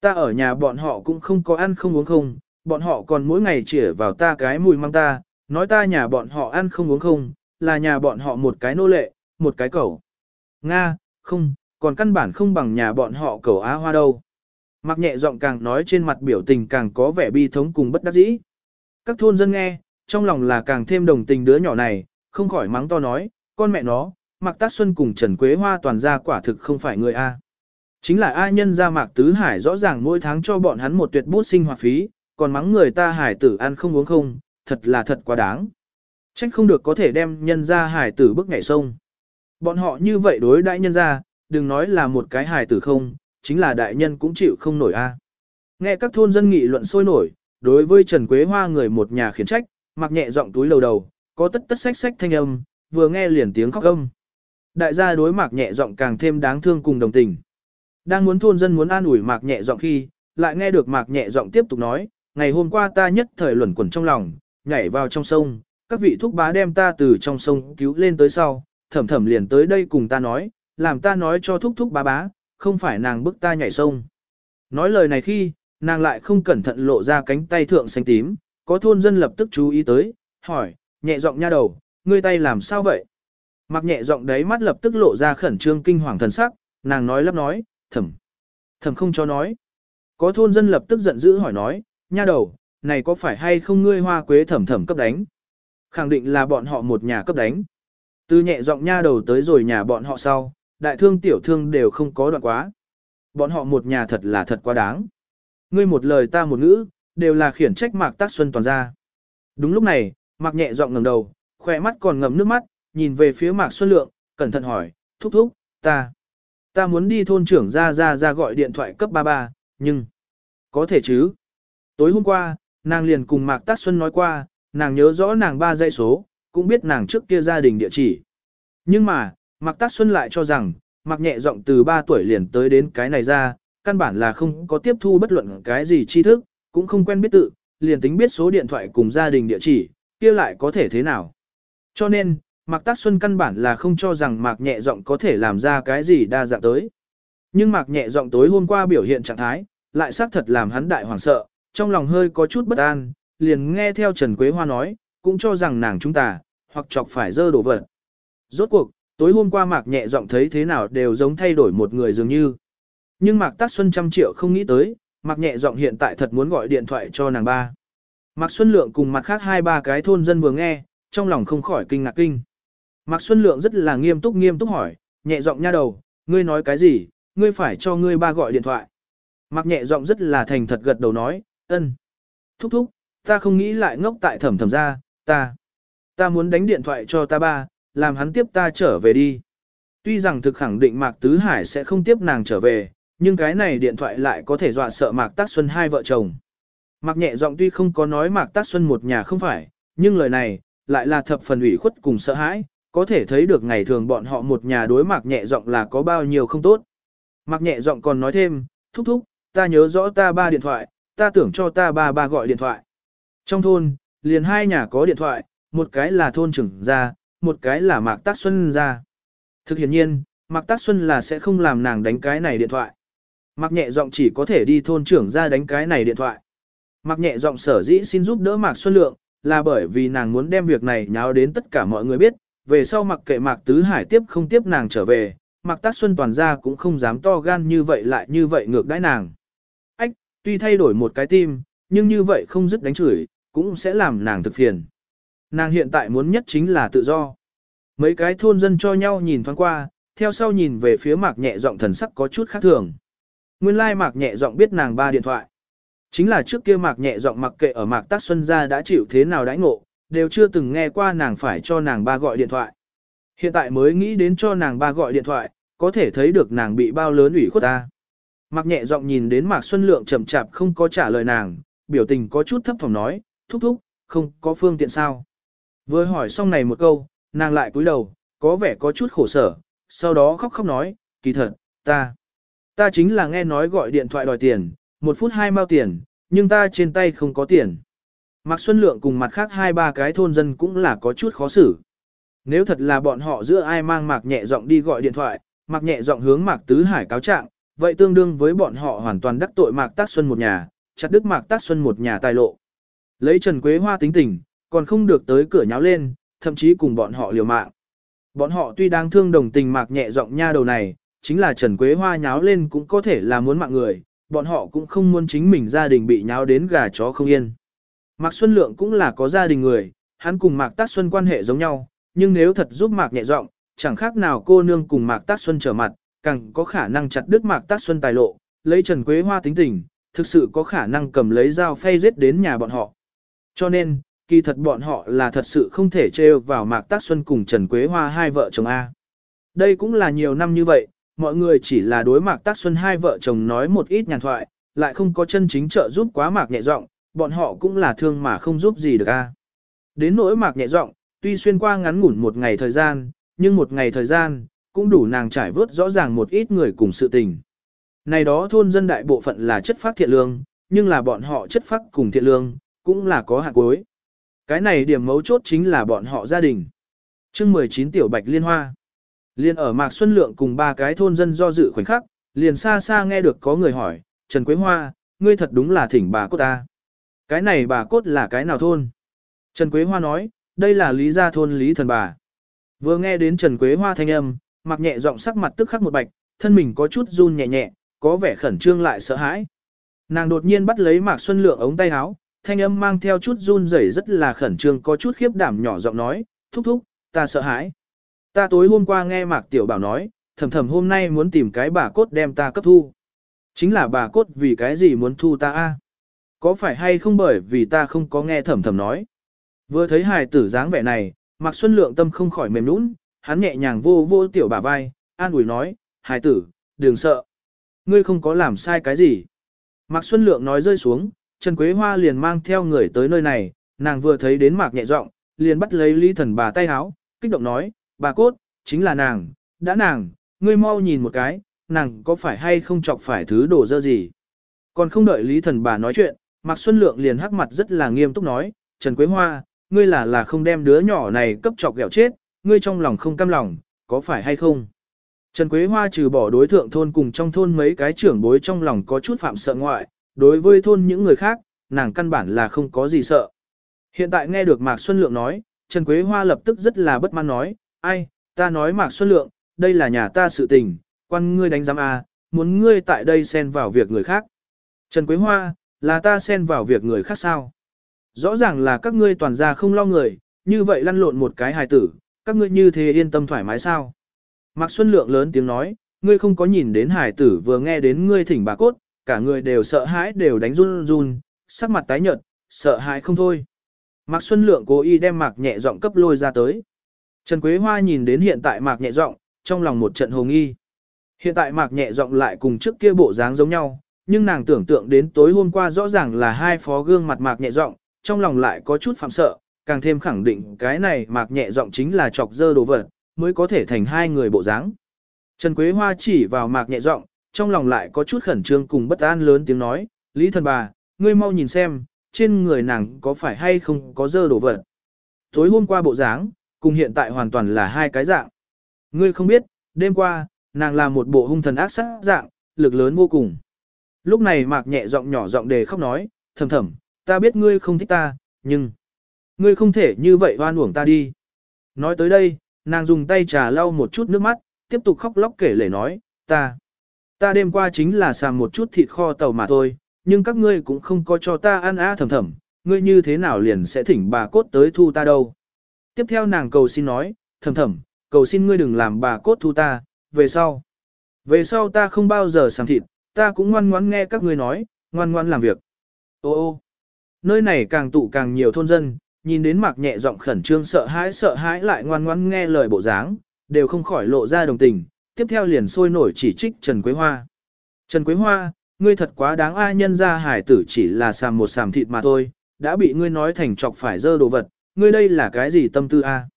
ta ở nhà bọn họ cũng không có ăn không uống không, bọn họ còn mỗi ngày chĩa vào ta cái mùi mắng ta, nói ta nhà bọn họ ăn không uống không, là nhà bọn họ một cái nô lệ, một cái cẩu. Nga, không, còn căn bản không bằng nhà bọn họ cẩu á hoa đâu. Mặc nhẹ giọng càng nói trên mặt biểu tình càng có vẻ bi thống cùng bất đắc dĩ. Các thôn dân nghe, trong lòng là càng thêm đồng tình đứa nhỏ này, không khỏi mắng to nói, con mẹ nó, Mạc Tác Xuân cùng Trần Quế Hoa toàn ra quả thực không phải người A. Chính là a nhân ra Mạc Tứ Hải rõ ràng mỗi tháng cho bọn hắn một tuyệt bút sinh hoạt phí, còn mắng người ta hải tử ăn không uống không, thật là thật quá đáng. Trách không được có thể đem nhân ra hải tử bức nhảy sông. Bọn họ như vậy đối đại nhân ra, đừng nói là một cái hải tử không, chính là đại nhân cũng chịu không nổi a. Nghe các thôn dân nghị luận sôi nổi, đối với Trần Quế Hoa người một nhà khiển trách, mặc nhẹ giọng túi lầu đầu, có tất tất sách sách thanh âm, vừa nghe liền tiếng khóc âm. Đại gia đối mạc nhẹ giọng càng thêm đáng thương cùng đồng tình. Đang muốn thôn dân muốn an ủi mạc nhẹ giọng khi, lại nghe được mạc nhẹ giọng tiếp tục nói, ngày hôm qua ta nhất thời luẩn quẩn trong lòng, nhảy vào trong sông, các vị thúc bá đem ta từ trong sông cứu lên tới sau, thẩm thẩm liền tới đây cùng ta nói, làm ta nói cho thúc thúc bá bá, không phải nàng bức ta nhảy sông. Nói lời này khi, nàng lại không cẩn thận lộ ra cánh tay thượng xanh tím, có thôn dân lập tức chú ý tới, hỏi, nhẹ giọng nha đầu, ngươi tay làm sao vậy? Mặc nhẹ giọng đấy mắt lập tức lộ ra khẩn trương kinh hoàng thần sắc, nàng nói lắp nói, thẩm, thẩm không cho nói. Có thôn dân lập tức giận dữ hỏi nói, nha đầu, này có phải hay không ngươi hoa quế thẩm thẩm cấp đánh? Khẳng định là bọn họ một nhà cấp đánh. Từ nhẹ giọng nha đầu tới rồi nhà bọn họ sau, đại thương tiểu thương đều không có đoạn quá. Bọn họ một nhà thật là thật quá đáng. Ngươi một lời ta một ngữ, đều là khiển trách Mạc Tác Xuân toàn ra. Đúng lúc này, Mạc nhẹ giọng ngẩng đầu, khỏe mắt còn ngầm nước mắt, nhìn về phía Mạc Xuân Lượng, cẩn thận hỏi, thúc thúc, ta, ta muốn đi thôn trưởng ra ra ra gọi điện thoại cấp ba ba, nhưng, có thể chứ. Tối hôm qua, nàng liền cùng Mạc Tác Xuân nói qua, nàng nhớ rõ nàng ba dãy số, cũng biết nàng trước kia gia đình địa chỉ. Nhưng mà, Mạc Tác Xuân lại cho rằng, Mạc nhẹ giọng từ 3 tuổi liền tới đến cái này ra, căn bản là không có tiếp thu bất luận cái gì tri thức, cũng không quen biết tự, liền tính biết số điện thoại cùng gia đình địa chỉ, kia lại có thể thế nào. Cho nên, Mạc Tác Xuân căn bản là không cho rằng Mạc nhẹ giọng có thể làm ra cái gì đa dạng tới. Nhưng Mạc nhẹ giọng tối hôm qua biểu hiện trạng thái, lại xác thật làm hắn đại hoảng sợ, trong lòng hơi có chút bất an, liền nghe theo Trần Quế Hoa nói, cũng cho rằng nàng chúng ta, hoặc chọc phải dơ đổ vật. Rốt cuộc, Tối hôm qua Mạc nhẹ giọng thấy thế nào đều giống thay đổi một người dường như. Nhưng Mạc Tác Xuân trăm triệu không nghĩ tới, Mạc nhẹ giọng hiện tại thật muốn gọi điện thoại cho nàng ba. Mạc Xuân Lượng cùng mặt khác hai ba cái thôn dân vừa nghe, trong lòng không khỏi kinh ngạc kinh. Mạc Xuân Lượng rất là nghiêm túc nghiêm túc hỏi, nhẹ giọng nha đầu, ngươi nói cái gì, ngươi phải cho ngươi ba gọi điện thoại. Mạc nhẹ giọng rất là thành thật gật đầu nói, ân. Thúc thúc, ta không nghĩ lại ngốc tại thẩm thẩm ra, ta. Ta muốn đánh điện thoại cho ta ba, làm hắn tiếp ta trở về đi. Tuy rằng thực khẳng định Mạc Tứ Hải sẽ không tiếp nàng trở về, nhưng cái này điện thoại lại có thể dọa sợ Mạc Tác Xuân hai vợ chồng. Mạc nhẹ giọng tuy không có nói Mạc Tác Xuân một nhà không phải, nhưng lời này, lại là thập phần ủy khuất cùng sợ hãi, có thể thấy được ngày thường bọn họ một nhà đối Mạc nhẹ giọng là có bao nhiêu không tốt. Mạc nhẹ giọng còn nói thêm, thúc thúc, ta nhớ rõ ta ba điện thoại, ta tưởng cho ta ba ba gọi điện thoại. Trong thôn, liền hai nhà có điện thoại, một cái là thôn trưởng gia, một cái là Mạc Tác Xuân gia. Thực hiện nhiên, Mạc Tác Xuân là sẽ không làm nàng đánh cái này điện thoại. Mạc nhẹ giọng chỉ có thể đi thôn trưởng ra đánh cái này điện thoại. Mạc nhẹ giọng sở dĩ xin giúp đỡ Mạc Xuân Lượng, là bởi vì nàng muốn đem việc này nháo đến tất cả mọi người biết, về sau mặc kệ Mạc Tứ Hải tiếp không tiếp nàng trở về, Mạc Tác Xuân toàn ra cũng không dám to gan như vậy lại như vậy ngược đãi nàng. Ách, tuy thay đổi một cái tim, nhưng như vậy không dứt đánh chửi, cũng sẽ làm nàng thực phiền. Nàng hiện tại muốn nhất chính là tự do. Mấy cái thôn dân cho nhau nhìn thoáng qua, theo sau nhìn về phía mạc nhẹ giọng thần sắc có chút khác thường. Nguyên lai mạc nhẹ giọng biết nàng ba điện thoại. Chính là trước kia mạc nhẹ giọng mặc kệ ở mạc tác xuân gia đã chịu thế nào đãi ngộ, đều chưa từng nghe qua nàng phải cho nàng ba gọi điện thoại. Hiện tại mới nghĩ đến cho nàng ba gọi điện thoại, có thể thấy được nàng bị bao lớn ủy khuất ta. Mạc nhẹ giọng nhìn đến mạc xuân lượng chậm chạp không có trả lời nàng, biểu tình có chút thấp thỏm nói, thúc thúc, không có phương tiện sao. Vừa hỏi xong này một câu, nàng lại cúi đầu, có vẻ có chút khổ sở, sau đó khóc khóc nói, kỳ thật, ta, ta chính là nghe nói gọi điện thoại đòi tiền, một phút hai mao tiền, nhưng ta trên tay không có tiền. Mạc Xuân Lượng cùng mặt khác hai ba cái thôn dân cũng là có chút khó xử. Nếu thật là bọn họ giữa ai mang Mạc nhẹ giọng đi gọi điện thoại, Mạc nhẹ giọng hướng Mạc Tứ Hải cáo trạng, vậy tương đương với bọn họ hoàn toàn đắc tội Mạc Tác Xuân một nhà, chặt đứt Mạc Tác Xuân một nhà tài lộ. Lấy Trần Quế Hoa tính tình, còn không được tới cửa nháo lên, thậm chí cùng bọn họ liều mạng. Bọn họ tuy đang thương đồng tình Mạc nhẹ giọng nha đầu này, chính là Trần Quế Hoa nháo lên cũng có thể là muốn mạng người, bọn họ cũng không muốn chính mình gia đình bị nháo đến gà chó không yên. Mạc Xuân Lượng cũng là có gia đình người, hắn cùng Mạc Tác Xuân quan hệ giống nhau, nhưng nếu thật giúp Mạc nhẹ giọng, chẳng khác nào cô nương cùng Mạc Tác Xuân trở mặt, càng có khả năng chặt đứt Mạc Tác Xuân tài lộ, lấy Trần Quế Hoa tính tình, thực sự có khả năng cầm lấy dao phay giết đến nhà bọn họ. Cho nên, kỳ thật bọn họ là thật sự không thể trêu vào Mạc Tác Xuân cùng Trần Quế Hoa hai vợ chồng A. Đây cũng là nhiều năm như vậy, mọi người chỉ là đối Mạc Tác Xuân hai vợ chồng nói một ít nhàn thoại, lại không có chân chính trợ giúp quá Mạc nhẹ giọng, bọn họ cũng là thương mà không giúp gì được A. Đến nỗi Mạc nhẹ giọng, tuy xuyên qua ngắn ngủn một ngày thời gian, nhưng một ngày thời gian, cũng đủ nàng trải vớt rõ ràng một ít người cùng sự tình. Này đó thôn dân đại bộ phận là chất phát thiện lương, nhưng là bọn họ chất phát cùng thiện lương, cũng là có hạn cuối. Cái này điểm mấu chốt chính là bọn họ gia đình. chương 19 tiểu bạch liên hoa. Liên ở Mạc Xuân Lượng cùng ba cái thôn dân do dự khoảnh khắc, liền xa xa nghe được có người hỏi, Trần Quế Hoa, ngươi thật đúng là thỉnh bà cốt ta. Cái này bà cốt là cái nào thôn? Trần Quế Hoa nói, đây là lý gia thôn lý thần bà. Vừa nghe đến Trần Quế Hoa thanh âm, mặc nhẹ giọng sắc mặt tức khắc một bạch, thân mình có chút run nhẹ nhẹ, có vẻ khẩn trương lại sợ hãi. Nàng đột nhiên bắt lấy Mạc Xuân Lượng ống tay áo, thanh âm mang theo chút run rẩy rất là khẩn trương có chút khiếp đảm nhỏ giọng nói, thúc thúc, ta sợ hãi. Ta tối hôm qua nghe Mạc Tiểu Bảo nói, thầm thầm hôm nay muốn tìm cái bà cốt đem ta cấp thu. Chính là bà cốt vì cái gì muốn thu ta a? Có phải hay không bởi vì ta không có nghe thầm thầm nói. Vừa thấy hài tử dáng vẻ này, Mạc Xuân Lượng tâm không khỏi mềm nũng, hắn nhẹ nhàng vô vô tiểu bà vai, an ủi nói, hài tử, đừng sợ. Ngươi không có làm sai cái gì. Mạc Xuân Lượng nói rơi xuống, Trần Quế Hoa liền mang theo người tới nơi này, nàng vừa thấy đến Mạc nhẹ giọng, liền bắt lấy Lý Thần bà tay háo, kích động nói, bà cốt, chính là nàng, đã nàng, ngươi mau nhìn một cái, nàng có phải hay không chọc phải thứ đồ dơ gì. Còn không đợi Lý Thần bà nói chuyện, Mạc Xuân Lượng liền hắc mặt rất là nghiêm túc nói, Trần Quế Hoa, ngươi là là không đem đứa nhỏ này cấp chọc ghẹo chết, ngươi trong lòng không cam lòng, có phải hay không? Trần Quế Hoa trừ bỏ đối thượng thôn cùng trong thôn mấy cái trưởng bối trong lòng có chút phạm sợ ngoại, đối với thôn những người khác, nàng căn bản là không có gì sợ. Hiện tại nghe được Mạc Xuân Lượng nói, Trần Quế Hoa lập tức rất là bất mãn nói, ai, ta nói Mạc Xuân Lượng, đây là nhà ta sự tình, quan ngươi đánh giám à muốn ngươi tại đây xen vào việc người khác. Trần Quế Hoa, là ta xen vào việc người khác sao? Rõ ràng là các ngươi toàn gia không lo người, như vậy lăn lộn một cái hài tử, các ngươi như thế yên tâm thoải mái sao? Mạc Xuân Lượng lớn tiếng nói, ngươi không có nhìn đến hài tử vừa nghe đến ngươi thỉnh bà cốt, cả người đều sợ hãi đều đánh run run, sắc mặt tái nhợt, sợ hãi không thôi. Mạc Xuân Lượng cố ý đem Mạc nhẹ giọng cấp lôi ra tới. Trần Quế Hoa nhìn đến hiện tại Mạc nhẹ giọng, trong lòng một trận hồ nghi. Hiện tại Mạc nhẹ giọng lại cùng trước kia bộ dáng giống nhau, nhưng nàng tưởng tượng đến tối hôm qua rõ ràng là hai phó gương mặt Mạc nhẹ giọng, trong lòng lại có chút phạm sợ, càng thêm khẳng định cái này Mạc nhẹ giọng chính là chọc dơ đồ vật, mới có thể thành hai người bộ dáng. Trần Quế Hoa chỉ vào Mạc nhẹ giọng, trong lòng lại có chút khẩn trương cùng bất an lớn tiếng nói, Lý thần bà, ngươi mau nhìn xem, trên người nàng có phải hay không có dơ đổ vật. Tối hôm qua bộ dáng, cùng hiện tại hoàn toàn là hai cái dạng. Ngươi không biết, đêm qua, nàng là một bộ hung thần ác sát dạng, lực lớn vô cùng. Lúc này mạc nhẹ giọng nhỏ giọng đề khóc nói, thầm thầm, ta biết ngươi không thích ta, nhưng, ngươi không thể như vậy hoan uổng ta đi. Nói tới đây, nàng dùng tay trà lau một chút nước mắt, tiếp tục khóc lóc kể lể nói, ta, ta đêm qua chính là xàm một chút thịt kho tàu mà thôi, nhưng các ngươi cũng không có cho ta ăn á thầm thầm, ngươi như thế nào liền sẽ thỉnh bà cốt tới thu ta đâu. Tiếp theo nàng cầu xin nói, thầm thầm, cầu xin ngươi đừng làm bà cốt thu ta, về sau. Về sau ta không bao giờ xàm thịt, ta cũng ngoan ngoãn nghe các ngươi nói, ngoan ngoãn làm việc. Ô ô, nơi này càng tụ càng nhiều thôn dân, nhìn đến mạc nhẹ giọng khẩn trương sợ hãi sợ hãi lại ngoan ngoãn nghe lời bộ dáng, đều không khỏi lộ ra đồng tình, tiếp theo liền sôi nổi chỉ trích Trần Quế Hoa. Trần Quế Hoa, ngươi thật quá đáng ai nhân ra hải tử chỉ là sàm một sàm thịt mà thôi, đã bị ngươi nói thành chọc phải dơ đồ vật, ngươi đây là cái gì tâm tư a? À?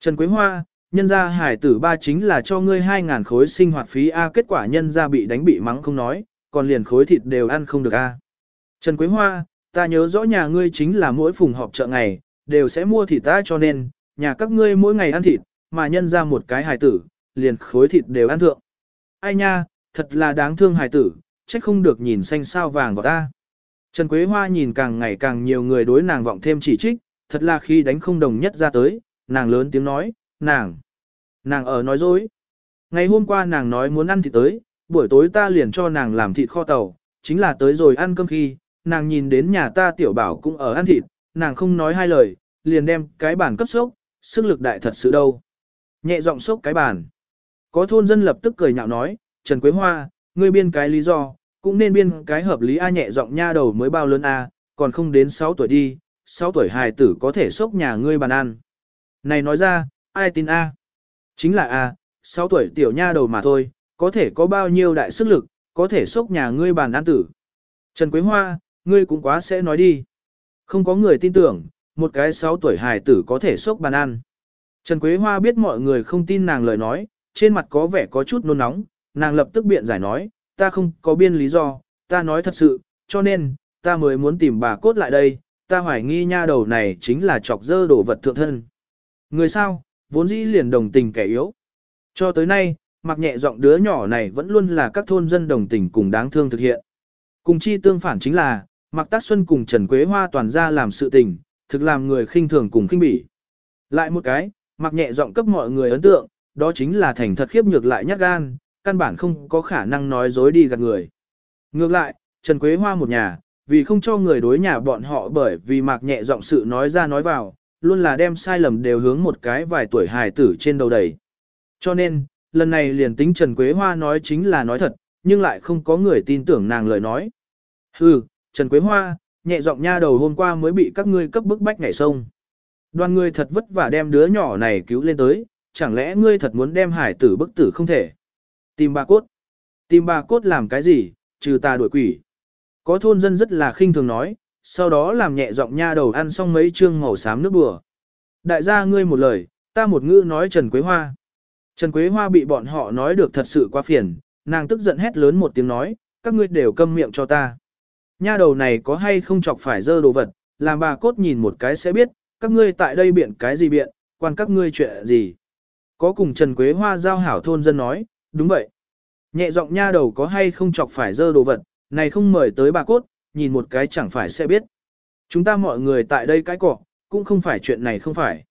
Trần Quế Hoa, nhân ra hải tử ba chính là cho ngươi 2.000 khối sinh hoạt phí a kết quả nhân ra bị đánh bị mắng không nói, còn liền khối thịt đều ăn không được a. Trần Quế Hoa, ta nhớ rõ nhà ngươi chính là mỗi phùng họp chợ ngày, đều sẽ mua thịt ta cho nên, nhà các ngươi mỗi ngày ăn thịt, mà nhân ra một cái hải tử, liền khối thịt đều ăn thượng. Ai nha, thật là đáng thương hài tử, trách không được nhìn xanh sao vàng vào ta. Trần Quế Hoa nhìn càng ngày càng nhiều người đối nàng vọng thêm chỉ trích, thật là khi đánh không đồng nhất ra tới, nàng lớn tiếng nói, nàng, nàng ở nói dối. Ngày hôm qua nàng nói muốn ăn thịt tới, buổi tối ta liền cho nàng làm thịt kho tàu, chính là tới rồi ăn cơm khi, nàng nhìn đến nhà ta tiểu bảo cũng ở ăn thịt, nàng không nói hai lời, liền đem cái bàn cấp sốc, sức lực đại thật sự đâu. Nhẹ giọng sốc cái bàn. Có thôn dân lập tức cười nhạo nói, Trần Quế Hoa, ngươi biên cái lý do, cũng nên biên cái hợp lý A nhẹ giọng nha đầu mới bao lớn A, còn không đến 6 tuổi đi, 6 tuổi hài tử có thể sốc nhà ngươi bàn ăn. Này nói ra, ai tin A? Chính là A, 6 tuổi tiểu nha đầu mà thôi, có thể có bao nhiêu đại sức lực, có thể sốc nhà ngươi bàn ăn tử. Trần Quế Hoa, ngươi cũng quá sẽ nói đi. Không có người tin tưởng, một cái 6 tuổi hài tử có thể sốc bàn ăn. Trần Quế Hoa biết mọi người không tin nàng lời nói, trên mặt có vẻ có chút nôn nóng, nàng lập tức biện giải nói, ta không có biên lý do, ta nói thật sự, cho nên, ta mới muốn tìm bà cốt lại đây, ta hoài nghi nha đầu này chính là chọc dơ đổ vật thượng thân. Người sao, vốn dĩ liền đồng tình kẻ yếu. Cho tới nay, mặc nhẹ giọng đứa nhỏ này vẫn luôn là các thôn dân đồng tình cùng đáng thương thực hiện. Cùng chi tương phản chính là, mặc tác xuân cùng Trần Quế Hoa toàn ra làm sự tình, thực làm người khinh thường cùng khinh bỉ. Lại một cái, mặc nhẹ giọng cấp mọi người ấn tượng, đó chính là thành thật khiếp nhược lại nhát gan, căn bản không có khả năng nói dối đi gạt người. Ngược lại, Trần Quế Hoa một nhà, vì không cho người đối nhà bọn họ bởi vì mạc nhẹ giọng sự nói ra nói vào, luôn là đem sai lầm đều hướng một cái vài tuổi hài tử trên đầu đầy. Cho nên, lần này liền tính Trần Quế Hoa nói chính là nói thật, nhưng lại không có người tin tưởng nàng lời nói. Hừ, Trần Quế Hoa, nhẹ giọng nha đầu hôm qua mới bị các ngươi cấp bức bách nhảy sông. Đoàn người thật vất vả đem đứa nhỏ này cứu lên tới, chẳng lẽ ngươi thật muốn đem hải tử bức tử không thể. Tìm bà cốt. Tìm bà cốt làm cái gì, trừ ta đuổi quỷ. Có thôn dân rất là khinh thường nói, sau đó làm nhẹ giọng nha đầu ăn xong mấy trương màu xám nước bùa. Đại gia ngươi một lời, ta một ngữ nói Trần Quế Hoa. Trần Quế Hoa bị bọn họ nói được thật sự quá phiền, nàng tức giận hét lớn một tiếng nói, các ngươi đều câm miệng cho ta. Nha đầu này có hay không chọc phải dơ đồ vật, làm bà cốt nhìn một cái sẽ biết, các ngươi tại đây biện cái gì biện, quan các ngươi chuyện gì. Có cùng Trần Quế Hoa giao hảo thôn dân nói, đúng vậy. Nhẹ giọng nha đầu có hay không chọc phải dơ đồ vật, này không mời tới bà cốt, nhìn một cái chẳng phải sẽ biết. Chúng ta mọi người tại đây cái cỏ, cũng không phải chuyện này không phải.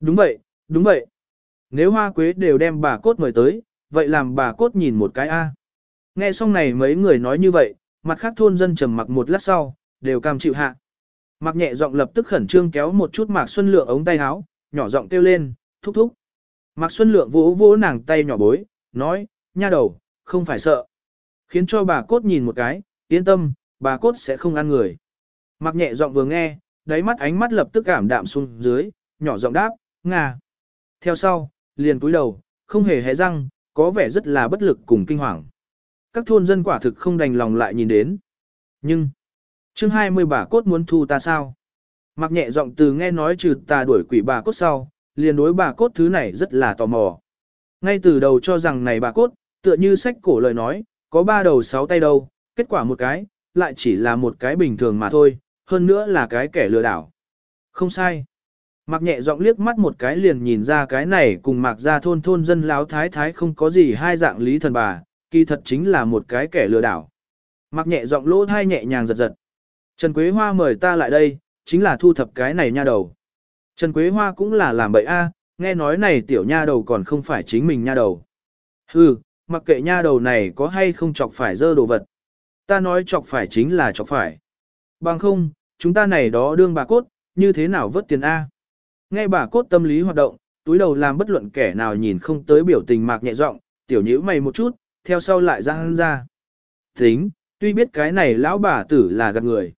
Đúng vậy, đúng vậy. Nếu hoa quế đều đem bà cốt mời tới, vậy làm bà cốt nhìn một cái a. Nghe xong này mấy người nói như vậy, mặt khác thôn dân trầm mặc một lát sau, đều cam chịu hạ. Mặc nhẹ giọng lập tức khẩn trương kéo một chút Mạc Xuân Lượng ống tay áo, nhỏ giọng kêu lên, thúc thúc. Mạc Xuân Lượng vỗ vỗ nàng tay nhỏ bối, nói, nha đầu, không phải sợ. Khiến cho bà cốt nhìn một cái, yên tâm, bà cốt sẽ không ăn người. Mạc nhẹ giọng vừa nghe, đáy mắt ánh mắt lập tức cảm đạm xuống dưới, nhỏ giọng đáp, ngà. Theo sau, liền cúi đầu, không hề hé răng, có vẻ rất là bất lực cùng kinh hoàng. Các thôn dân quả thực không đành lòng lại nhìn đến. Nhưng, chương 20 bà cốt muốn thu ta sao? Mạc nhẹ giọng từ nghe nói trừ ta đuổi quỷ bà cốt sau, liền đối bà cốt thứ này rất là tò mò. Ngay từ đầu cho rằng này bà cốt, tựa như sách cổ lời nói, có ba đầu sáu tay đâu, kết quả một cái, lại chỉ là một cái bình thường mà thôi, hơn nữa là cái kẻ lừa đảo. Không sai. Mạc nhẹ giọng liếc mắt một cái liền nhìn ra cái này cùng mạc ra thôn thôn dân láo thái thái không có gì hai dạng lý thần bà, kỳ thật chính là một cái kẻ lừa đảo. Mạc nhẹ giọng lỗ thai nhẹ nhàng giật giật. Trần Quế Hoa mời ta lại đây, chính là thu thập cái này nha đầu. Trần Quế Hoa cũng là làm bậy a, nghe nói này tiểu nha đầu còn không phải chính mình nha đầu. Hừ, mặc kệ nha đầu này có hay không chọc phải dơ đồ vật. Ta nói chọc phải chính là chọc phải. Bằng không, chúng ta này đó đương bà cốt, như thế nào vớt tiền A. Nghe bà cốt tâm lý hoạt động, túi đầu làm bất luận kẻ nào nhìn không tới biểu tình mạc nhẹ giọng, tiểu nhữ mày một chút, theo sau lại ra hắn ra. Tính, tuy biết cái này lão bà tử là gạt người.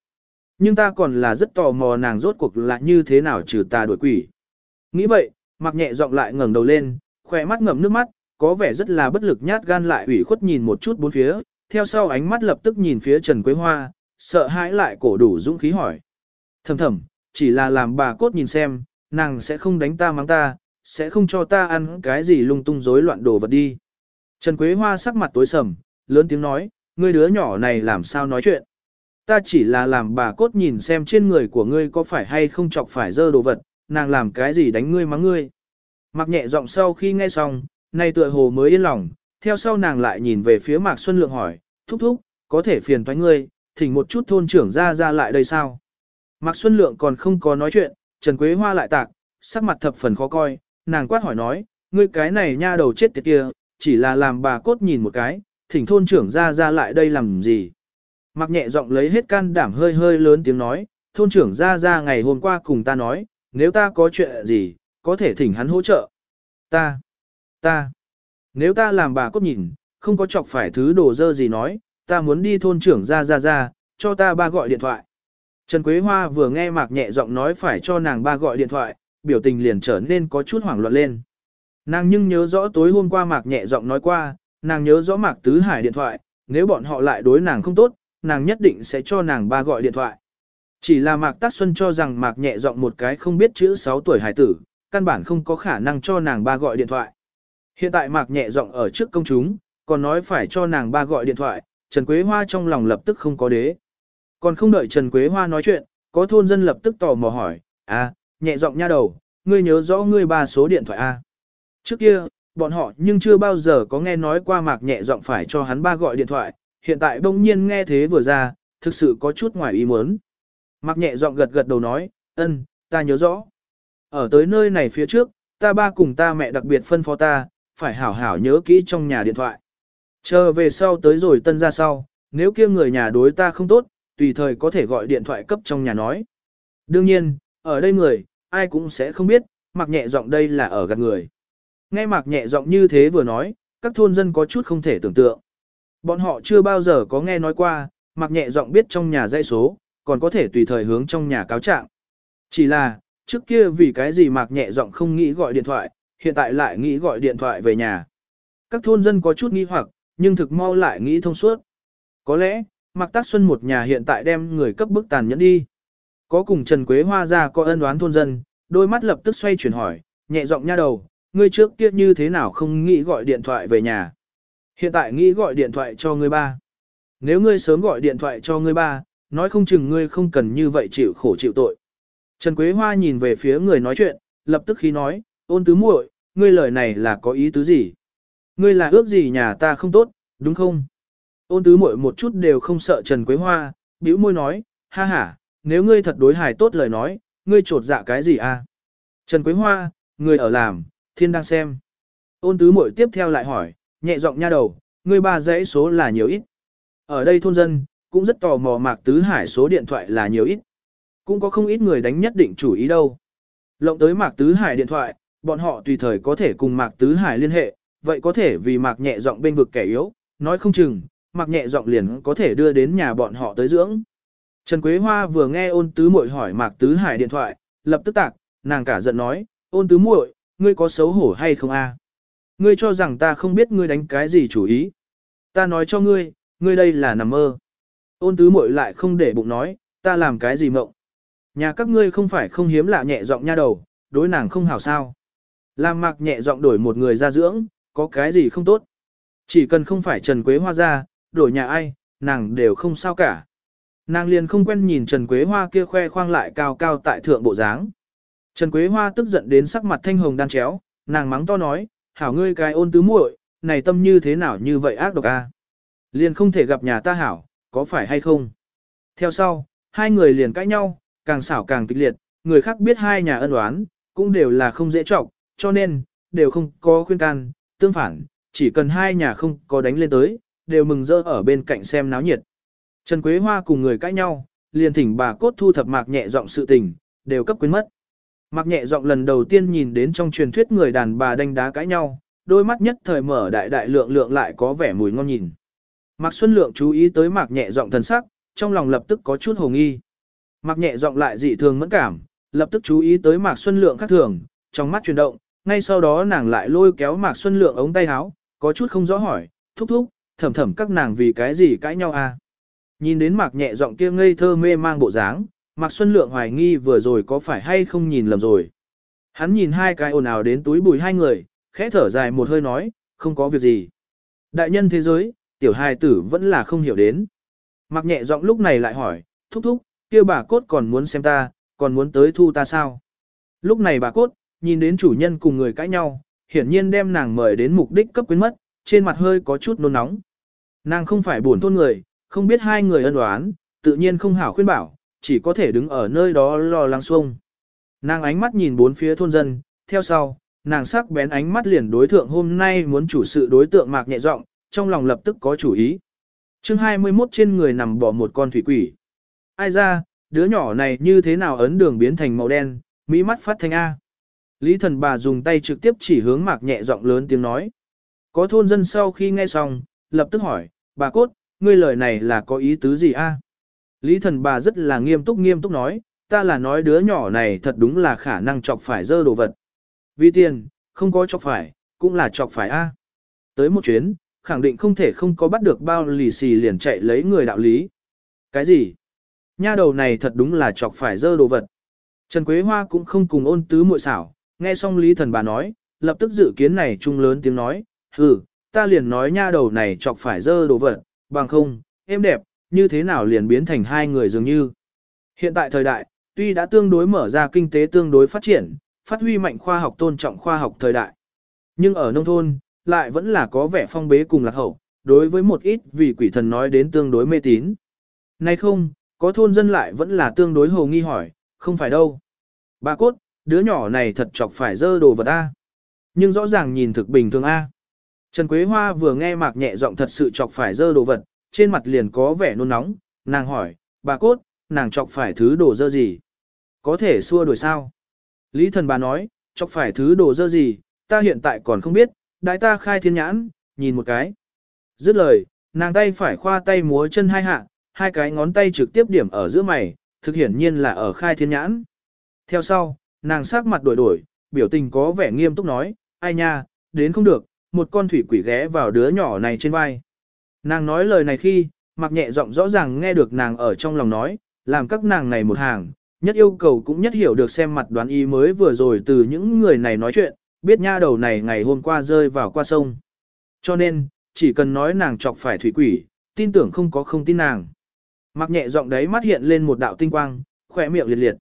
Nhưng ta còn là rất tò mò nàng rốt cuộc là như thế nào trừ ta đuổi quỷ. Nghĩ vậy, mặc nhẹ giọng lại ngẩng đầu lên, khỏe mắt ngậm nước mắt, có vẻ rất là bất lực nhát gan lại ủy khuất nhìn một chút bốn phía, theo sau ánh mắt lập tức nhìn phía Trần Quế Hoa, sợ hãi lại cổ đủ dũng khí hỏi. Thầm thầm, chỉ là làm bà cốt nhìn xem, nàng sẽ không đánh ta mắng ta, sẽ không cho ta ăn cái gì lung tung rối loạn đồ vật đi. Trần Quế Hoa sắc mặt tối sầm, lớn tiếng nói, ngươi đứa nhỏ này làm sao nói chuyện. Ta chỉ là làm bà cốt nhìn xem trên người của ngươi có phải hay không chọc phải dơ đồ vật, nàng làm cái gì đánh ngươi mắng ngươi. Mặc nhẹ giọng sau khi nghe xong, nay tựa hồ mới yên lòng, theo sau nàng lại nhìn về phía Mạc Xuân Lượng hỏi, thúc thúc, có thể phiền toái ngươi, thỉnh một chút thôn trưởng ra ra lại đây sao? Mạc Xuân Lượng còn không có nói chuyện, Trần Quế Hoa lại tạc, sắc mặt thập phần khó coi, nàng quát hỏi nói, ngươi cái này nha đầu chết tiệt kia, chỉ là làm bà cốt nhìn một cái, thỉnh thôn trưởng ra ra lại đây làm gì? Mặc nhẹ giọng lấy hết can đảm hơi hơi lớn tiếng nói, thôn trưởng ra ra ngày hôm qua cùng ta nói, nếu ta có chuyện gì, có thể thỉnh hắn hỗ trợ. Ta, ta, nếu ta làm bà cốt nhìn, không có chọc phải thứ đồ dơ gì nói, ta muốn đi thôn trưởng ra ra ra, cho ta ba gọi điện thoại. Trần Quế Hoa vừa nghe Mạc nhẹ giọng nói phải cho nàng ba gọi điện thoại, biểu tình liền trở nên có chút hoảng loạn lên. Nàng nhưng nhớ rõ tối hôm qua Mạc nhẹ giọng nói qua, nàng nhớ rõ Mạc Tứ Hải điện thoại, nếu bọn họ lại đối nàng không tốt, nàng nhất định sẽ cho nàng ba gọi điện thoại. Chỉ là Mạc Tác Xuân cho rằng Mạc nhẹ giọng một cái không biết chữ 6 tuổi hải tử, căn bản không có khả năng cho nàng ba gọi điện thoại. Hiện tại Mạc nhẹ giọng ở trước công chúng, còn nói phải cho nàng ba gọi điện thoại, Trần Quế Hoa trong lòng lập tức không có đế. Còn không đợi Trần Quế Hoa nói chuyện, có thôn dân lập tức tò mò hỏi, à, nhẹ giọng nha đầu, ngươi nhớ rõ ngươi ba số điện thoại A. Trước kia, bọn họ nhưng chưa bao giờ có nghe nói qua mạc nhẹ giọng phải cho hắn ba gọi điện thoại, hiện tại bỗng nhiên nghe thế vừa ra, thực sự có chút ngoài ý muốn. Mạc nhẹ giọng gật gật đầu nói, ân, ta nhớ rõ. Ở tới nơi này phía trước, ta ba cùng ta mẹ đặc biệt phân phó ta, phải hảo hảo nhớ kỹ trong nhà điện thoại. Chờ về sau tới rồi tân ra sau, nếu kia người nhà đối ta không tốt, tùy thời có thể gọi điện thoại cấp trong nhà nói. Đương nhiên, ở đây người, ai cũng sẽ không biết, mặc nhẹ giọng đây là ở gạt người. Nghe mặc nhẹ giọng như thế vừa nói, các thôn dân có chút không thể tưởng tượng. Bọn họ chưa bao giờ có nghe nói qua, mặc nhẹ giọng biết trong nhà dây số, còn có thể tùy thời hướng trong nhà cáo trạng. Chỉ là, trước kia vì cái gì mặc nhẹ giọng không nghĩ gọi điện thoại, hiện tại lại nghĩ gọi điện thoại về nhà. Các thôn dân có chút nghi hoặc, nhưng thực mau lại nghĩ thông suốt. Có lẽ, Mạc Tác Xuân một nhà hiện tại đem người cấp bức tàn nhẫn đi. Có cùng Trần Quế Hoa ra có ân đoán thôn dân, đôi mắt lập tức xoay chuyển hỏi, nhẹ giọng nha đầu, ngươi trước kia như thế nào không nghĩ gọi điện thoại về nhà. Hiện tại nghĩ gọi điện thoại cho ngươi ba. Nếu ngươi sớm gọi điện thoại cho ngươi ba, nói không chừng ngươi không cần như vậy chịu khổ chịu tội. Trần Quế Hoa nhìn về phía người nói chuyện, lập tức khi nói, ôn tứ muội, ngươi lời này là có ý tứ gì? Ngươi là ước gì nhà ta không tốt, đúng không? Ôn tứ muội một chút đều không sợ Trần Quế Hoa, bĩu môi nói, ha ha, nếu ngươi thật đối hài tốt lời nói, ngươi trột dạ cái gì à? Trần Quế Hoa, người ở làm, thiên đang xem. Ôn tứ muội tiếp theo lại hỏi, nhẹ giọng nha đầu, ngươi ba dãy số là nhiều ít. Ở đây thôn dân, cũng rất tò mò Mạc Tứ Hải số điện thoại là nhiều ít. Cũng có không ít người đánh nhất định chủ ý đâu. Lộng tới Mạc Tứ Hải điện thoại, bọn họ tùy thời có thể cùng Mạc Tứ Hải liên hệ, vậy có thể vì Mạc nhẹ giọng bên vực kẻ yếu, nói không chừng, Mạc nhẹ giọng liền có thể đưa đến nhà bọn họ tới dưỡng. Trần Quế Hoa vừa nghe ôn tứ muội hỏi Mạc Tứ Hải điện thoại, lập tức tạc, nàng cả giận nói, ôn tứ muội, ngươi có xấu hổ hay không a? Ngươi cho rằng ta không biết ngươi đánh cái gì chủ ý. Ta nói cho ngươi, ngươi đây là nằm mơ. Ôn tứ muội lại không để bụng nói, ta làm cái gì mộng. Nhà các ngươi không phải không hiếm lạ nhẹ giọng nha đầu, đối nàng không hảo sao. Làm mạc nhẹ giọng đổi một người ra dưỡng, có cái gì không tốt. Chỉ cần không phải Trần Quế Hoa ra, đổi nhà ai, nàng đều không sao cả. Nàng liền không quen nhìn Trần Quế Hoa kia khoe khoang lại cao cao tại thượng bộ dáng. Trần Quế Hoa tức giận đến sắc mặt thanh hồng đan chéo, nàng mắng to nói, hảo ngươi cái ôn tứ muội, này tâm như thế nào như vậy ác độc a? Liền không thể gặp nhà ta hảo, có phải hay không? Theo sau, hai người liền cãi nhau, càng xảo càng kịch liệt, người khác biết hai nhà ân oán, cũng đều là không dễ trọng, cho nên, đều không có khuyên can, tương phản, chỉ cần hai nhà không có đánh lên tới, đều mừng rỡ ở bên cạnh xem náo nhiệt. Trần Quế Hoa cùng người cãi nhau, liền thỉnh bà cốt thu thập mạc nhẹ giọng sự tình, đều cấp quên mất. Mạc nhẹ giọng lần đầu tiên nhìn đến trong truyền thuyết người đàn bà đánh đá cãi nhau, đôi mắt nhất thời mở đại đại lượng lượng lại có vẻ mùi ngon nhìn. Mạc Xuân Lượng chú ý tới Mạc nhẹ giọng thần sắc, trong lòng lập tức có chút hồ nghi. Mạc nhẹ giọng lại dị thường mẫn cảm, lập tức chú ý tới Mạc Xuân Lượng khác thường, trong mắt chuyển động, ngay sau đó nàng lại lôi kéo Mạc Xuân Lượng ống tay áo, có chút không rõ hỏi, thúc thúc, thầm thầm các nàng vì cái gì cãi nhau à. Nhìn đến Mạc nhẹ giọng kia ngây thơ mê mang bộ dáng, Mạc Xuân Lượng hoài nghi vừa rồi có phải hay không nhìn lầm rồi. Hắn nhìn hai cái ồn ào đến túi bùi hai người, khẽ thở dài một hơi nói, không có việc gì. Đại nhân thế giới, tiểu hài tử vẫn là không hiểu đến. Mạc nhẹ giọng lúc này lại hỏi, thúc thúc, kia bà cốt còn muốn xem ta, còn muốn tới thu ta sao? Lúc này bà cốt, nhìn đến chủ nhân cùng người cãi nhau, hiển nhiên đem nàng mời đến mục đích cấp quyến mất, trên mặt hơi có chút nôn nóng. Nàng không phải buồn thôn người, không biết hai người ân oán, tự nhiên không hảo khuyên bảo, chỉ có thể đứng ở nơi đó lo lắng xuông. Nàng ánh mắt nhìn bốn phía thôn dân, theo sau, nàng sắc bén ánh mắt liền đối thượng hôm nay muốn chủ sự đối tượng mạc nhẹ giọng, trong lòng lập tức có chủ ý. chương 21 trên người nằm bỏ một con thủy quỷ. Ai ra, đứa nhỏ này như thế nào ấn đường biến thành màu đen, mỹ mắt phát thanh A. Lý thần bà dùng tay trực tiếp chỉ hướng mạc nhẹ giọng lớn tiếng nói. Có thôn dân sau khi nghe xong, lập tức hỏi, bà cốt, ngươi lời này là có ý tứ gì a? Lý thần bà rất là nghiêm túc nghiêm túc nói, ta là nói đứa nhỏ này thật đúng là khả năng chọc phải dơ đồ vật. Vì tiền, không có chọc phải, cũng là chọc phải a. Tới một chuyến, khẳng định không thể không có bắt được bao lì xì liền chạy lấy người đạo lý. Cái gì? Nha đầu này thật đúng là chọc phải dơ đồ vật. Trần Quế Hoa cũng không cùng ôn tứ muội xảo, nghe xong Lý thần bà nói, lập tức dự kiến này trung lớn tiếng nói, hừ, ta liền nói nha đầu này chọc phải dơ đồ vật, bằng không, em đẹp, như thế nào liền biến thành hai người dường như. Hiện tại thời đại, tuy đã tương đối mở ra kinh tế tương đối phát triển, phát huy mạnh khoa học tôn trọng khoa học thời đại. Nhưng ở nông thôn, lại vẫn là có vẻ phong bế cùng lạc hậu, đối với một ít vì quỷ thần nói đến tương đối mê tín. Nay không, có thôn dân lại vẫn là tương đối hồ nghi hỏi, không phải đâu. Bà cốt, đứa nhỏ này thật chọc phải dơ đồ vật A. Nhưng rõ ràng nhìn thực bình thường A. Trần Quế Hoa vừa nghe mạc nhẹ giọng thật sự chọc phải dơ đồ vật, trên mặt liền có vẻ nôn nóng, nàng hỏi, bà cốt, nàng chọc phải thứ đồ dơ gì? Có thể xua đuổi sao? Lý thần bà nói, chọc phải thứ đồ dơ gì, ta hiện tại còn không biết, đại ta khai thiên nhãn, nhìn một cái. Dứt lời, nàng tay phải khoa tay múa chân hai hạ, hai cái ngón tay trực tiếp điểm ở giữa mày, thực hiển nhiên là ở khai thiên nhãn. Theo sau, nàng sắc mặt đổi đổi, biểu tình có vẻ nghiêm túc nói, ai nha, đến không được, một con thủy quỷ ghé vào đứa nhỏ này trên vai. Nàng nói lời này khi, mặc nhẹ giọng rõ ràng nghe được nàng ở trong lòng nói, làm các nàng này một hàng, nhất yêu cầu cũng nhất hiểu được xem mặt đoán ý mới vừa rồi từ những người này nói chuyện, biết nha đầu này ngày hôm qua rơi vào qua sông. Cho nên, chỉ cần nói nàng chọc phải thủy quỷ, tin tưởng không có không tin nàng. Mặc nhẹ giọng đấy mắt hiện lên một đạo tinh quang, khỏe miệng liệt liệt.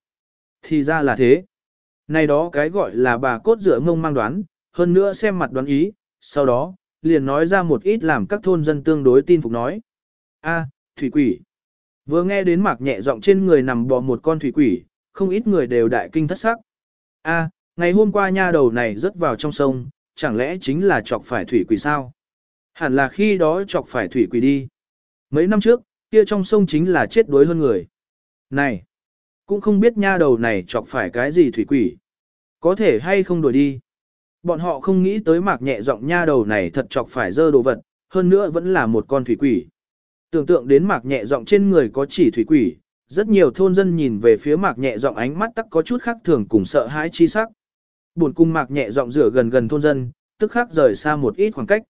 Thì ra là thế. Này đó cái gọi là bà cốt rửa ngông mang đoán, hơn nữa xem mặt đoán ý, sau đó, liền nói ra một ít làm các thôn dân tương đối tin phục nói. A, thủy quỷ. Vừa nghe đến mạc nhẹ giọng trên người nằm bò một con thủy quỷ, không ít người đều đại kinh thất sắc. A, Ngày hôm qua nha đầu này rớt vào trong sông, chẳng lẽ chính là chọc phải thủy quỷ sao? Hẳn là khi đó chọc phải thủy quỷ đi. Mấy năm trước, kia trong sông chính là chết đuối hơn người. Này, cũng không biết nha đầu này chọc phải cái gì thủy quỷ. Có thể hay không đuổi đi. Bọn họ không nghĩ tới mạc nhẹ giọng nha đầu này thật chọc phải dơ đồ vật, hơn nữa vẫn là một con thủy quỷ. Tưởng tượng đến mạc nhẹ giọng trên người có chỉ thủy quỷ, rất nhiều thôn dân nhìn về phía mạc nhẹ giọng ánh mắt tắc có chút khác thường cùng sợ hãi chi sắc. Buồn cung mạc nhẹ giọng rửa gần gần thôn dân, tức khắc rời xa một ít khoảng cách.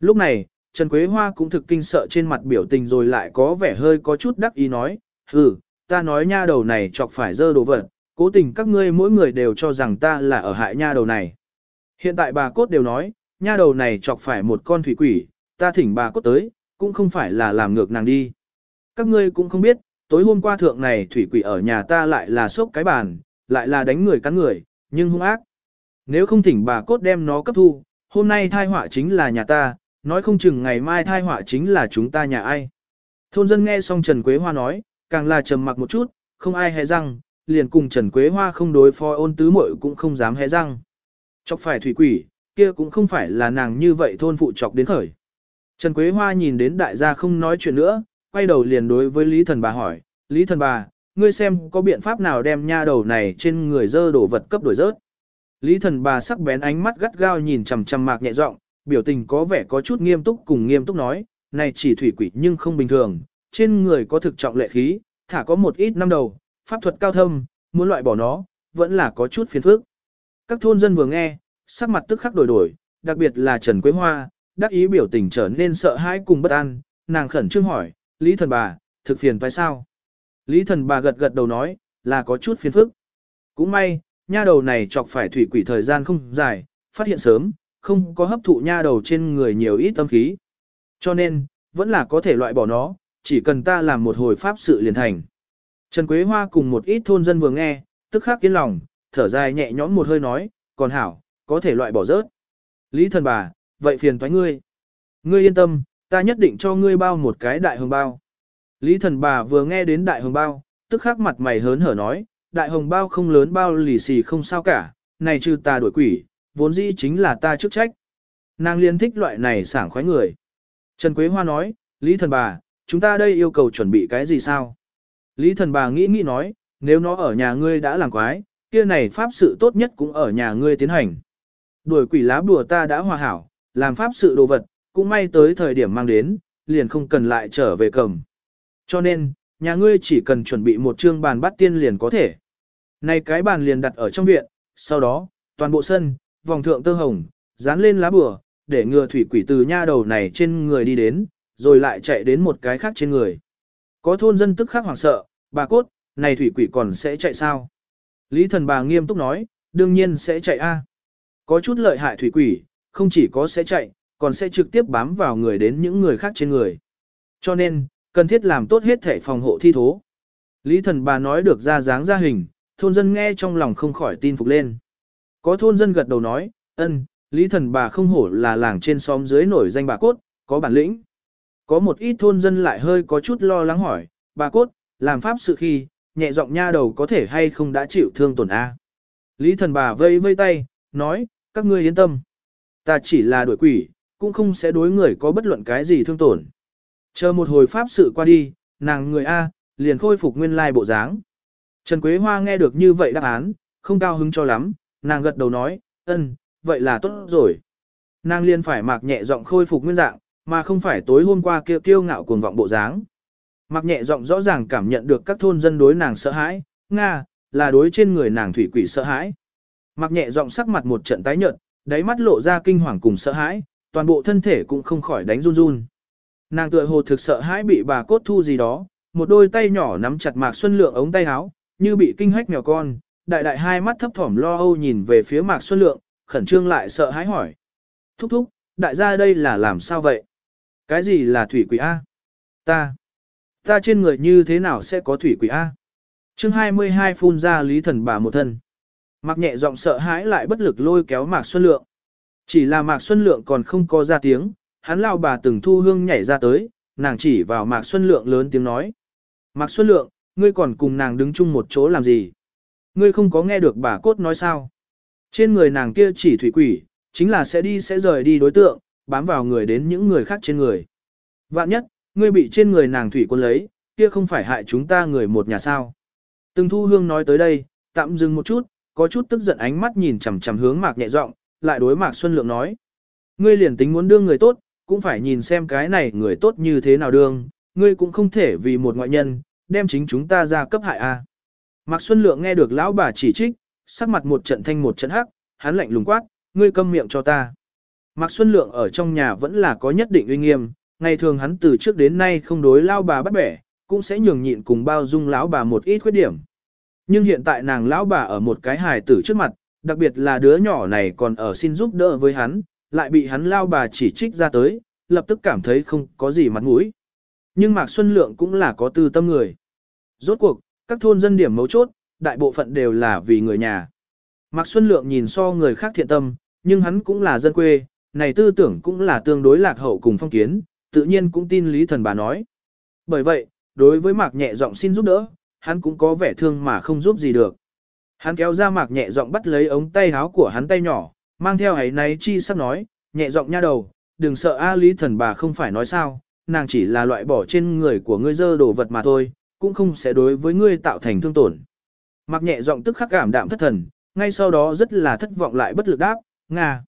Lúc này, Trần Quế Hoa cũng thực kinh sợ trên mặt biểu tình rồi lại có vẻ hơi có chút đắc ý nói, ừ, ta nói nha đầu này chọc phải dơ đồ vật, cố tình các ngươi mỗi người đều cho rằng ta là ở hại nha đầu này. Hiện tại bà cốt đều nói, nha đầu này chọc phải một con thủy quỷ, ta thỉnh bà cốt tới, cũng không phải là làm ngược nàng đi. Các ngươi cũng không biết, tối hôm qua thượng này thủy quỷ ở nhà ta lại là sốc cái bàn, lại là đánh người cắn người, nhưng hung ác. Nếu không thỉnh bà cốt đem nó cấp thu, hôm nay thai họa chính là nhà ta, nói không chừng ngày mai thai họa chính là chúng ta nhà ai. Thôn dân nghe xong Trần Quế Hoa nói, càng là trầm mặc một chút, không ai hé răng, liền cùng Trần Quế Hoa không đối phó ôn tứ muội cũng không dám hé răng. Chọc phải thủy quỷ, kia cũng không phải là nàng như vậy thôn phụ chọc đến khởi. Trần Quế Hoa nhìn đến đại gia không nói chuyện nữa, quay đầu liền đối với Lý Thần Bà hỏi, Lý Thần Bà, ngươi xem có biện pháp nào đem nha đầu này trên người dơ đổ vật cấp đổi rớt. Lý Thần Bà sắc bén ánh mắt gắt gao nhìn chằm chằm mạc nhẹ giọng, biểu tình có vẻ có chút nghiêm túc cùng nghiêm túc nói, này chỉ thủy quỷ nhưng không bình thường, trên người có thực trọng lệ khí, thả có một ít năm đầu, pháp thuật cao thâm, muốn loại bỏ nó, vẫn là có chút phiền phức. Các thôn dân vừa nghe, sắc mặt tức khắc đổi đổi, đặc biệt là Trần Quế Hoa, đắc ý biểu tình trở nên sợ hãi cùng bất an, nàng khẩn trương hỏi, Lý thần bà, thực phiền phải sao? Lý thần bà gật gật đầu nói, là có chút phiền phức. Cũng may, nha đầu này chọc phải thủy quỷ thời gian không dài, phát hiện sớm, không có hấp thụ nha đầu trên người nhiều ít tâm khí. Cho nên, vẫn là có thể loại bỏ nó, chỉ cần ta làm một hồi pháp sự liền thành. Trần Quế Hoa cùng một ít thôn dân vừa nghe, tức khắc yên lòng, thở dài nhẹ nhõm một hơi nói, còn hảo, có thể loại bỏ rớt. Lý thần bà, vậy phiền toái ngươi. Ngươi yên tâm, ta nhất định cho ngươi bao một cái đại hồng bao. Lý thần bà vừa nghe đến đại hồng bao, tức khắc mặt mày hớn hở nói, đại hồng bao không lớn bao lì xì không sao cả, này trừ ta đuổi quỷ, vốn dĩ chính là ta chức trách. Nàng liên thích loại này sảng khoái người. Trần Quế Hoa nói, Lý thần bà, chúng ta đây yêu cầu chuẩn bị cái gì sao? Lý thần bà nghĩ nghĩ nói, nếu nó ở nhà ngươi đã làm quái, kia này pháp sự tốt nhất cũng ở nhà ngươi tiến hành. Đuổi quỷ lá bùa ta đã hòa hảo, làm pháp sự đồ vật, cũng may tới thời điểm mang đến, liền không cần lại trở về cầm. Cho nên, nhà ngươi chỉ cần chuẩn bị một chương bàn bắt tiên liền có thể. Này cái bàn liền đặt ở trong viện, sau đó, toàn bộ sân, vòng thượng tơ hồng, dán lên lá bùa, để ngừa thủy quỷ từ nha đầu này trên người đi đến, rồi lại chạy đến một cái khác trên người. Có thôn dân tức khắc hoảng sợ, bà cốt, này thủy quỷ còn sẽ chạy sao? Lý thần bà nghiêm túc nói, đương nhiên sẽ chạy a. Có chút lợi hại thủy quỷ, không chỉ có sẽ chạy, còn sẽ trực tiếp bám vào người đến những người khác trên người. Cho nên, cần thiết làm tốt hết thể phòng hộ thi thố. Lý thần bà nói được ra dáng ra hình, thôn dân nghe trong lòng không khỏi tin phục lên. Có thôn dân gật đầu nói, ân, Lý thần bà không hổ là làng trên xóm dưới nổi danh bà cốt, có bản lĩnh. Có một ít thôn dân lại hơi có chút lo lắng hỏi, bà cốt, làm pháp sự khi, nhẹ giọng nha đầu có thể hay không đã chịu thương tổn A. Lý thần bà vây vây tay, nói, các ngươi yên tâm. Ta chỉ là đuổi quỷ, cũng không sẽ đối người có bất luận cái gì thương tổn. Chờ một hồi pháp sự qua đi, nàng người A, liền khôi phục nguyên lai bộ dáng. Trần Quế Hoa nghe được như vậy đáp án, không cao hứng cho lắm, nàng gật đầu nói, ân, vậy là tốt rồi. Nàng liền phải mạc nhẹ giọng khôi phục nguyên dạng, mà không phải tối hôm qua kia kiêu ngạo cuồng vọng bộ dáng. Mạc nhẹ giọng rõ ràng cảm nhận được các thôn dân đối nàng sợ hãi, Nga, là đối trên người nàng thủy quỷ sợ hãi. Mạc nhẹ giọng sắc mặt một trận tái nhợt, đáy mắt lộ ra kinh hoàng cùng sợ hãi, toàn bộ thân thể cũng không khỏi đánh run run. Nàng tựa hồ thực sợ hãi bị bà cốt thu gì đó, một đôi tay nhỏ nắm chặt Mạc Xuân Lượng ống tay áo, như bị kinh hách mèo con, đại đại hai mắt thấp thỏm lo âu nhìn về phía Mạc Xuân Lượng, khẩn trương lại sợ hãi hỏi. Thúc thúc, đại gia đây là làm sao vậy? Cái gì là thủy quỷ A? Ta, ta trên người như thế nào sẽ có thủy quỷ A? chương 22 phun ra lý thần bà một thân. Mạc nhẹ giọng sợ hãi lại bất lực lôi kéo Mạc Xuân Lượng. Chỉ là Mạc Xuân Lượng còn không có ra tiếng, hắn lao bà từng thu hương nhảy ra tới, nàng chỉ vào Mạc Xuân Lượng lớn tiếng nói. Mạc Xuân Lượng, ngươi còn cùng nàng đứng chung một chỗ làm gì? Ngươi không có nghe được bà cốt nói sao? Trên người nàng kia chỉ thủy quỷ, chính là sẽ đi sẽ rời đi đối tượng, bám vào người đến những người khác trên người. Vạn nhất, ngươi bị trên người nàng thủy quân lấy, kia không phải hại chúng ta người một nhà sao. Từng thu hương nói tới đây, tạm dừng một chút, có chút tức giận ánh mắt nhìn chằm chằm hướng mạc nhẹ giọng, lại đối mạc Xuân Lượng nói. Ngươi liền tính muốn đương người tốt, cũng phải nhìn xem cái này người tốt như thế nào đương, ngươi cũng không thể vì một ngoại nhân, đem chính chúng ta ra cấp hại a. Mạc Xuân Lượng nghe được lão bà chỉ trích, sắc mặt một trận thanh một trận hắc, hắn lạnh lùng quát, ngươi câm miệng cho ta. Mạc Xuân Lượng ở trong nhà vẫn là có nhất định uy nghiêm, ngày thường hắn từ trước đến nay không đối lao bà bắt bẻ, cũng sẽ nhường nhịn cùng bao dung lão bà một ít khuyết điểm. Nhưng hiện tại nàng lão bà ở một cái hài tử trước mặt, đặc biệt là đứa nhỏ này còn ở xin giúp đỡ với hắn, lại bị hắn lao bà chỉ trích ra tới, lập tức cảm thấy không có gì mặt mũi. Nhưng Mạc Xuân Lượng cũng là có tư tâm người. Rốt cuộc, các thôn dân điểm mấu chốt, đại bộ phận đều là vì người nhà. Mạc Xuân Lượng nhìn so người khác thiện tâm, nhưng hắn cũng là dân quê, này tư tưởng cũng là tương đối lạc hậu cùng phong kiến, tự nhiên cũng tin Lý Thần bà nói. Bởi vậy, đối với Mạc nhẹ giọng xin giúp đỡ, hắn cũng có vẻ thương mà không giúp gì được. Hắn kéo ra Mạc nhẹ giọng bắt lấy ống tay áo của hắn tay nhỏ, mang theo ấy náy chi sắp nói, nhẹ giọng nha đầu, đừng sợ A Lý Thần bà không phải nói sao, nàng chỉ là loại bỏ trên người của ngươi dơ đồ vật mà thôi, cũng không sẽ đối với ngươi tạo thành thương tổn. Mạc nhẹ giọng tức khắc cảm đạm thất thần, ngay sau đó rất là thất vọng lại bất lực đáp, Nga.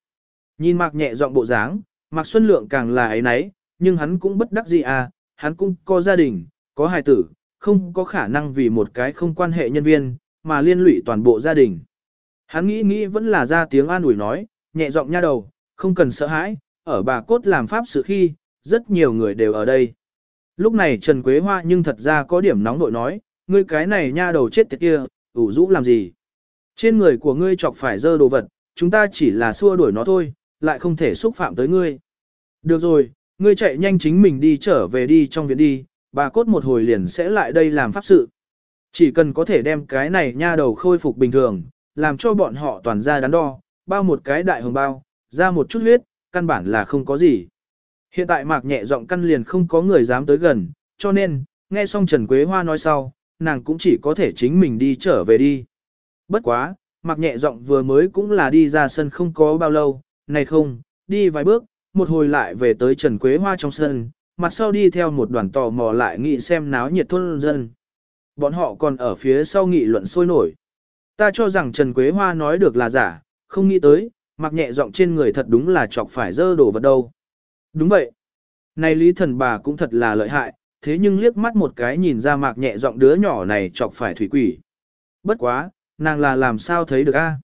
Nhìn Mạc nhẹ giọng bộ dáng, Mạc Xuân Lượng càng là ấy nấy, nhưng hắn cũng bất đắc gì à, hắn cũng có gia đình, có hài tử, không có khả năng vì một cái không quan hệ nhân viên, mà liên lụy toàn bộ gia đình. Hắn nghĩ nghĩ vẫn là ra tiếng an ủi nói, nhẹ giọng nha đầu, không cần sợ hãi, ở bà cốt làm pháp sự khi, rất nhiều người đều ở đây. Lúc này Trần Quế Hoa nhưng thật ra có điểm nóng nội nói, ngươi cái này nha đầu chết tiệt kia, ủ rũ làm gì? Trên người của ngươi chọc phải dơ đồ vật, chúng ta chỉ là xua đuổi nó thôi, lại không thể xúc phạm tới ngươi. Được rồi, ngươi chạy nhanh chính mình đi trở về đi trong viện đi, bà cốt một hồi liền sẽ lại đây làm pháp sự. Chỉ cần có thể đem cái này nha đầu khôi phục bình thường, làm cho bọn họ toàn ra đắn đo, bao một cái đại hồng bao, ra một chút huyết, căn bản là không có gì. Hiện tại mạc nhẹ giọng căn liền không có người dám tới gần, cho nên, nghe xong Trần Quế Hoa nói sau, nàng cũng chỉ có thể chính mình đi trở về đi. Bất quá, mạc nhẹ giọng vừa mới cũng là đi ra sân không có bao lâu, này không, đi vài bước, một hồi lại về tới Trần Quế Hoa trong sân, mặt sau đi theo một đoàn tò mò lại nghị xem náo nhiệt thôn dân. Bọn họ còn ở phía sau nghị luận sôi nổi. Ta cho rằng Trần Quế Hoa nói được là giả, không nghĩ tới, mặc nhẹ giọng trên người thật đúng là chọc phải dơ đổ vật đâu. Đúng vậy. Này Lý Thần bà cũng thật là lợi hại, thế nhưng liếc mắt một cái nhìn ra mạc nhẹ giọng đứa nhỏ này chọc phải thủy quỷ. Bất quá, nàng là làm sao thấy được a?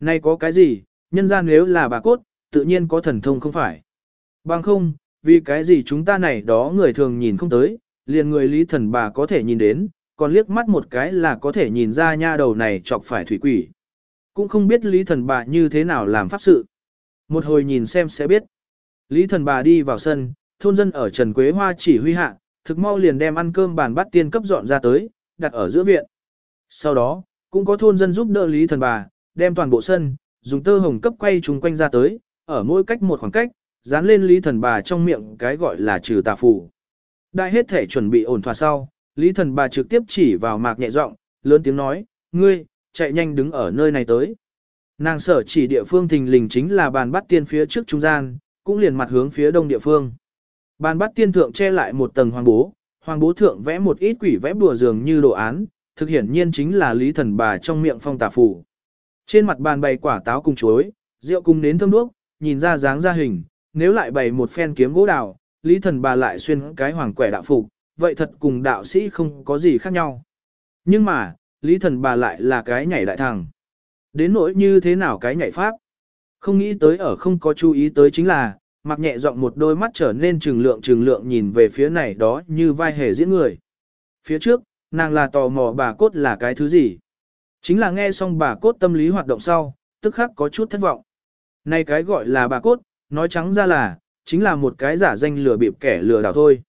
Này có cái gì, nhân gian nếu là bà cốt, tự nhiên có thần thông không phải. Bằng không, vì cái gì chúng ta này đó người thường nhìn không tới, liền người lý thần bà có thể nhìn đến, còn liếc mắt một cái là có thể nhìn ra nha đầu này chọc phải thủy quỷ. Cũng không biết lý thần bà như thế nào làm pháp sự. Một hồi nhìn xem sẽ biết. Lý thần bà đi vào sân, thôn dân ở Trần Quế Hoa chỉ huy hạ, thực mau liền đem ăn cơm bàn bát tiên cấp dọn ra tới, đặt ở giữa viện. Sau đó, cũng có thôn dân giúp đỡ Lý thần bà, đem toàn bộ sân, dùng tơ hồng cấp quay chúng quanh ra tới, ở mỗi cách một khoảng cách, dán lên Lý thần bà trong miệng cái gọi là trừ tà phù. Đại hết thể chuẩn bị ổn thỏa sau, Lý thần bà trực tiếp chỉ vào mạc nhẹ giọng, lớn tiếng nói, ngươi, chạy nhanh đứng ở nơi này tới. Nàng sở chỉ địa phương thình lình chính là bàn bắt tiên phía trước trung gian, cũng liền mặt hướng phía đông địa phương. Bàn bắt tiên thượng che lại một tầng hoàng bố, hoàng bố thượng vẽ một ít quỷ vẽ bùa dường như đồ án, thực hiển nhiên chính là lý thần bà trong miệng phong tà phủ. Trên mặt bàn bày quả táo cùng chuối, rượu cùng nến thơm đuốc, nhìn ra dáng ra hình, nếu lại bày một phen kiếm gỗ đào, lý thần bà lại xuyên cái hoàng quẻ đạo phục, vậy thật cùng đạo sĩ không có gì khác nhau. Nhưng mà, lý thần bà lại là cái nhảy đại thằng. Đến nỗi như thế nào cái nhảy pháp? Không nghĩ tới ở không có chú ý tới chính là, mặc nhẹ giọng một đôi mắt trở nên trừng lượng trừng lượng nhìn về phía này đó như vai hề diễn người. Phía trước, nàng là tò mò bà cốt là cái thứ gì. Chính là nghe xong bà cốt tâm lý hoạt động sau, tức khắc có chút thất vọng. Này cái gọi là bà cốt, nói trắng ra là, chính là một cái giả danh lừa bịp kẻ lừa đảo thôi.